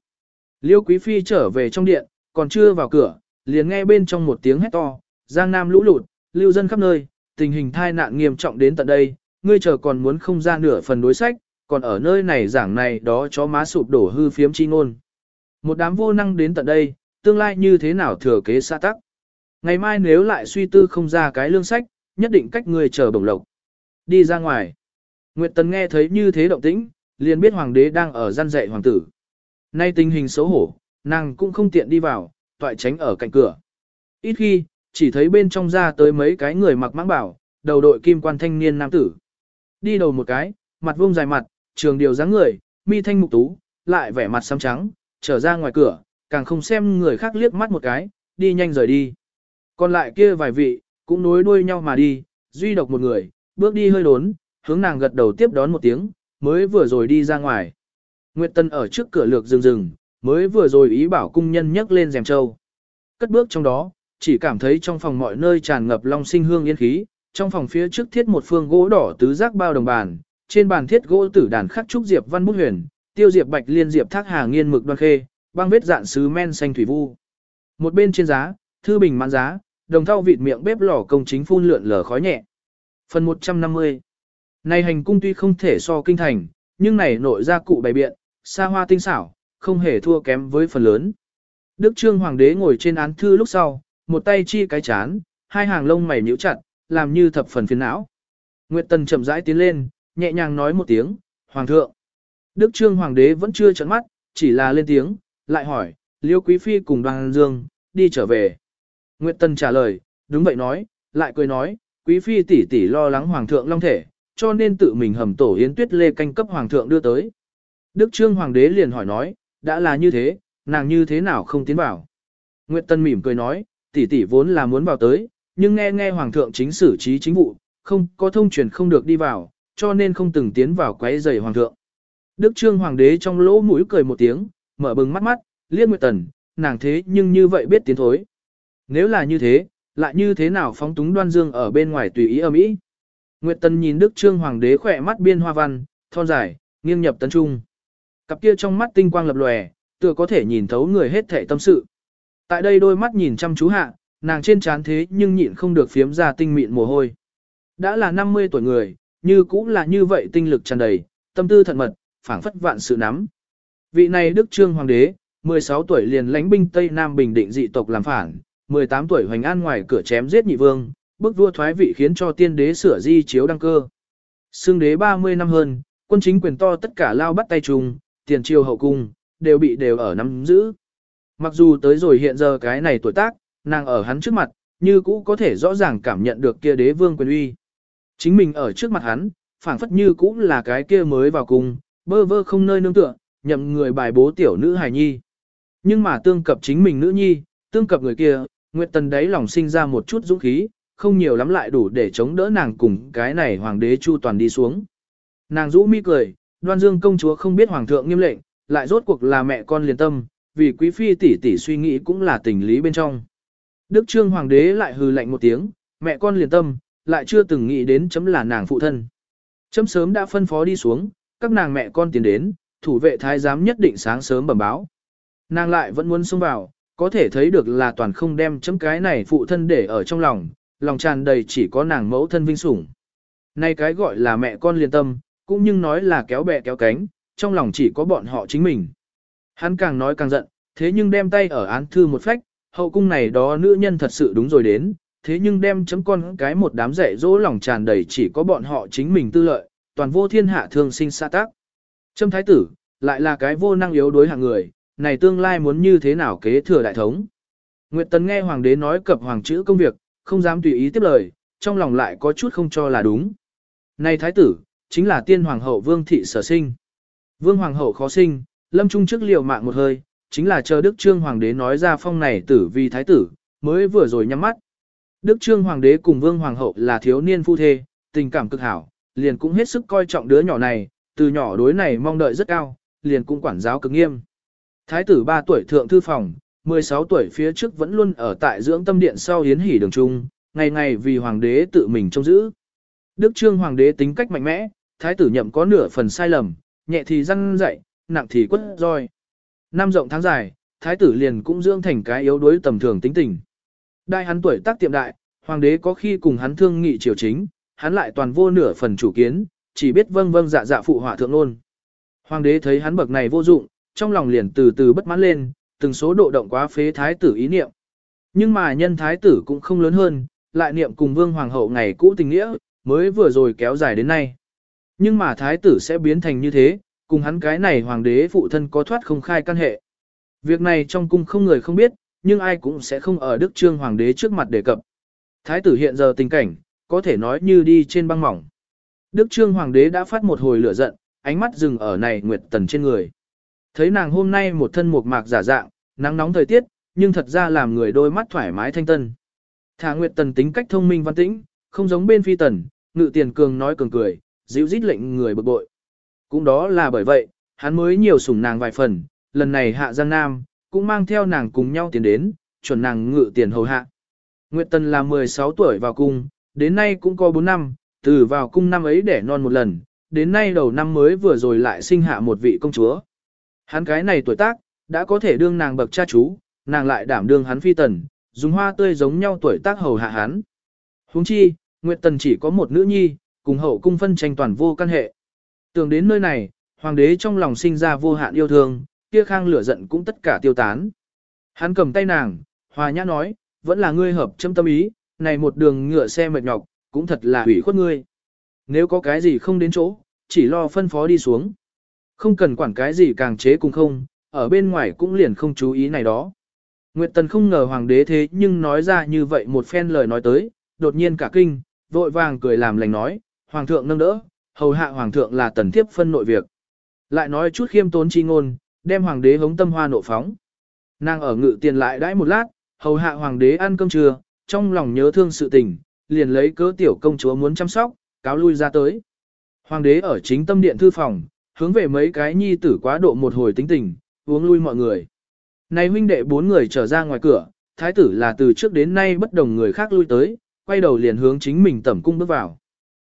Liêu Quý Phi trở về trong điện, còn chưa vào cửa, liền nghe bên trong một tiếng hét to, giang nam lũ lụt, lưu dân khắp nơi, tình hình thai nạn nghiêm trọng đến tận đây, ngươi chờ còn muốn không ra nửa phần đối sách, còn ở nơi này giảng này đó chó má sụp đổ hư phiếm chi ngôn. Một đám vô năng đến tận đây, tương lai như thế nào thừa kế xa tắc. Ngày mai nếu lại suy tư không ra cái lương sách, nhất định cách người chờ bổng lộc. Đi ra ngoài. Nguyệt Tần nghe thấy như thế động tĩnh, liền biết hoàng đế đang ở gian dạy hoàng tử. Nay tình hình xấu hổ, nàng cũng không tiện đi vào, toại tránh ở cạnh cửa. Ít khi, chỉ thấy bên trong ra tới mấy cái người mặc mãng bảo, đầu đội kim quan thanh niên nam tử. Đi đầu một cái, mặt vuông dài mặt, trường điều dáng người, mi thanh mục tú, lại vẻ mặt xám trắng, trở ra ngoài cửa, càng không xem người khác liếc mắt một cái, đi nhanh rời đi. Còn lại kia vài vị, cũng nối đuôi nhau mà đi, duy độc một người, bước đi hơi đốn, hướng nàng gật đầu tiếp đón một tiếng, mới vừa rồi đi ra ngoài. Nguyệt Tân ở trước cửa lược rừng rừng, mới vừa rồi ý bảo cung nhân nhấc lên rèm châu. Cất bước trong đó, chỉ cảm thấy trong phòng mọi nơi tràn ngập long sinh hương yên khí, trong phòng phía trước thiết một phương gỗ đỏ tứ giác bao đồng bàn, trên bàn thiết gỗ tử đàn khắc trúc diệp văn bút huyền, tiêu diệp bạch liên diệp thác hà nghiên mực đoan khê, băng vết dạn sứ men xanh thủy vu. Một bên trên giá, thư bình mãn giá, đồng thau vịt miệng bếp lò công chính phun lượn lờ khói nhẹ. Phần 150 Này hành cung tuy không thể so kinh thành, nhưng này nội ra cụ bày biện, xa hoa tinh xảo, không hề thua kém với phần lớn. Đức Trương Hoàng đế ngồi trên án thư lúc sau, một tay chi cái chán, hai hàng lông mày nhíu chặt, làm như thập phần phiền não. Nguyệt Tần chậm rãi tiến lên, nhẹ nhàng nói một tiếng, Hoàng thượng. Đức Trương Hoàng đế vẫn chưa trợn mắt, chỉ là lên tiếng, lại hỏi, Liêu Quý Phi cùng đoàn dương, đi trở về. Nguyệt Tần trả lời, đúng vậy nói, lại cười nói, Quý Phi tỷ tỷ lo lắng Hoàng thượng long thể, cho nên tự mình hầm tổ yến tuyết lê canh cấp Hoàng thượng đưa tới. Đức Trương Hoàng đế liền hỏi nói, đã là như thế, nàng như thế nào không tiến vào. Nguyệt Tân mỉm cười nói, tỷ tỷ vốn là muốn vào tới, nhưng nghe nghe Hoàng thượng chính xử trí chính vụ, không có thông truyền không được đi vào, cho nên không từng tiến vào quấy rầy Hoàng thượng. Đức Trương Hoàng đế trong lỗ mũi cười một tiếng, mở bừng mắt mắt, liếc Nguyệt Tần, nàng thế nhưng như vậy biết tiến thối. Nếu là như thế, lại như thế nào phóng túng đoan dương ở bên ngoài tùy ý ở mỹ Nguyệt Tần nhìn Đức Trương Hoàng đế khỏe mắt biên hoa văn, thon dài, nghiêng nhập tấn trung. Cặp kia trong mắt tinh quang lập lòe, tựa có thể nhìn thấu người hết thể tâm sự. Tại đây đôi mắt nhìn chăm chú hạ, nàng trên trán thế nhưng nhịn không được phiếm ra tinh mịn mồ hôi. Đã là 50 tuổi người, như cũng là như vậy tinh lực tràn đầy, tâm tư thận mật, phảng phất vạn sự nắm. Vị này Đức Trương Hoàng đế, 16 tuổi liền lãnh binh Tây Nam Bình Định dị tộc làm phản, 18 tuổi hoành an ngoài cửa chém giết nhị vương, bức vua thoái vị khiến cho tiên đế sửa di chiếu đăng cơ. Xương đế 30 năm hơn, quân chính quyền to tất cả lao bắt tay trùng tiền triều hậu cung, đều bị đều ở nắm giữ. Mặc dù tới rồi hiện giờ cái này tuổi tác, nàng ở hắn trước mặt, như cũ có thể rõ ràng cảm nhận được kia đế vương quyền uy. Chính mình ở trước mặt hắn, phảng phất như cũ là cái kia mới vào cùng, bơ vơ không nơi nương tựa, nhậm người bài bố tiểu nữ hài nhi. Nhưng mà tương cập chính mình nữ nhi, tương cập người kia, Nguyệt Tần đấy lòng sinh ra một chút dũng khí, không nhiều lắm lại đủ để chống đỡ nàng cùng cái này hoàng đế chu toàn đi xuống. Nàng rũ mi cười, đoan dương công chúa không biết hoàng thượng nghiêm lệnh, lại rốt cuộc là mẹ con liền tâm, vì quý phi tỷ tỷ suy nghĩ cũng là tình lý bên trong. Đức Trương Hoàng đế lại hừ lạnh một tiếng, mẹ con liền tâm, lại chưa từng nghĩ đến chấm là nàng phụ thân. Chấm sớm đã phân phó đi xuống, các nàng mẹ con tiến đến, thủ vệ thái giám nhất định sáng sớm bẩm báo. Nàng lại vẫn muốn xông vào, có thể thấy được là toàn không đem chấm cái này phụ thân để ở trong lòng, lòng tràn đầy chỉ có nàng mẫu thân vinh sủng. Nay cái gọi là mẹ con liên tâm, cũng nhưng nói là kéo bè kéo cánh, trong lòng chỉ có bọn họ chính mình. Hắn càng nói càng giận, thế nhưng đem tay ở án thư một phách, hậu cung này đó nữ nhân thật sự đúng rồi đến, thế nhưng đem chấm con cái một đám dạy dỗ lòng tràn đầy chỉ có bọn họ chính mình tư lợi, toàn vô thiên hạ thương sinh xa tác. Châm thái tử, lại là cái vô năng yếu đối hạng người, này tương lai muốn như thế nào kế thừa đại thống. Nguyệt Tấn nghe hoàng đế nói cập hoàng chữ công việc, không dám tùy ý tiếp lời, trong lòng lại có chút không cho là đúng. Này thái tử, chính là tiên hoàng hậu vương thị sở sinh. Vương hoàng hậu khó sinh, lâm trung trước liều mạng một hơi, chính là chờ Đức Trương hoàng đế nói ra phong này tử vì thái tử, mới vừa rồi nhắm mắt. Đức Trương hoàng đế cùng vương hoàng hậu là thiếu niên phu thê, tình cảm cực hảo, liền cũng hết sức coi trọng đứa nhỏ này, từ nhỏ đối này mong đợi rất cao, liền cũng quản giáo cực nghiêm. Thái tử 3 tuổi thượng thư phòng, 16 tuổi phía trước vẫn luôn ở tại dưỡng tâm điện sau hiến hỉ đường trung, ngày ngày vì hoàng đế tự mình trông giữ. Đức trương hoàng đế tính cách mạnh mẽ, thái tử nhậm có nửa phần sai lầm, nhẹ thì răng dạy, nặng thì quất roi. Năm rộng tháng dài, thái tử liền cũng dưỡng thành cái yếu đuối tầm thường tính tình. Đại hắn tuổi tác tiệm đại, hoàng đế có khi cùng hắn thương nghị triều chính, hắn lại toàn vô nửa phần chủ kiến, chỉ biết vâng vâng dạ dạ phụ họa thượng luôn. Hoàng đế thấy hắn bậc này vô dụng, trong lòng liền từ từ bất mãn lên, từng số độ động quá phế thái tử ý niệm. Nhưng mà nhân thái tử cũng không lớn hơn, lại niệm cùng vương hoàng hậu ngày cũ tình nghĩa, mới vừa rồi kéo dài đến nay. Nhưng mà thái tử sẽ biến thành như thế, cùng hắn cái này hoàng đế phụ thân có thoát không khai căn hệ. Việc này trong cung không người không biết, nhưng ai cũng sẽ không ở Đức Trương hoàng đế trước mặt đề cập. Thái tử hiện giờ tình cảnh, có thể nói như đi trên băng mỏng. Đức Trương hoàng đế đã phát một hồi lửa giận, ánh mắt dừng ở này Nguyệt Tần trên người. Thấy nàng hôm nay một thân một mạc giả dạng, nắng nóng thời tiết, nhưng thật ra làm người đôi mắt thoải mái thanh tân. Thả Nguyệt Tần tính cách thông minh văn tĩnh, không giống bên phi tần, ngự tiền cường nói cường cười, dịu dít lệnh người bực bội. Cũng đó là bởi vậy, hắn mới nhiều sủng nàng vài phần, lần này hạ Giang Nam, cũng mang theo nàng cùng nhau tiến đến, chuẩn nàng ngự tiền hầu hạ. Nguyệt Tần là 16 tuổi vào cung, đến nay cũng có 4 năm, từ vào cung năm ấy để non một lần, đến nay đầu năm mới vừa rồi lại sinh hạ một vị công chúa. Hắn cái này tuổi tác, đã có thể đương nàng bậc cha chú, nàng lại đảm đương hắn phi tần, dùng hoa tươi giống nhau tuổi tác hầu hạ hắn. Huống chi, Nguyệt Tần chỉ có một nữ nhi, cùng hậu cung phân tranh toàn vô căn hệ. Tưởng đến nơi này, hoàng đế trong lòng sinh ra vô hạn yêu thương, kia khang lửa giận cũng tất cả tiêu tán. Hắn cầm tay nàng, hòa nhã nói, vẫn là ngươi hợp châm tâm ý, này một đường ngựa xe mệt nhọc, cũng thật là hủy khuất ngươi. Nếu có cái gì không đến chỗ, chỉ lo phân phó đi xuống. Không cần quản cái gì càng chế cùng không, ở bên ngoài cũng liền không chú ý này đó. Nguyệt Tần không ngờ hoàng đế thế nhưng nói ra như vậy một phen lời nói tới, đột nhiên cả kinh, vội vàng cười làm lành nói, hoàng thượng nâng đỡ, hầu hạ hoàng thượng là tần thiếp phân nội việc. Lại nói chút khiêm tốn chi ngôn, đem hoàng đế hống tâm hoa nộ phóng. Nàng ở ngự tiền lại đãi một lát, hầu hạ hoàng đế ăn cơm trưa, trong lòng nhớ thương sự tình, liền lấy cớ tiểu công chúa muốn chăm sóc, cáo lui ra tới. Hoàng đế ở chính tâm điện thư phòng, hướng về mấy cái nhi tử quá độ một hồi tính tình, uống lui mọi người. Này huynh đệ bốn người trở ra ngoài cửa, thái tử là từ trước đến nay bất đồng người khác lui tới, quay đầu liền hướng chính mình tẩm cung bước vào.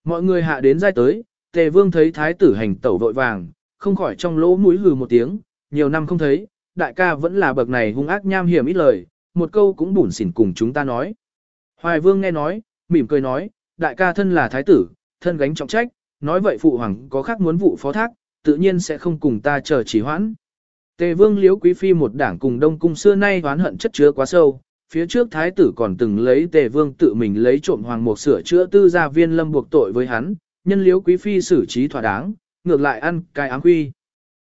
Mọi người hạ đến giai tới, tề vương thấy thái tử hành tẩu vội vàng, không khỏi trong lỗ mũi hừ một tiếng, nhiều năm không thấy, đại ca vẫn là bậc này hung ác nham hiểm ít lời, một câu cũng bủn xỉn cùng chúng ta nói. Hoài vương nghe nói, mỉm cười nói, đại ca thân là thái tử, thân gánh trọng trách, nói vậy phụ hoàng có khác muốn vụ phó thác, tự nhiên sẽ không cùng ta chờ chỉ hoãn. Tề vương liếu quý phi một đảng cùng đông cung xưa nay oán hận chất chứa quá sâu, phía trước thái tử còn từng lấy tề vương tự mình lấy trộm hoàng mục sửa chữa tư gia viên lâm buộc tội với hắn, nhân liếu quý phi xử trí thỏa đáng, ngược lại ăn cai áng quy.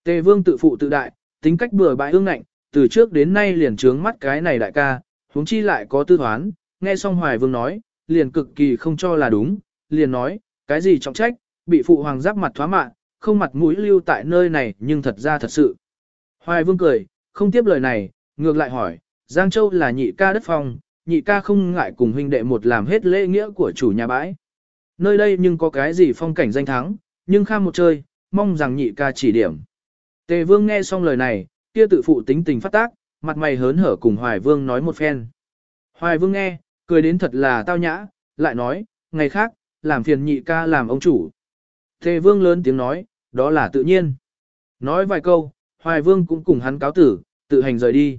Tề vương tự phụ tự đại, tính cách bừa bãi ương ngạnh, từ trước đến nay liền trướng mắt cái này đại ca, huống chi lại có tư thoán, nghe xong hoài vương nói, liền cực kỳ không cho là đúng, liền nói, cái gì trọng trách, bị phụ hoàng giáp mặt thoá mạ, không mặt mũi lưu tại nơi này nhưng thật ra thật sự. Hoài vương cười, không tiếp lời này, ngược lại hỏi, Giang Châu là nhị ca đất phong, nhị ca không ngại cùng huynh đệ một làm hết lễ nghĩa của chủ nhà bãi. Nơi đây nhưng có cái gì phong cảnh danh thắng, nhưng kham một chơi, mong rằng nhị ca chỉ điểm. Tề vương nghe xong lời này, kia tự phụ tính tình phát tác, mặt mày hớn hở cùng Hoài vương nói một phen. Hoài vương nghe, cười đến thật là tao nhã, lại nói, ngày khác, làm phiền nhị ca làm ông chủ. Tề vương lớn tiếng nói, đó là tự nhiên. Nói vài câu, Hoài vương cũng cùng hắn cáo tử, tự hành rời đi.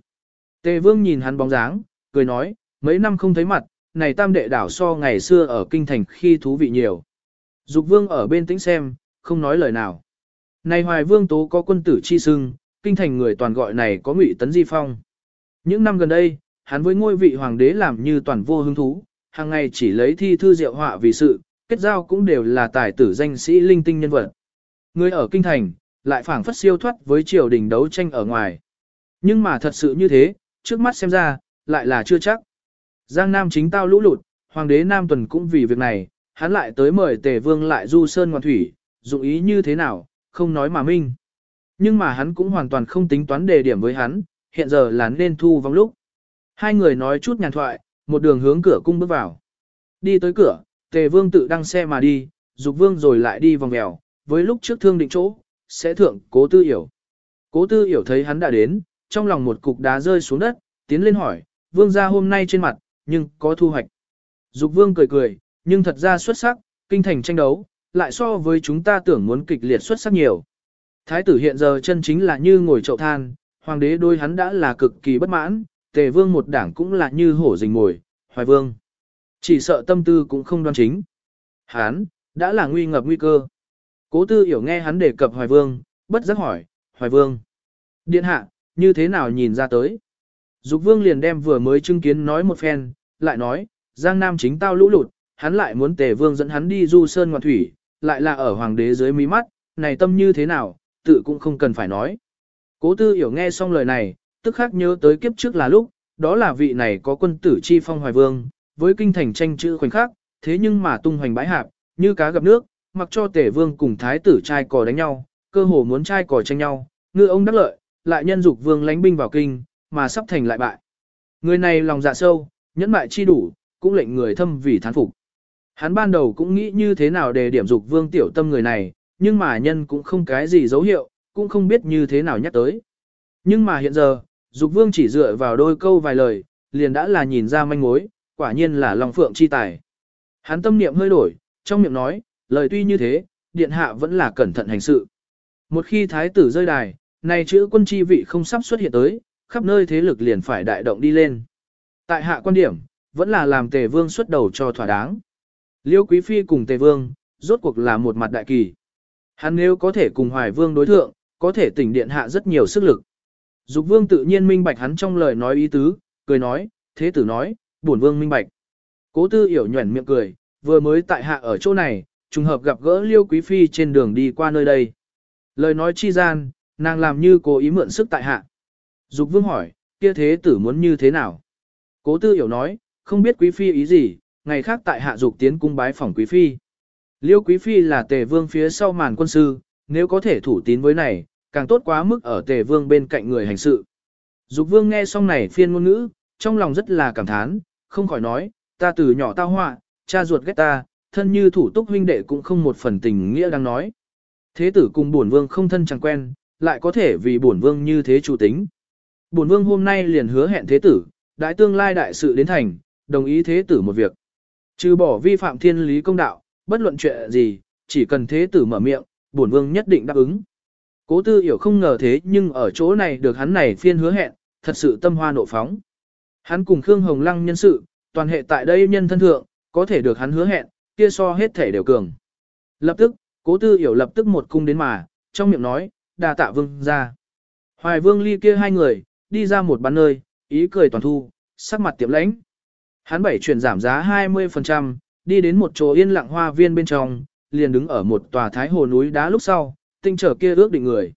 Tề vương nhìn hắn bóng dáng, cười nói, mấy năm không thấy mặt, này tam đệ đảo so ngày xưa ở kinh thành khi thú vị nhiều. Dục vương ở bên tĩnh xem, không nói lời nào. Này hoài vương tố có quân tử chi sưng, kinh thành người toàn gọi này có ngụy tấn di phong. Những năm gần đây, hắn với ngôi vị hoàng đế làm như toàn vô hứng thú, hàng ngày chỉ lấy thi thư diệu họa vì sự, kết giao cũng đều là tài tử danh sĩ linh tinh nhân vật. Người ở kinh thành, lại phảng phất siêu thoát với triều đình đấu tranh ở ngoài. Nhưng mà thật sự như thế, trước mắt xem ra, lại là chưa chắc. Giang Nam chính tao lũ lụt, hoàng đế Nam Tuần cũng vì việc này, hắn lại tới mời tề vương lại du sơn ngoan thủy, dụng ý như thế nào, không nói mà minh. Nhưng mà hắn cũng hoàn toàn không tính toán đề điểm với hắn, hiện giờ là nên thu vong lúc. Hai người nói chút nhàn thoại, một đường hướng cửa cung bước vào. Đi tới cửa, tề vương tự đăng xe mà đi, dục vương rồi lại đi vòng mèo, với lúc trước thương định chỗ, sẽ thượng cố tư hiểu. Cố tư hiểu thấy hắn đã đến, trong lòng một cục đá rơi xuống đất, tiến lên hỏi, vương gia hôm nay trên mặt, nhưng có thu hoạch. Dục vương cười cười, nhưng thật ra xuất sắc, kinh thành tranh đấu, lại so với chúng ta tưởng muốn kịch liệt xuất sắc nhiều. Thái tử hiện giờ chân chính là như ngồi chậu than, hoàng đế đôi hắn đã là cực kỳ bất mãn, tề vương một đảng cũng là như hổ rình ngồi, hoài vương. Chỉ sợ tâm tư cũng không đoan chính. Hắn, đã là nguy ngập nguy cơ. Cố tư hiểu nghe hắn đề cập hoài vương, bất giác hỏi, hoài vương. Điện hạ, như thế nào nhìn ra tới? Dục vương liền đem vừa mới chứng kiến nói một phen, lại nói, Giang Nam chính tao lũ lụt, hắn lại muốn tề vương dẫn hắn đi du sơn ngoạn thủy, lại là ở hoàng đế dưới mí mắt, này tâm như thế nào, tự cũng không cần phải nói. Cố tư hiểu nghe xong lời này, tức khắc nhớ tới kiếp trước là lúc, đó là vị này có quân tử chi phong hoài vương, với kinh thành tranh chữ khoảnh khắc, thế nhưng mà tung hoành bãi hạp, như cá gặp nước, mặc cho tể vương cùng thái tử trai cò đánh nhau, cơ hồ muốn trai cò tranh nhau, ngư ông đắc lợi, lại nhân dục vương lánh binh vào kinh, mà sắp thành lại bại. Người này lòng dạ sâu, nhẫn mại chi đủ, cũng lệnh người thâm vì thán phục. Hắn ban đầu cũng nghĩ như thế nào để điểm dục vương tiểu tâm người này, nhưng mà nhân cũng không cái gì dấu hiệu, cũng không biết như thế nào nhắc tới. Nhưng mà hiện giờ, dục vương chỉ dựa vào đôi câu vài lời, liền đã là nhìn ra manh mối, quả nhiên là lòng phượng chi tài. Hắn tâm niệm hơi đổi, trong miệng nói, lời tuy như thế, điện hạ vẫn là cẩn thận hành sự. Một khi thái tử rơi đài, này chữ quân chi vị không sắp xuất hiện tới, khắp nơi thế lực liền phải đại động đi lên. Tại hạ quan điểm, vẫn là làm tề vương xuất đầu cho thỏa đáng. Liêu Quý Phi cùng tề vương, rốt cuộc là một mặt đại kỳ. Hắn nếu có thể cùng hoài vương đối thượng, có thể tỉnh điện hạ rất nhiều sức lực. Dục vương tự nhiên minh bạch hắn trong lời nói ý tứ, cười nói, thế tử nói, bổn vương minh bạch. Cố tư hiểu nhuẩn miệng cười, vừa mới tại hạ ở chỗ này, trùng hợp gặp gỡ liêu quý phi trên đường đi qua nơi đây. Lời nói chi gian, nàng làm như cố ý mượn sức tại hạ. Dục vương hỏi, kia thế tử muốn như thế nào? Cố tư hiểu nói, không biết quý phi ý gì, ngày khác tại hạ dục tiến cung bái phỏng quý phi. Liêu quý phi là tề vương phía sau màn quân sư, nếu có thể thủ tín với này, càng tốt quá mức ở tề vương bên cạnh người hành sự. Dục vương nghe xong này phiên ngôn ngữ, trong lòng rất là cảm thán, không khỏi nói, ta từ nhỏ tao họa, cha ruột ghét ta, thân như thủ túc huynh đệ cũng không một phần tình nghĩa đang nói. Thế tử cùng bổn vương không thân chẳng quen, lại có thể vì bổn vương như thế chủ tính. Bổn vương hôm nay liền hứa hẹn thế tử, đại tương lai đại sự đến thành, đồng ý thế tử một việc. Trừ bỏ vi phạm thiên lý công đạo, bất luận chuyện gì, chỉ cần thế tử mở miệng, bổn vương nhất định đáp ứng. Cố tư hiểu không ngờ thế nhưng ở chỗ này được hắn này phiên hứa hẹn, thật sự tâm hoa nộ phóng. Hắn cùng Khương Hồng Lăng nhân sự, toàn hệ tại đây nhân thân thượng, có thể được hắn hứa hẹn, kia so hết thể đều cường. Lập tức, cố tư hiểu lập tức một cung đến mà, trong miệng nói, đa tạ vương ra. Hoài vương ly kia hai người, đi ra một bán nơi, ý cười toàn thu, sắc mặt tiệm lãnh. Hắn bảy chuyển giảm giá 20%, đi đến một chỗ yên lặng hoa viên bên trong, liền đứng ở một tòa thái hồ núi đá lúc sau, tinh trở kia ước định người.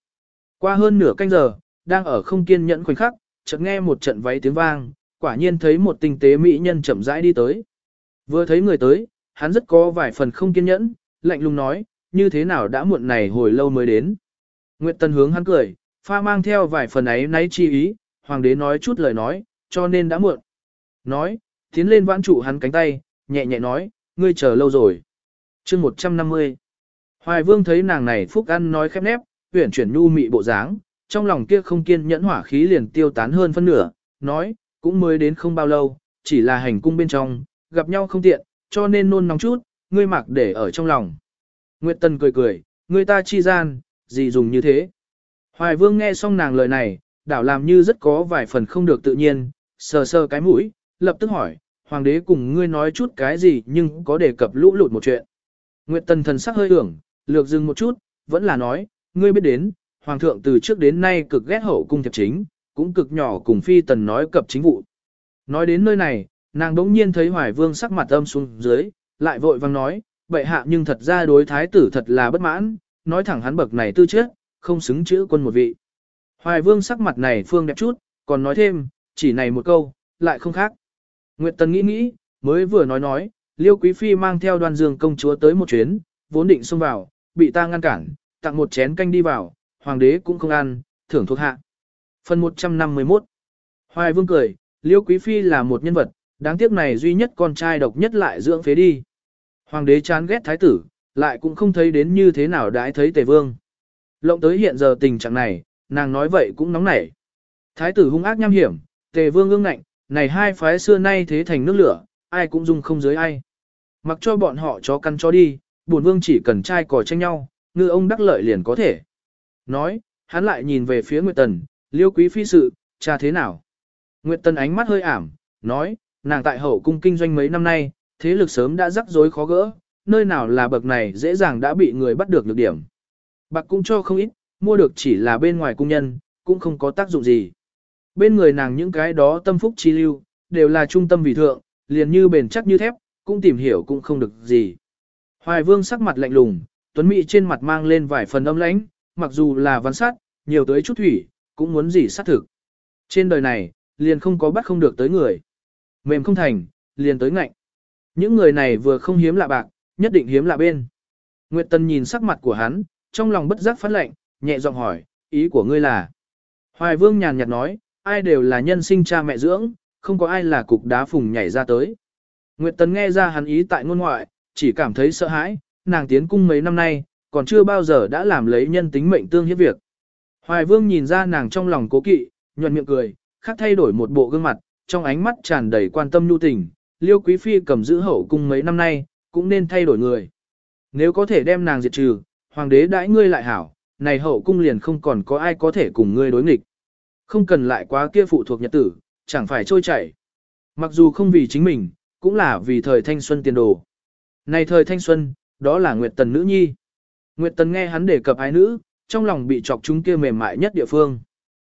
Qua hơn nửa canh giờ, đang ở không kiên nhẫn khoảnh khắc, chợt nghe một trận váy tiếng vang, quả nhiên thấy một tinh tế mỹ nhân chậm rãi đi tới. Vừa thấy người tới, hắn rất có vài phần không kiên nhẫn, lạnh lùng nói, như thế nào đã muộn này hồi lâu mới đến. Nguyệt Tân hướng hắn cười, pha mang theo vài phần ấy náy chi ý, hoàng đế nói chút lời nói, cho nên đã muộn. Nói, tiến lên vãn trụ hắn cánh tay, nhẹ nhẹ nói, ngươi chờ lâu rồi. chương 150 Hoài vương thấy nàng này phúc ăn nói khép nép, huyển chuyển nhu mị bộ dáng, trong lòng kia không kiên nhẫn hỏa khí liền tiêu tán hơn phân nửa, nói, cũng mới đến không bao lâu, chỉ là hành cung bên trong, gặp nhau không tiện, cho nên nôn nóng chút, ngươi mặc để ở trong lòng. Nguyệt Tần cười cười, người ta chi gian, gì dùng như thế. Hoài Vương nghe xong nàng lời này, đảo làm như rất có vài phần không được tự nhiên, sờ sờ cái mũi, lập tức hỏi, Hoàng đế cùng ngươi nói chút cái gì nhưng có đề cập lũ lụt một chuyện. Nguyệt Tần thần sắc hơi ưởng, lược dừng một chút, vẫn là nói, ngươi biết đến, Hoàng thượng từ trước đến nay cực ghét hậu cung thiệp chính, cũng cực nhỏ cùng phi tần nói cập chính vụ. Nói đến nơi này, nàng đống nhiên thấy Hoài Vương sắc mặt âm xuống dưới, lại vội vang nói, bệ hạ nhưng thật ra đối thái tử thật là bất mãn, nói thẳng hắn bậc này tư chất, không xứng chữ quân một vị. Hoài Vương sắc mặt này phương đẹp chút, còn nói thêm, chỉ này một câu, lại không khác. Nguyệt Tần nghĩ nghĩ, mới vừa nói nói, Liêu Quý Phi mang theo đoàn dương công chúa tới một chuyến, vốn định xông vào, bị ta ngăn cản, tặng một chén canh đi vào, hoàng đế cũng không ăn, thưởng thuộc hạ. Phần 151 Hoài Vương cười, Liêu Quý Phi là một nhân vật, đáng tiếc này duy nhất con trai độc nhất lại dưỡng phế đi. Hoàng đế chán ghét thái tử, lại cũng không thấy đến như thế nào đãi thấy tề vương. Lộng tới hiện giờ tình trạng này, nàng nói vậy cũng nóng nảy. Thái tử hung ác nham hiểm, tề vương ương ngạnh, này hai phái xưa nay thế thành nước lửa, ai cũng dung không dưới ai. Mặc cho bọn họ chó căn chó đi, buồn vương chỉ cần trai cò tranh nhau, ngư ông đắc lợi liền có thể. Nói, hắn lại nhìn về phía Nguyệt Tần, liêu quý phi sự, cha thế nào? Nguyệt Tần ánh mắt hơi ảm, nói, nàng tại hậu cung kinh doanh mấy năm nay, thế lực sớm đã rắc rối khó gỡ, nơi nào là bậc này dễ dàng đã bị người bắt được lược điểm. Bạc cũng cho không ít, mua được chỉ là bên ngoài cung nhân, cũng không có tác dụng gì. Bên người nàng những cái đó tâm phúc chi lưu, đều là trung tâm vì thượng, liền như bền chắc như thép, cũng tìm hiểu cũng không được gì. Hoài vương sắc mặt lạnh lùng, tuấn mỹ trên mặt mang lên vài phần âm lãnh, mặc dù là văn sát, nhiều tới chút thủy, cũng muốn gì sát thực. Trên đời này, liền không có bắt không được tới người. Mềm không thành, liền tới ngạnh. Những người này vừa không hiếm lạ bạc, nhất định hiếm lạ bên. Nguyệt Tân nhìn sắc mặt của hắn, trong lòng bất giác phát lệnh, nhẹ giọng hỏi, ý của ngươi là. Hoài Vương nhàn nhạt nói, ai đều là nhân sinh cha mẹ dưỡng, không có ai là cục đá phùng nhảy ra tới. Nguyệt Tần nghe ra hắn ý tại ngôn ngoại, chỉ cảm thấy sợ hãi, nàng tiến cung mấy năm nay, còn chưa bao giờ đã làm lấy nhân tính mệnh tương hiếp việc. Hoài Vương nhìn ra nàng trong lòng cố kỵ, nhuận miệng cười, khắc thay đổi một bộ gương mặt, trong ánh mắt tràn đầy quan tâm nhu tình, Liêu Quý Phi cầm giữ hậu cung mấy năm nay, cũng nên thay đổi người. Nếu có thể đem nàng diệt trừ, hoàng đế đãi ngươi lại hảo, này hậu cung liền không còn có ai có thể cùng ngươi đối nghịch. Không cần lại quá kia phụ thuộc nhật tử, chẳng phải trôi chảy. Mặc dù không vì chính mình, cũng là vì thời thanh xuân tiền đồ. Này thời thanh xuân, đó là Nguyệt Tần nữ nhi. Nguyệt Tần nghe hắn đề cập ái nữ, trong lòng bị chọc chúng kia mềm mại nhất địa phương.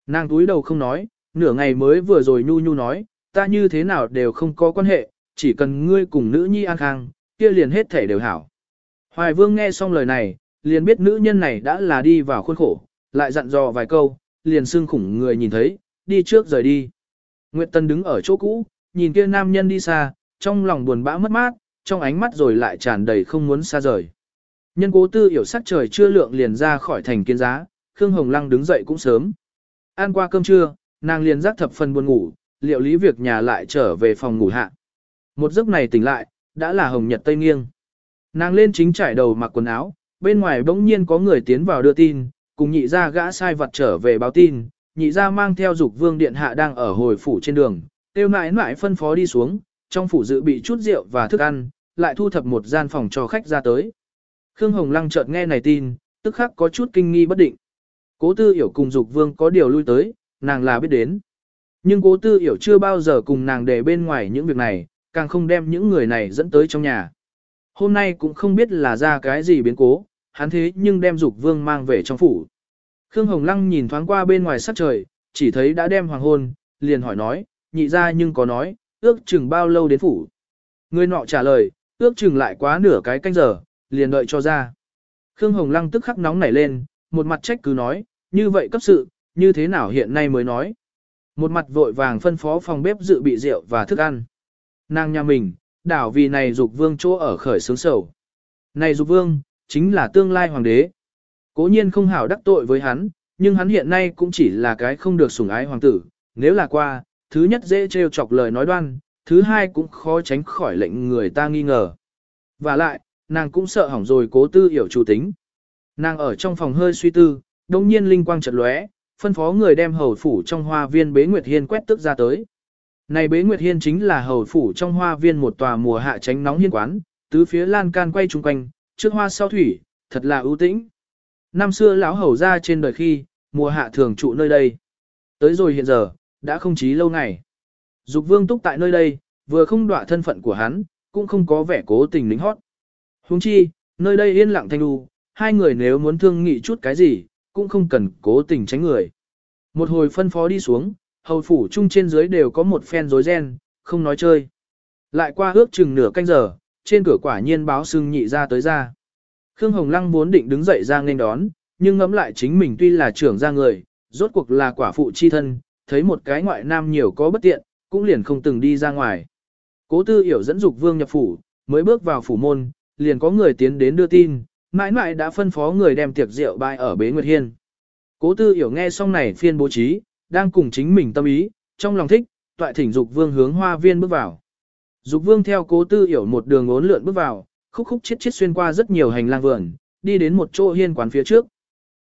Nàng túi đầu không nói, nửa ngày mới vừa rồi nhu nhu nói, ta như thế nào đều không có quan hệ, chỉ cần ngươi cùng nữ nhi an khang, kia liền hết thể đều hảo. Hoài Vương nghe xong lời này, liền biết nữ nhân này đã là đi vào khuôn khổ, lại dặn dò vài câu, liền xưng khủng người nhìn thấy, đi trước rời đi. Nguyệt Tân đứng ở chỗ cũ, nhìn kia nam nhân đi xa, trong lòng buồn bã mất mát, trong ánh mắt rồi lại tràn đầy không muốn xa rời. Nhân cố tư hiểu sắc trời chưa lượng liền ra khỏi thành kiến giá, Khương Hồng Lăng đứng dậy cũng sớm. Ăn qua cơm trưa, nàng liền giác thập phần buồn ngủ, liệu lý việc nhà lại trở về phòng ngủ hạ. Một giấc này tỉnh lại, đã là hồng nhật tây nghiêng. Nàng lên chính trải đầu mặc quần áo, bên ngoài bỗng nhiên có người tiến vào đưa tin, cùng nhị ra gã sai vật trở về báo tin, nhị ra mang theo dục vương điện hạ đang ở hồi phủ trên đường, tiêu nãi nãi phân phó đi xuống, trong phủ dự bị chút rượu và thức ăn, lại thu thập một gian phòng cho khách ra tới. Khương Hồng Lăng chợt nghe này tin, tức khắc có chút kinh nghi bất định. Cố tư hiểu cùng dục vương có điều lui tới, nàng là biết đến. Nhưng cố tư hiểu chưa bao giờ cùng nàng để bên ngoài những việc này, càng không đem những người này dẫn tới trong nhà. Hôm nay cũng không biết là ra cái gì biến cố, hắn thế nhưng đem dục vương mang về trong phủ. Khương Hồng Lăng nhìn thoáng qua bên ngoài sắc trời, chỉ thấy đã đem hoàng hôn, liền hỏi nói, nhị ra nhưng có nói, ước chừng bao lâu đến phủ. Người nọ trả lời, ước chừng lại quá nửa cái canh giờ, liền đợi cho ra. Khương Hồng Lăng tức khắc nóng nảy lên, một mặt trách cứ nói, như vậy cấp sự, như thế nào hiện nay mới nói. Một mặt vội vàng phân phó phòng bếp dự bị rượu và thức ăn. Nàng nhà mình, đảo vì này dục vương chỗ ở khởi sướng sầu. Này dục vương, chính là tương lai hoàng đế. Cố nhiên không hảo đắc tội với hắn, nhưng hắn hiện nay cũng chỉ là cái không được sủng ái hoàng tử. Nếu là qua, thứ nhất dễ trêu chọc lời nói đoan, thứ hai cũng khó tránh khỏi lệnh người ta nghi ngờ. Và lại, nàng cũng sợ hỏng rồi cố tư hiểu chủ tính. Nàng ở trong phòng hơi suy tư, đồng nhiên linh quang chợt lóe, phân phó người đem hầu phủ trong hoa viên bế nguyệt hiên quét tức ra tới. Này bế nguyệt hiên chính là hầu phủ trong hoa viên một tòa mùa hạ tránh nóng hiên quán, tứ phía lan can quay chung quanh, trước hoa sau thủy, thật là ưu tĩnh. Năm xưa lão hầu ra trên đời khi, mùa hạ thường trụ nơi đây. Tới rồi hiện giờ, đã không chí lâu ngày. Dục vương túc tại nơi đây, vừa không đọa thân phận của hắn, cũng không có vẻ cố tình lính hót. Huống chi, nơi đây yên lặng thanh đu, hai người nếu muốn thương nghị chút cái gì, cũng không cần cố tình tránh người. Một hồi phân phó đi xuống, hầu phủ chung trên dưới đều có một phen rối ren, không nói chơi. Lại qua ước chừng nửa canh giờ, trên cửa quả nhiên báo sưng nhị ra tới ra. Khương Hồng Lăng muốn định đứng dậy ra nên đón, nhưng ngẫm lại chính mình tuy là trưởng gia người, rốt cuộc là quả phụ chi thân, thấy một cái ngoại nam nhiều có bất tiện, cũng liền không từng đi ra ngoài. Cố tư hiểu dẫn dục vương nhập phủ, mới bước vào phủ môn, liền có người tiến đến đưa tin, mãi mãi đã phân phó người đem tiệc rượu bày ở bế Nguyệt Hiên. Cố tư hiểu nghe xong này phiên bố trí, đang cùng chính mình tâm ý, trong lòng thích, toại thỉnh dục vương hướng hoa viên bước vào. Dục vương theo cố tư hiểu một đường ốn lượn bước vào, khúc khúc chết chết xuyên qua rất nhiều hành lang vườn, đi đến một chỗ hiên quán phía trước.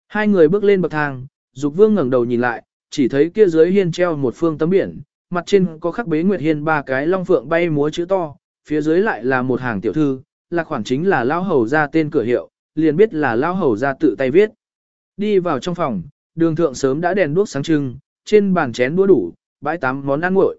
Hai người bước lên bậc thang, dục vương ngẩng đầu nhìn lại, chỉ thấy kia dưới hiên treo một phương tấm biển, mặt trên có khắc bế nguyệt hiên ba cái long phượng bay múa chữ to, phía dưới lại là một hàng tiểu thư, là khoản chính là lao hầu ra tên cửa hiệu, liền biết là lao hầu ra tự tay viết. Đi vào trong phòng, đường thượng sớm đã đèn đuốc sáng trưng, trên bàn chén đũa đủ, bãi tám món ăn nguội.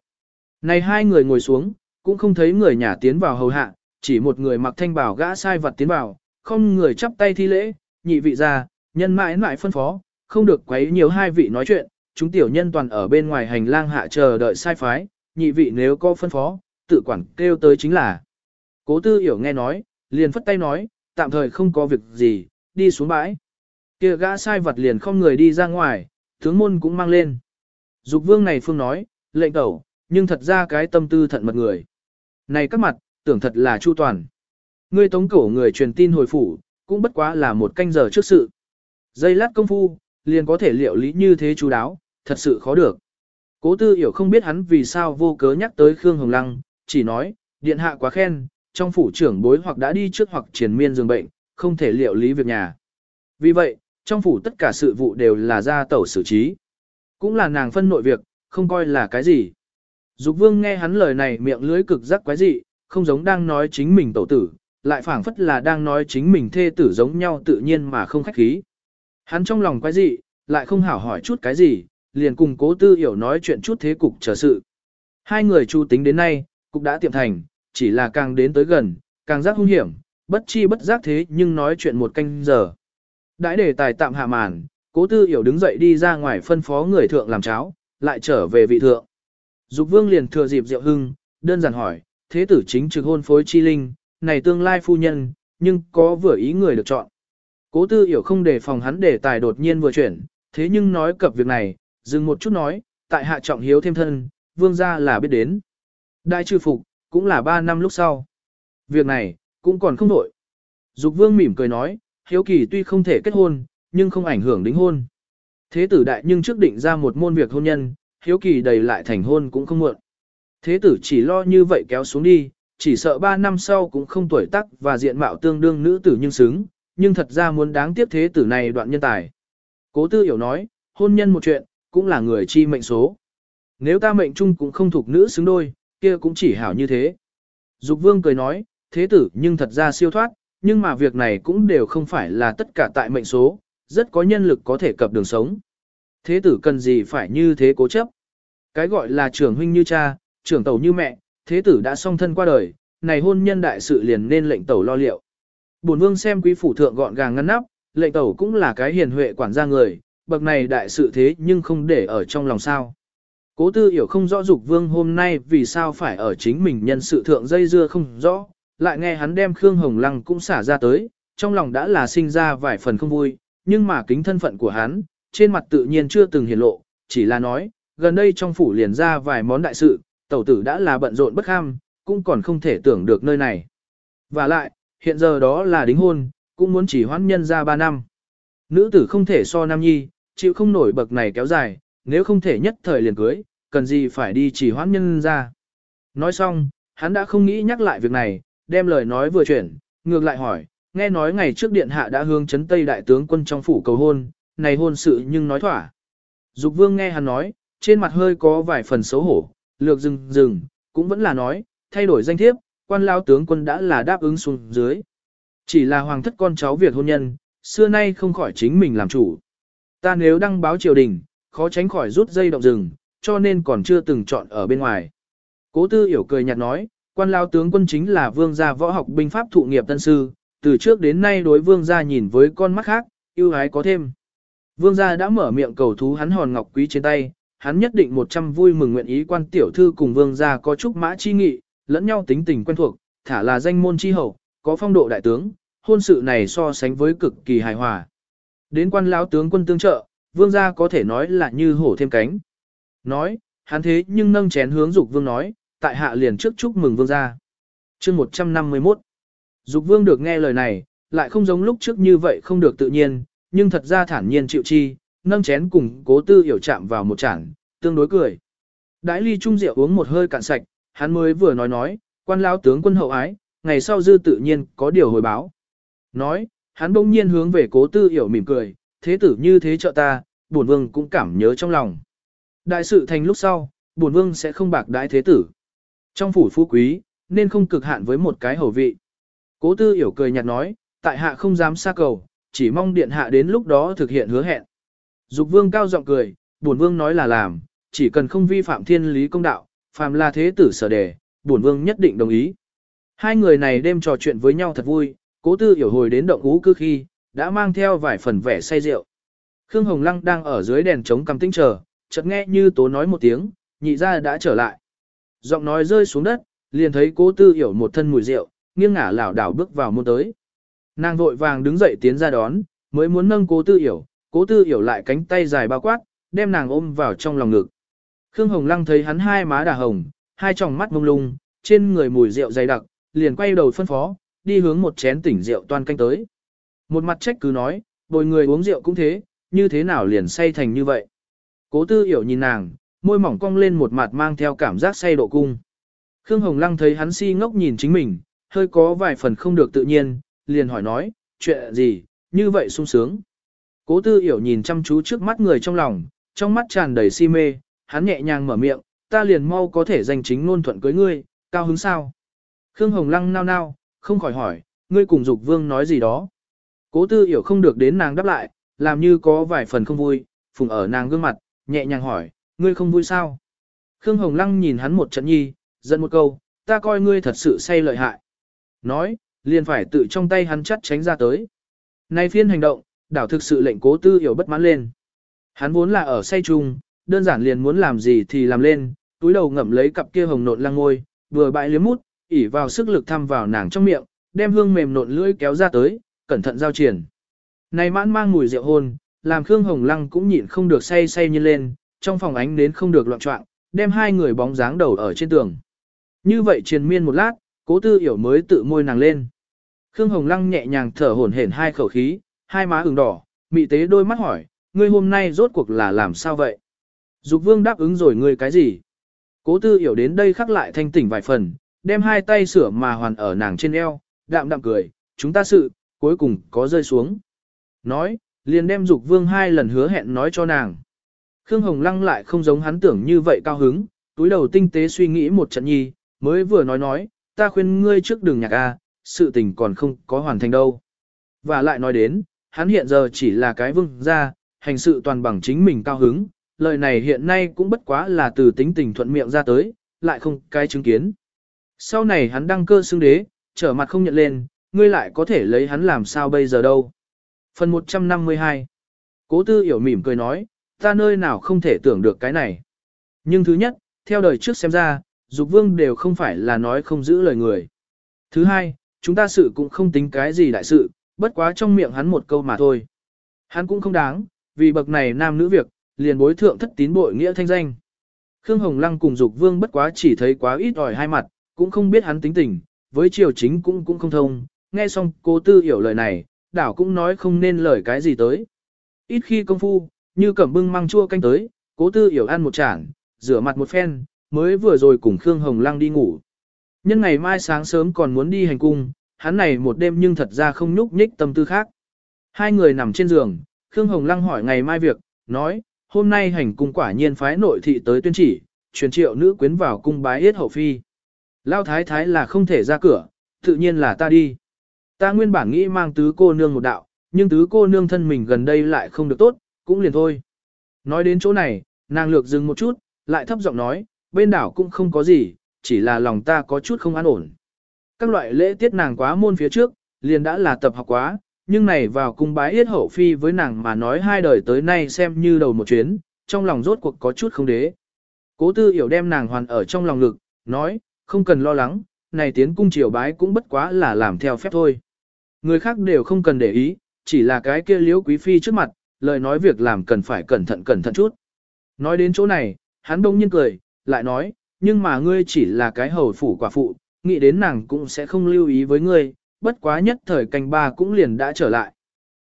Này hai người ngồi xuống, cũng không thấy người nhà tiến vào hầu hạ, chỉ một người mặc thanh bảo gã sai vật tiến vào, không người chắp tay thi lễ, nhị vị ra, nhân mãi mãi phân phó, không được quấy nhiều hai vị nói chuyện, chúng tiểu nhân toàn ở bên ngoài hành lang hạ chờ đợi sai phái, nhị vị nếu có phân phó, tự quản kêu tới chính là. Cố tư hiểu nghe nói, liền phất tay nói, tạm thời không có việc gì, đi xuống bãi. kia gã sai vật liền không người đi ra ngoài, tướng môn cũng mang lên. Dục vương này phương nói, lệnh tẩu, nhưng thật ra cái tâm tư thận mật người. Này các mặt, tưởng thật là chu toàn. Ngươi tống cổ người truyền tin hồi phủ, cũng bất quá là một canh giờ trước sự. dây lát công phu, liền có thể liệu lý như thế chú đáo, thật sự khó được. Cố tư hiểu không biết hắn vì sao vô cớ nhắc tới Khương Hồng Lăng, chỉ nói, điện hạ quá khen, trong phủ trưởng bối hoặc đã đi trước hoặc triển miên giường bệnh, không thể liệu lý việc nhà. Vì vậy, trong phủ tất cả sự vụ đều là ra tẩu xử trí. Cũng là nàng phân nội việc, không coi là cái gì. Dục vương nghe hắn lời này miệng lưới cực giác quái dị, không giống đang nói chính mình tẩu tử, lại phảng phất là đang nói chính mình thê tử giống nhau tự nhiên mà không khách khí. Hắn trong lòng quái dị, lại không hảo hỏi chút cái gì, liền cùng cố tư hiểu nói chuyện chút thế cục chờ sự. Hai người chu tính đến nay, cục đã tiệm thành, chỉ là càng đến tới gần, càng giác hung hiểm, bất chi bất giác thế nhưng nói chuyện một canh giờ. Đãi đề tài tạm hạ màn, cố tư hiểu đứng dậy đi ra ngoài phân phó người thượng làm cháo, lại trở về vị thượng. Dục vương liền thừa dịp rượu hưng, đơn giản hỏi, thế tử chính trực hôn phối chi linh, này tương lai phu nhân, nhưng có vừa ý người được chọn. Cố tư hiểu không để phòng hắn để tài đột nhiên vừa chuyển, thế nhưng nói cập việc này, dừng một chút nói, tại hạ trọng hiếu thêm thân, vương gia là biết đến. Đại trừ phục, cũng là ba năm lúc sau. Việc này, cũng còn không đổi. Dục vương mỉm cười nói, hiếu kỳ tuy không thể kết hôn, nhưng không ảnh hưởng đính hôn. Thế tử đại nhưng trước định ra một môn việc hôn nhân, hiếu kỳ đầy lại thành hôn cũng không muộn. Thế tử chỉ lo như vậy kéo xuống đi, chỉ sợ ba năm sau cũng không tuổi tác và diện mạo tương đương nữ tử nhưng xứng, nhưng thật ra muốn đáng tiếc thế tử này đoạn nhân tài. Cố tư hiểu nói, hôn nhân một chuyện, cũng là người chi mệnh số. Nếu ta mệnh chung cũng không thuộc nữ xứng đôi, kia cũng chỉ hảo như thế. Dục vương cười nói, thế tử nhưng thật ra siêu thoát, nhưng mà việc này cũng đều không phải là tất cả tại mệnh số, rất có nhân lực có thể cập đường sống. Thế tử cần gì phải như thế cố chấp. Cái gọi là trưởng huynh như cha, trưởng tẩu như mẹ, thế tử đã song thân qua đời, này hôn nhân đại sự liền nên lệnh tẩu lo liệu. Bổn vương xem quý phủ thượng gọn gàng ngăn nắp, lệnh tẩu cũng là cái hiền huệ quản gia người, bậc này đại sự thế nhưng không để ở trong lòng sao. Cố tư hiểu không rõ dục vương hôm nay vì sao phải ở chính mình nhân sự thượng dây dưa không rõ, lại nghe hắn đem Khương Hồng Lăng cũng xả ra tới, trong lòng đã là sinh ra vài phần không vui, nhưng mà kính thân phận của hắn, trên mặt tự nhiên chưa từng hiển lộ, chỉ là nói, gần đây trong phủ liền ra vài món đại sự, tẩu tử đã là bận rộn bất ham, cũng còn không thể tưởng được nơi này. Và lại, hiện giờ đó là đính hôn, cũng muốn chỉ hoãn nhân ra 3 năm. Nữ tử không thể so nam nhi, chịu không nổi bậc này kéo dài, nếu không thể nhất thời liền cưới, cần gì phải đi chỉ hoãn nhân ra. Nói xong, hắn đã không nghĩ nhắc lại việc này, đem lời nói vừa chuyển, ngược lại hỏi, nghe nói ngày trước điện hạ đã hướng chấn Tây đại tướng quân trong phủ cầu hôn, này hôn sự nhưng nói thỏa. Dục vương nghe hắn nói, trên mặt hơi có vài phần xấu hổ, lược dừng dừng, cũng vẫn là nói, thay đổi danh thiếp, quan lao tướng quân đã là đáp ứng xuống dưới. Chỉ là hoàng thất con cháu việc hôn nhân, xưa nay không khỏi chính mình làm chủ. Ta nếu đăng báo triều đình, khó tránh khỏi rút dây động rừng, cho nên còn chưa từng chọn ở bên ngoài. Cố tư hiểu cười nhạt nói, quan lao tướng quân chính là vương gia võ học binh pháp thụ nghiệp tân sư, từ trước đến nay đối vương gia nhìn với con mắt khác, yêu ái có thêm. Vương gia đã mở miệng cầu thú hắn hòn ngọc quý trên tay, hắn nhất định một trăm vui mừng nguyện ý quan tiểu thư cùng vương gia có chúc mã chi nghị, lẫn nhau tính tình quen thuộc, thả là danh môn chi hậu, có phong độ đại tướng, hôn sự này so sánh với cực kỳ hài hòa. Đến quan lão tướng quân tương trợ, vương gia có thể nói là như hổ thêm cánh. Nói, hắn thế nhưng nâng chén hướng dục vương nói, tại hạ liền trước chúc mừng vương gia. chương 151 Dục vương được nghe lời này, lại không giống lúc trước như vậy không được tự nhiên, nhưng thật ra thản nhiên chịu chi, nâng chén cùng cố tư hiểu chạm vào một chản, tương đối cười. Đãi ly trung rượu uống một hơi cạn sạch, hắn mới vừa nói nói, quan lão tướng quân hậu ái, ngày sau dư tự nhiên có điều hồi báo. Nói, hắn bỗng nhiên hướng về cố tư hiểu mỉm cười, thế tử như thế trợ ta, bổn vương cũng cảm nhớ trong lòng. Đại sự thành lúc sau, bổn vương sẽ không bạc đại thế tử. Trong phủ phú quý, nên không cực hạn với một cái hầu vị. Cố tư hiểu cười nhạt nói, tại hạ không dám xa cầu, chỉ mong điện hạ đến lúc đó thực hiện hứa hẹn. Dục vương cao giọng cười, bổn vương nói là làm, chỉ cần không vi phạm thiên lý công đạo, phàm là thế tử sở đề, bổn vương nhất định đồng ý. Hai người này đêm trò chuyện với nhau thật vui, cố tư hiểu hồi đến động ú cư khi, đã mang theo vài phần vẻ say rượu. Khương Hồng Lăng đang ở dưới đèn chống cầm tinh chờ, chợt nghe như tố nói một tiếng, nhị ra đã trở lại. Giọng nói rơi xuống đất, liền thấy cố tư hiểu một thân mùi rượu, nghiêng ngả lảo đảo bước vào môn tới. Nàng vội vàng đứng dậy tiến ra đón, mới muốn nâng cố tư hiểu, cố tư hiểu lại cánh tay dài bao quát, đem nàng ôm vào trong lòng ngực. Khương Hồng Lăng thấy hắn hai má đà hồng, hai tròng mắt mông lung, trên người mùi rượu dày đặc, liền quay đầu phân phó, đi hướng một chén tỉnh rượu toan canh tới. Một mặt trách cứ nói, bồi người uống rượu cũng thế, như thế nào liền say thành như vậy. Cố tư hiểu nhìn nàng, môi mỏng cong lên một mặt mang theo cảm giác say độ cung. Khương Hồng Lăng thấy hắn si ngốc nhìn chính mình, hơi có vài phần không được tự nhiên, liền hỏi nói, chuyện gì, như vậy sung sướng. Cố tư hiểu nhìn chăm chú trước mắt người trong lòng, trong mắt tràn đầy si mê, hắn nhẹ nhàng mở miệng, ta liền mau có thể giành chính ngôn thuận cưới ngươi, cao hứng sao. Khương Hồng Lăng nao nao, không khỏi hỏi, ngươi cùng Dục Vương nói gì đó. Cố tư hiểu không được đến nàng đáp lại, làm như có vài phần không vui, phùng ở nàng gương mặt, nhẹ nhàng hỏi, ngươi không vui sao? Khương Hồng Lăng nhìn hắn một trận nhi, giận một câu, ta coi ngươi thật sự say lợi hại. Nói, liền phải tự trong tay hắn chắt tránh ra tới. Nay phiên hành động, đảo thực sự lệnh cố tư hiểu bất mãn lên. Hắn vốn là ở say chung, đơn giản liền muốn làm gì thì làm lên, túi đầu ngậm lấy cặp kia hồng nộn lăng ngôi, vừa bãi liếm mút, ỉ vào sức lực thăm vào nàng trong miệng, đem hương mềm nộn lưỡi kéo ra tới, cẩn thận giao triển. Này mãn mang mùi rượu hôn, làm Khương Hồng Lăng cũng nhịn không được say say như lên, trong phòng ánh đến không được loạn trọng, đem hai người bóng dáng đầu ở trên tường. Như vậy triền miên một lát, cố tư hiểu mới tự môi nàng lên. Khương Hồng Lăng nhẹ nhàng thở hổn hển hai khẩu khí, hai má ửng đỏ, mị tế đôi mắt hỏi, ngươi hôm nay rốt cuộc là làm sao vậy? Dục vương đáp ứng rồi ngươi cái gì? Cố tư hiểu đến đây khắc lại thanh tỉnh vài phần, đem hai tay sửa mà hoàn ở nàng trên eo, đạm đạm cười, chúng ta sự, cuối cùng có rơi xuống. Nói, liền đem dục vương hai lần hứa hẹn nói cho nàng. Khương Hồng Lăng lại không giống hắn tưởng như vậy cao hứng, túi đầu tinh tế suy nghĩ một trận nhi, mới vừa nói nói, ta khuyên ngươi trước đường nhạc A, sự tình còn không có hoàn thành đâu. Và lại nói đến, hắn hiện giờ chỉ là cái vương gia, hành sự toàn bằng chính mình cao hứng, lời này hiện nay cũng bất quá là từ tính tình thuận miệng ra tới, lại không cái chứng kiến. Sau này hắn đăng cơ xưng đế, trở mặt không nhận lên, ngươi lại có thể lấy hắn làm sao bây giờ đâu. Phần 152 Cố tư hiểu mỉm cười nói, ta nơi nào không thể tưởng được cái này. Nhưng thứ nhất, theo đời trước xem ra, dục vương đều không phải là nói không giữ lời người. Thứ hai, chúng ta sự cũng không tính cái gì đại sự, bất quá trong miệng hắn một câu mà thôi. Hắn cũng không đáng, vì bậc này nam nữ việc, liền bối thượng thất tín bội nghĩa thanh danh. Khương Hồng Lăng cùng Dục Vương bất quá chỉ thấy quá ít ỏi hai mặt, cũng không biết hắn tính tình, với triều chính cũng cũng không thông, nghe xong cô tư hiểu lời này, đảo cũng nói không nên lời cái gì tới. Ít khi công phu, như cẩm bưng măng chua canh tới, cố tư hiểu ăn một chản, rửa mặt một phen, mới vừa rồi cùng Khương Hồng Lăng đi ngủ. Nhân ngày mai sáng sớm còn muốn đi hành cung, hắn này một đêm nhưng thật ra không nhúc nhích tâm tư khác. Hai người nằm trên giường, Khương Hồng Lăng hỏi ngày mai việc, nói, hôm nay hành cung quả nhiên phái nội thị tới tuyên chỉ, truyền triệu nữ quyến vào cung bái yết hậu phi. Lao thái thái là không thể ra cửa, tự nhiên là ta đi. Ta nguyên bản nghĩ mang tứ cô nương một đạo, nhưng tứ cô nương thân mình gần đây lại không được tốt, cũng liền thôi. Nói đến chỗ này, nàng lược dừng một chút, lại thấp giọng nói, bên đảo cũng không có gì, chỉ là lòng ta có chút không an ổn. Các loại lễ tiết nàng quá môn phía trước, liền đã là tập học quá, nhưng này vào cung bái yết hậu phi với nàng mà nói hai đời tới nay xem như đầu một chuyến, trong lòng rốt cuộc có chút không đế. Cố tư hiểu đem nàng hoàn ở trong lòng lực, nói, không cần lo lắng, này tiến cung triều bái cũng bất quá là làm theo phép thôi. Người khác đều không cần để ý, chỉ là cái kia liễu quý phi trước mặt, lời nói việc làm cần phải cẩn thận cẩn thận chút. Nói đến chỗ này, hắn đông nhiên cười, lại nói, nhưng mà ngươi chỉ là cái hầu phủ quả phụ, nghĩ đến nàng cũng sẽ không lưu ý với ngươi, bất quá nhất thời canh ba cũng liền đã trở lại.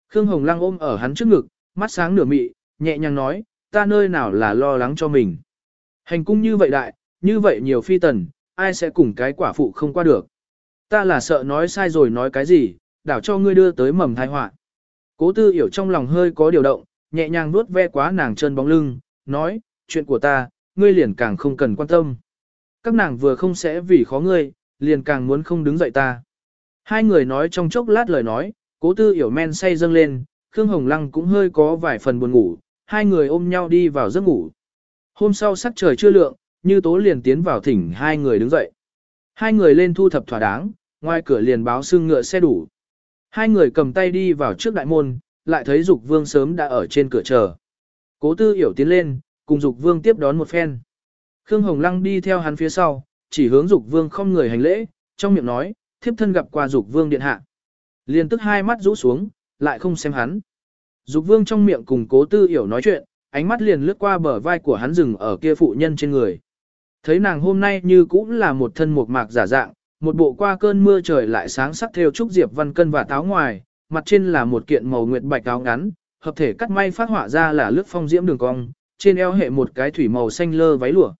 Khương Hồng Lăng ôm ở hắn trước ngực, mắt sáng nửa mị, nhẹ nhàng nói, ta nơi nào là lo lắng cho mình. Hành cung như vậy đại, như vậy nhiều phi tần, ai sẽ cùng cái quả phụ không qua được. Ta là sợ nói sai rồi nói cái gì, đảo cho ngươi đưa tới mầm thai họa. Cố tư hiểu trong lòng hơi có điều động, nhẹ nhàng nuốt ve quá nàng chân bóng lưng, nói, chuyện của ta, ngươi liền càng không cần quan tâm. Các nàng vừa không sẽ vì khó ngươi, liền càng muốn không đứng dậy ta. Hai người nói trong chốc lát lời nói, cố tư hiểu men say dâng lên, Khương Hồng Lăng cũng hơi có vài phần buồn ngủ, hai người ôm nhau đi vào giấc ngủ. Hôm sau sắc trời chưa lượng, như tố liền tiến vào thỉnh hai người đứng dậy. Hai người lên thu thập thỏa đáng, ngoài cửa liền báo xương ngựa xe đủ. Hai người cầm tay đi vào trước đại môn, lại thấy Dục Vương sớm đã ở trên cửa chờ. Cố Tư Hiểu tiến lên, cùng Dục Vương tiếp đón một phen. Khương Hồng Lăng đi theo hắn phía sau, chỉ hướng Dục Vương không người hành lễ, trong miệng nói, thiếp thân gặp qua Dục Vương điện hạ. Liền tức hai mắt rũ xuống, lại không xem hắn. Dục Vương trong miệng cùng Cố Tư Hiểu nói chuyện, ánh mắt liền lướt qua bờ vai của hắn dừng ở kia phụ nhân trên người. Thấy nàng hôm nay như cũng là một thân một mạc giả dạng, một bộ qua cơn mưa trời lại sáng sắc theo trúc diệp văn cân và táo ngoài, mặt trên là một kiện màu nguyệt bạch áo ngắn, hợp thể cắt may phát họa ra là lướt phong diễm đường cong, trên eo hệ một cái thủy màu xanh lơ váy lụa.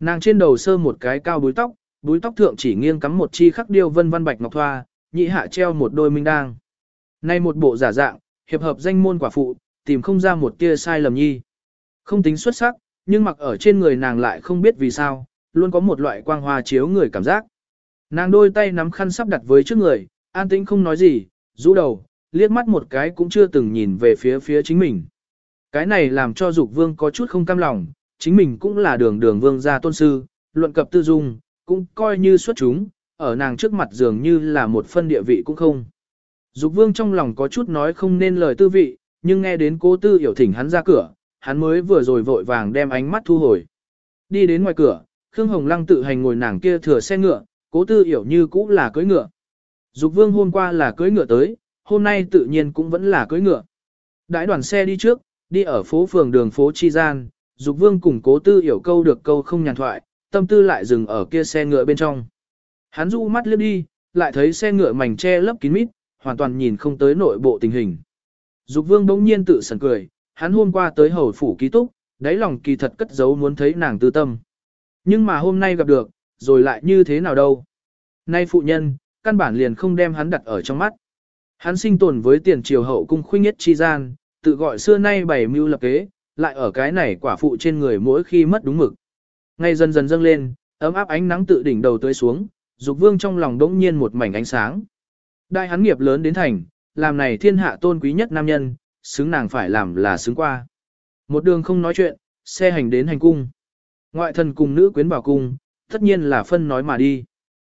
Nàng trên đầu sơ một cái cao búi tóc, búi tóc thượng chỉ nghiêng cắm một chi khắc điêu vân văn bạch ngọc thoa, nhị hạ treo một đôi minh đang. Nay một bộ giả dạng, hiệp hợp danh môn quả phụ, tìm không ra một tia sai lầm nhi. Không tính xuất sắc, nhưng mặc ở trên người nàng lại không biết vì sao, luôn có một loại quang hoa chiếu người cảm giác. Nàng đôi tay nắm khăn sắp đặt với trước người, an tĩnh không nói gì, rũ đầu, liếc mắt một cái cũng chưa từng nhìn về phía phía chính mình. Cái này làm cho dục vương có chút không cam lòng, chính mình cũng là đường đường vương gia tôn sư, luận cập tư dung, cũng coi như xuất chúng, ở nàng trước mặt dường như là một phân địa vị cũng không. Dục vương trong lòng có chút nói không nên lời tư vị, nhưng nghe đến cố tư hiểu thỉnh hắn ra cửa, hắn mới vừa rồi vội vàng đem ánh mắt thu hồi. Đi đến ngoài cửa, Khương Hồng Lăng tự hành ngồi nàng kia thừa xe ngựa, cố tư hiểu như cũ là cưỡi ngựa. Dục vương hôm qua là cưỡi ngựa tới, hôm nay tự nhiên cũng vẫn là cưỡi ngựa. Đãi đoàn xe đi trước, đi ở phố phường đường phố Chi Gian, Dục vương cùng cố tư hiểu câu được câu không nhàn thoại, tâm tư lại dừng ở kia xe ngựa bên trong. Hắn du mắt lướt đi, lại thấy xe ngựa mảnh che lấp kín mít, hoàn toàn nhìn không tới nội bộ tình hình. Dục vương bỗng nhiên tự sẵn cười, hắn hôm qua tới hầu phủ ký túc, đáy lòng kỳ thật cất giấu muốn thấy nàng tư tâm. Nhưng mà hôm nay gặp được, rồi lại như thế nào đâu. Nay phụ nhân, căn bản liền không đem hắn đặt ở trong mắt. Hắn sinh tồn với tiền triều hậu cung khuynh nhất chi gian, tự gọi xưa nay bày mưu lập kế, lại ở cái này quả phụ trên người mỗi khi mất đúng mực. Ngay dần dần dâng lên, ấm áp ánh nắng tự đỉnh đầu tới xuống, dục vương trong lòng đống nhiên một mảnh ánh sáng. Đại hắn nghiệp lớn đến thành, làm này thiên hạ tôn quý nhất nam nhân, xứng nàng phải làm là xứng qua. Một đường không nói chuyện, xe hành đến hành cung. Ngoại thần cùng nữ quyến bảo cung, tất nhiên là phân nói mà đi.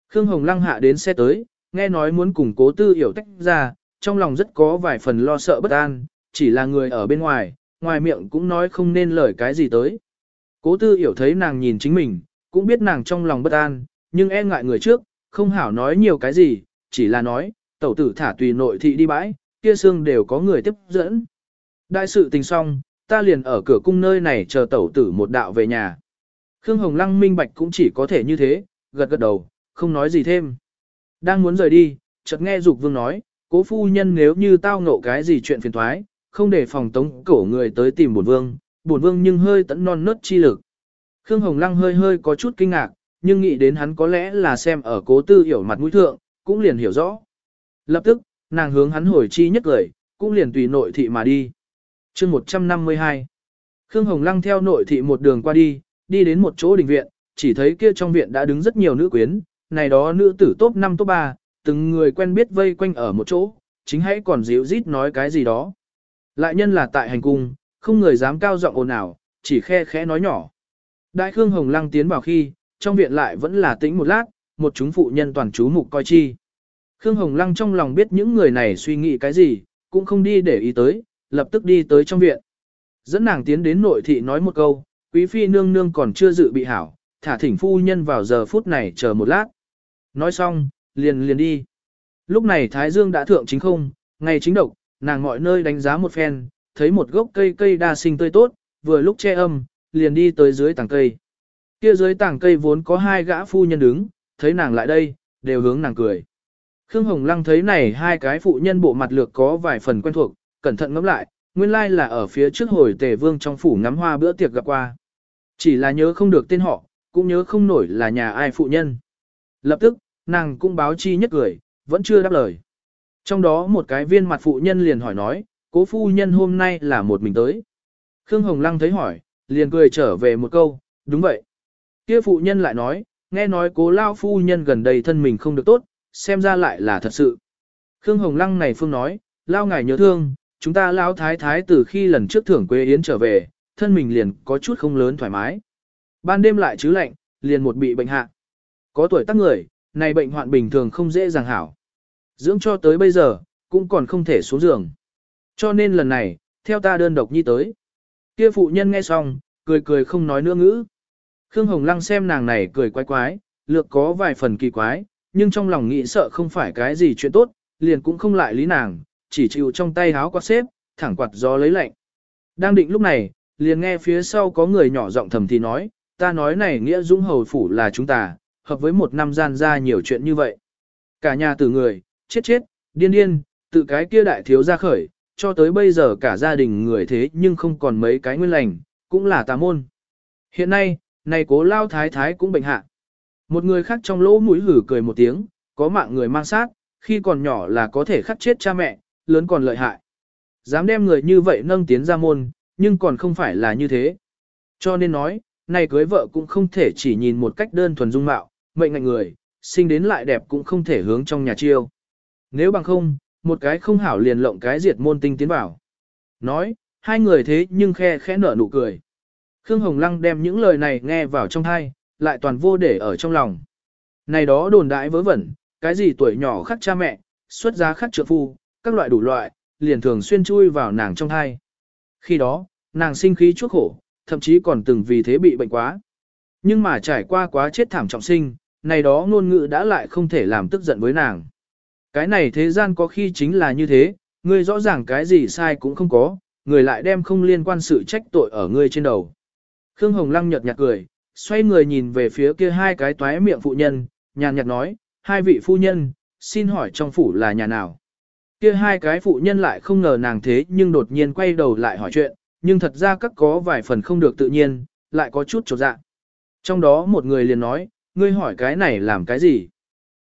Khương Hồng Lăng hạ đến xe tới, nghe nói muốn cùng cố tư hiểu tách ra, trong lòng rất có vài phần lo sợ bất an, chỉ là người ở bên ngoài, ngoài miệng cũng nói không nên lời cái gì tới. Cố tư hiểu thấy nàng nhìn chính mình, cũng biết nàng trong lòng bất an, nhưng e ngại người trước, không hảo nói nhiều cái gì, chỉ là nói, tẩu tử thả tùy nội thị đi bãi, kia xương đều có người tiếp dẫn. Đại sự tình xong, ta liền ở cửa cung nơi này chờ tẩu tử một đạo về nhà. Khương Hồng Lăng minh bạch cũng chỉ có thể như thế, gật gật đầu, không nói gì thêm. Đang muốn rời đi, chợt nghe Dục Vương nói, cố phu nhân nếu như tao ngộ cái gì chuyện phiền thoái, không để phòng tống cổ người tới tìm bổn vương, bổn vương nhưng hơi tận non nớt chi lực. Khương Hồng Lăng hơi hơi có chút kinh ngạc, nhưng nghĩ đến hắn có lẽ là xem ở cố tư hiểu mặt mũi thượng, cũng liền hiểu rõ. Lập tức, nàng hướng hắn hồi chi nhất lời, cũng liền tùy nội thị mà đi. chương 152 Khương Hồng Lăng theo nội thị một đường qua đi, đi đến một chỗ đình viện, chỉ thấy kia trong viện đã đứng rất nhiều nữ quyến, này đó nữ tử top 5 top 3, từng người quen biết vây quanh ở một chỗ, chính hãy còn díu rít nói cái gì đó. Lại nhân là tại hành cung, không người dám cao giọng ồn ào, chỉ khe khẽ nói nhỏ. Đại Khương Hồng Lăng tiến vào khi, trong viện lại vẫn là tĩnh một lát, một chúng phụ nhân toàn chú mục coi chi. Khương Hồng Lăng trong lòng biết những người này suy nghĩ cái gì, cũng không đi để ý tới, lập tức đi tới trong viện. Dẫn nàng tiến đến nội thị nói một câu, quý phi nương nương còn chưa dự bị hảo, thả thỉnh phu nhân vào giờ phút này chờ một lát. Nói xong, liền liền đi. Lúc này Thái Dương đã thượng chính không, ngày chính độc, nàng mọi nơi đánh giá một phen, thấy một gốc cây cây đa sinh tươi tốt, vừa lúc che âm, liền đi tới dưới tảng cây. Kia dưới tảng cây vốn có hai gã phu nhân đứng, thấy nàng lại đây, đều hướng nàng cười. Khương Hồng Lăng thấy này hai cái phụ nhân bộ mặt lược có vài phần quen thuộc, cẩn thận ngẫm lại, nguyên lai là ở phía trước hồi tề vương trong phủ ngắm hoa bữa tiệc gặp qua. Chỉ là nhớ không được tên họ, cũng nhớ không nổi là nhà ai phụ nhân. Lập tức, nàng cũng báo chi nhất cười, vẫn chưa đáp lời. Trong đó một cái viên mặt phụ nhân liền hỏi nói, cố phu nhân hôm nay là một mình tới. Khương Hồng Lăng thấy hỏi, liền cười trở về một câu, đúng vậy. Kia phụ nhân lại nói, nghe nói cố lao phu nhân gần đây thân mình không được tốt, xem ra lại là thật sự. Khương Hồng Lăng này phương nói, lao ngài nhớ thương, chúng ta lao thái thái từ khi lần trước thưởng quê yến trở về, thân mình liền có chút không lớn thoải mái. Ban đêm lại chứ lạnh, liền một bị bệnh hạ. Có tuổi tác người, này bệnh hoạn bình thường không dễ dàng hảo. Dưỡng cho tới bây giờ, cũng còn không thể xuống giường. Cho nên lần này, theo ta đơn độc nhi tới. Kia phụ nhân nghe xong, cười cười không nói nữa ngữ. Khương Hồng Lăng xem nàng này cười quái quái, lược có vài phần kỳ quái, nhưng trong lòng nghĩ sợ không phải cái gì chuyện tốt, liền cũng không lại lý nàng, chỉ chịu trong tay háo quạt xếp, thẳng quạt gió lấy lạnh. Đang định lúc này, liền nghe phía sau có người nhỏ giọng thầm thì nói, ta nói này nghĩa dũng hầu phủ là chúng ta, hợp với một năm gian ra nhiều chuyện như vậy. Cả nhà tử người, chết chết, điên điên, tự cái kia đại thiếu ra khởi, cho tới bây giờ cả gia đình người thế nhưng không còn mấy cái nguyên lành, cũng là tà môn. Hiện nay, này cố lao thái thái cũng bệnh hạ. Một người khác trong lỗ mũi hử cười một tiếng, có mạng người mang sát, khi còn nhỏ là có thể khắc chết cha mẹ, lớn còn lợi hại. Dám đem người như vậy nâng tiến ra môn, nhưng còn không phải là như thế. Cho nên nói, này cưới vợ cũng không thể chỉ nhìn một cách đơn thuần dung mạo, mệnh ngạnh người, sinh đến lại đẹp cũng không thể hướng trong nhà chiêu. Nếu bằng không, một cái không hảo liền lộng cái diệt môn tinh tiến vào. Nói, hai người thế nhưng khe khẽ nở nụ cười. Khương Hồng Lăng đem những lời này nghe vào trong thai, lại toàn vô để ở trong lòng. Này đó đồn đại vớ vẩn, cái gì tuổi nhỏ khắc cha mẹ, xuất giá khắc trượng phu, các loại đủ loại, liền thường xuyên chui vào nàng trong thai. Khi đó, nàng sinh khí chuốc khổ, thậm chí còn từng vì thế bị bệnh quá. Nhưng mà trải qua quá chết thảm trọng sinh, này đó ngôn ngữ đã lại không thể làm tức giận với nàng. Cái này thế gian có khi chính là như thế, ngươi rõ ràng cái gì sai cũng không có, người lại đem không liên quan sự trách tội ở ngươi trên đầu. Khương Hồng Lăng nhợt nhạt cười, xoay người nhìn về phía kia hai cái toái miệng phụ nhân, nhàn nhạt nói, hai vị phu nhân, xin hỏi trong phủ là nhà nào? Kia hai cái phụ nhân lại không ngờ nàng thế nhưng đột nhiên quay đầu lại hỏi chuyện, nhưng thật ra các có vài phần không được tự nhiên, lại có chút trột dạ. Trong đó một người liền nói, ngươi hỏi cái này làm cái gì?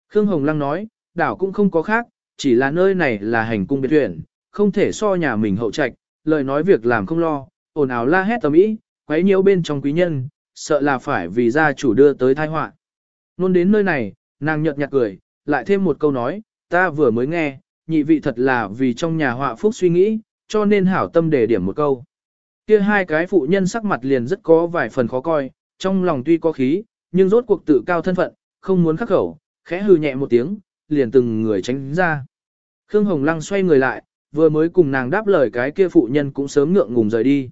Khương Hồng Lăng nói, đảo cũng không có khác, chỉ là nơi này là hành cung biệt huyện, không thể so nhà mình hậu trạch, lời nói việc làm không lo, ồn ào la hét tầm ý, quấy nhiễu bên trong quý nhân, sợ là phải vì gia chủ đưa tới tai họa. Nôn đến nơi này, nàng nhợt nhạt cười, lại thêm một câu nói, ta vừa mới nghe, nhị vị thật là vì trong nhà họa phúc suy nghĩ, cho nên hảo tâm để điểm một câu. Kia hai cái phụ nhân sắc mặt liền rất có vài phần khó coi, trong lòng tuy có khí, nhưng rốt cuộc tự cao thân phận, không muốn khắc khẩu, khẽ hừ nhẹ một tiếng, liền từng người tránh ra. Khương Hồng Lăng xoay người lại, vừa mới cùng nàng đáp lời cái kia phụ nhân cũng sớm ngượng ngùng rời đi.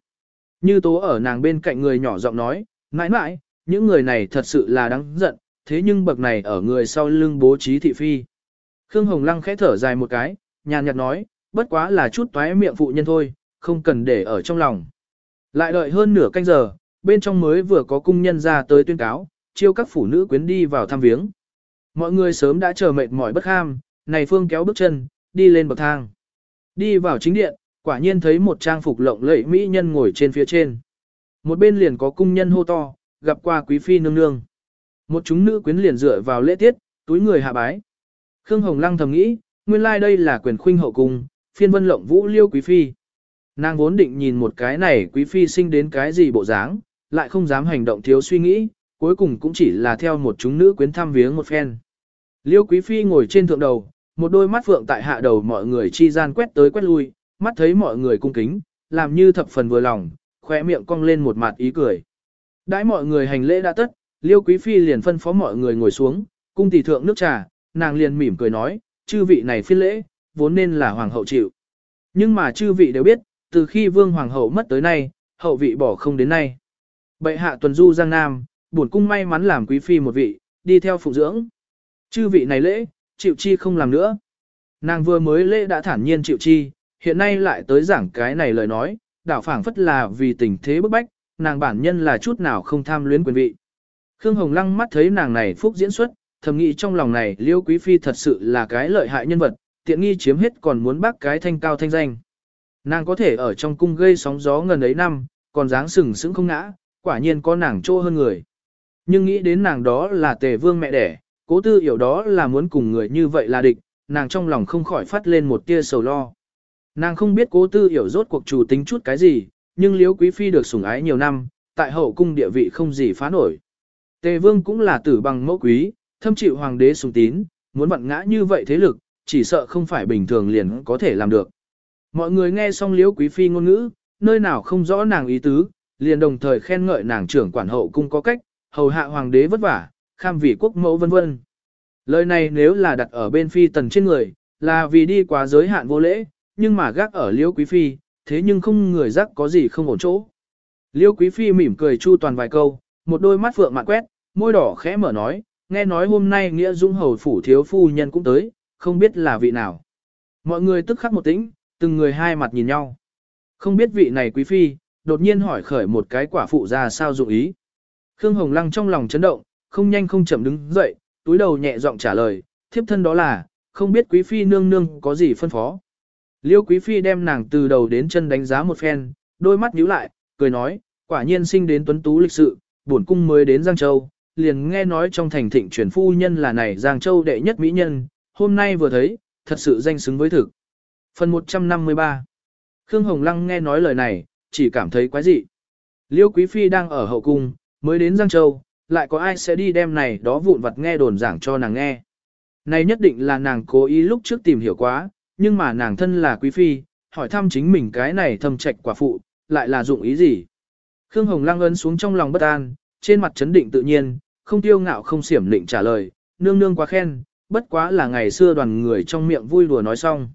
Như tố ở nàng bên cạnh người nhỏ giọng nói, mãi mãi, những người này thật sự là đáng giận, thế nhưng bậc này ở người sau lưng bố trí thị phi. Khương Hồng Lăng khẽ thở dài một cái, nhàn nhạt nói, bất quá là chút toái miệng phụ nhân thôi, không cần để ở trong lòng. Lại đợi hơn nửa canh giờ, bên trong mới vừa có cung nhân ra tới tuyên cáo, chiêu các phụ nữ quyến đi vào thăm viếng. Mọi người sớm đã chờ mệt mỏi bất ham, này phương kéo bước chân, đi lên bậc thang. Đi vào chính điện, quả nhiên thấy một trang phục lộng lẫy mỹ nhân ngồi trên phía trên. Một bên liền có cung nhân hô to, gặp qua quý phi nương nương. Một chúng nữ quyến liền dựa vào lễ tiết, túi người hạ bái. Khương Hồng Lăng thầm nghĩ, nguyên lai like đây là quyền khuynh hậu cung, phiên vân lộng vũ liêu quý phi. Nàng vốn định nhìn một cái này quý phi sinh đến cái gì bộ dáng, lại không dám hành động thiếu suy nghĩ, cuối cùng cũng chỉ là theo một chúng nữ quyến thăm viếng một phen. Liêu Quý Phi ngồi trên thượng đầu, một đôi mắt phượng tại hạ đầu mọi người chi gian quét tới quét lui, mắt thấy mọi người cung kính, làm như thập phần vừa lòng, khỏe miệng cong lên một mặt ý cười. Đãi mọi người hành lễ đã tất, Liêu Quý Phi liền phân phó mọi người ngồi xuống, cung tỷ thượng nước trà, nàng liền mỉm cười nói, chư vị này phiên lễ, vốn nên là hoàng hậu chịu. Nhưng mà chư vị đều biết, từ khi vương hoàng hậu mất tới nay, hậu vị bỏ không đến nay. Bệ hạ tuần du Giang Nam, buồn cung may mắn làm quý phi một vị, đi theo phụ dưỡng. Chư vị này lễ, chịu chi không làm nữa. Nàng vừa mới lễ đã thản nhiên chịu chi, hiện nay lại tới giảng cái này lời nói, đảo phảng phất là vì tình thế bức bách, nàng bản nhân là chút nào không tham luyến quyền vị. Khương Hồng Lăng mắt thấy nàng này phúc diễn xuất, thầm nghĩ trong lòng này liêu quý phi thật sự là cái lợi hại nhân vật, tiện nghi chiếm hết còn muốn bác cái thanh cao thanh danh. Nàng có thể ở trong cung gây sóng gió ngần ấy năm, còn dáng sừng sững không ngã, quả nhiên có nàng trô hơn người. Nhưng nghĩ đến nàng đó là tề vương mẹ đẻ, cố tư hiểu đó là muốn cùng người như vậy là địch, nàng trong lòng không khỏi phát lên một tia sầu lo. Nàng không biết cố tư hiểu rốt cuộc chủ tính chút cái gì, nhưng liếu quý phi được sủng ái nhiều năm, tại hậu cung địa vị không gì phá nổi. Tề vương cũng là tử bằng mẫu quý, thâm chịu hoàng đế sùng tín, muốn vặn ngã như vậy thế lực, chỉ sợ không phải bình thường liền có thể làm được. Mọi người nghe xong liễu quý phi ngôn ngữ, nơi nào không rõ nàng ý tứ, liền đồng thời khen ngợi nàng trưởng quản hậu cung có cách, hầu hạ hoàng đế vất vả, kham vị quốc mẫu vân vân. Lời này nếu là đặt ở bên phi tần trên người, là vì đi quá giới hạn vô lễ, nhưng mà gác ở liễu quý phi, thế nhưng không người giác có gì không ổn chỗ. Liễu quý phi mỉm cười chu toàn vài câu, một đôi mắt phượng mạn quét, môi đỏ khẽ mở nói, nghe nói hôm nay nghĩa dũng hầu phủ thiếu phu nhân cũng tới, không biết là vị nào. Mọi người tức khắc một tĩnh, từng người hai mặt nhìn nhau. Không biết vị này quý phi, đột nhiên hỏi khởi một cái quả phụ ra sao dụng ý. Khương Hồng Lăng trong lòng chấn động, không nhanh không chậm đứng dậy, túi đầu nhẹ giọng trả lời, thiếp thân đó là, không biết quý phi nương nương có gì phân phó. Liêu quý phi đem nàng từ đầu đến chân đánh giá một phen, đôi mắt nhíu lại, cười nói, quả nhiên sinh đến tuấn tú lịch sự, bổn cung mới đến Giang Châu, liền nghe nói trong thành thịnh truyền phu nhân là này Giang Châu đệ nhất mỹ nhân, hôm nay vừa thấy, thật sự danh xứng với thực. Phần 153 Khương Hồng Lăng nghe nói lời này, chỉ cảm thấy quái dị. Liêu Quý Phi đang ở hậu cung, mới đến Giang Châu, lại có ai sẽ đi đem này đó vụn vặt nghe đồn giảng cho nàng nghe. Này nhất định là nàng cố ý lúc trước tìm hiểu quá, nhưng mà nàng thân là Quý Phi, hỏi thăm chính mình cái này thâm trạch quả phụ, lại là dụng ý gì. Khương Hồng Lăng ấn xuống trong lòng bất an, trên mặt chấn định tự nhiên, không tiêu ngạo không xiểm định trả lời, nương nương quá khen, bất quá là ngày xưa đoàn người trong miệng vui đùa nói xong.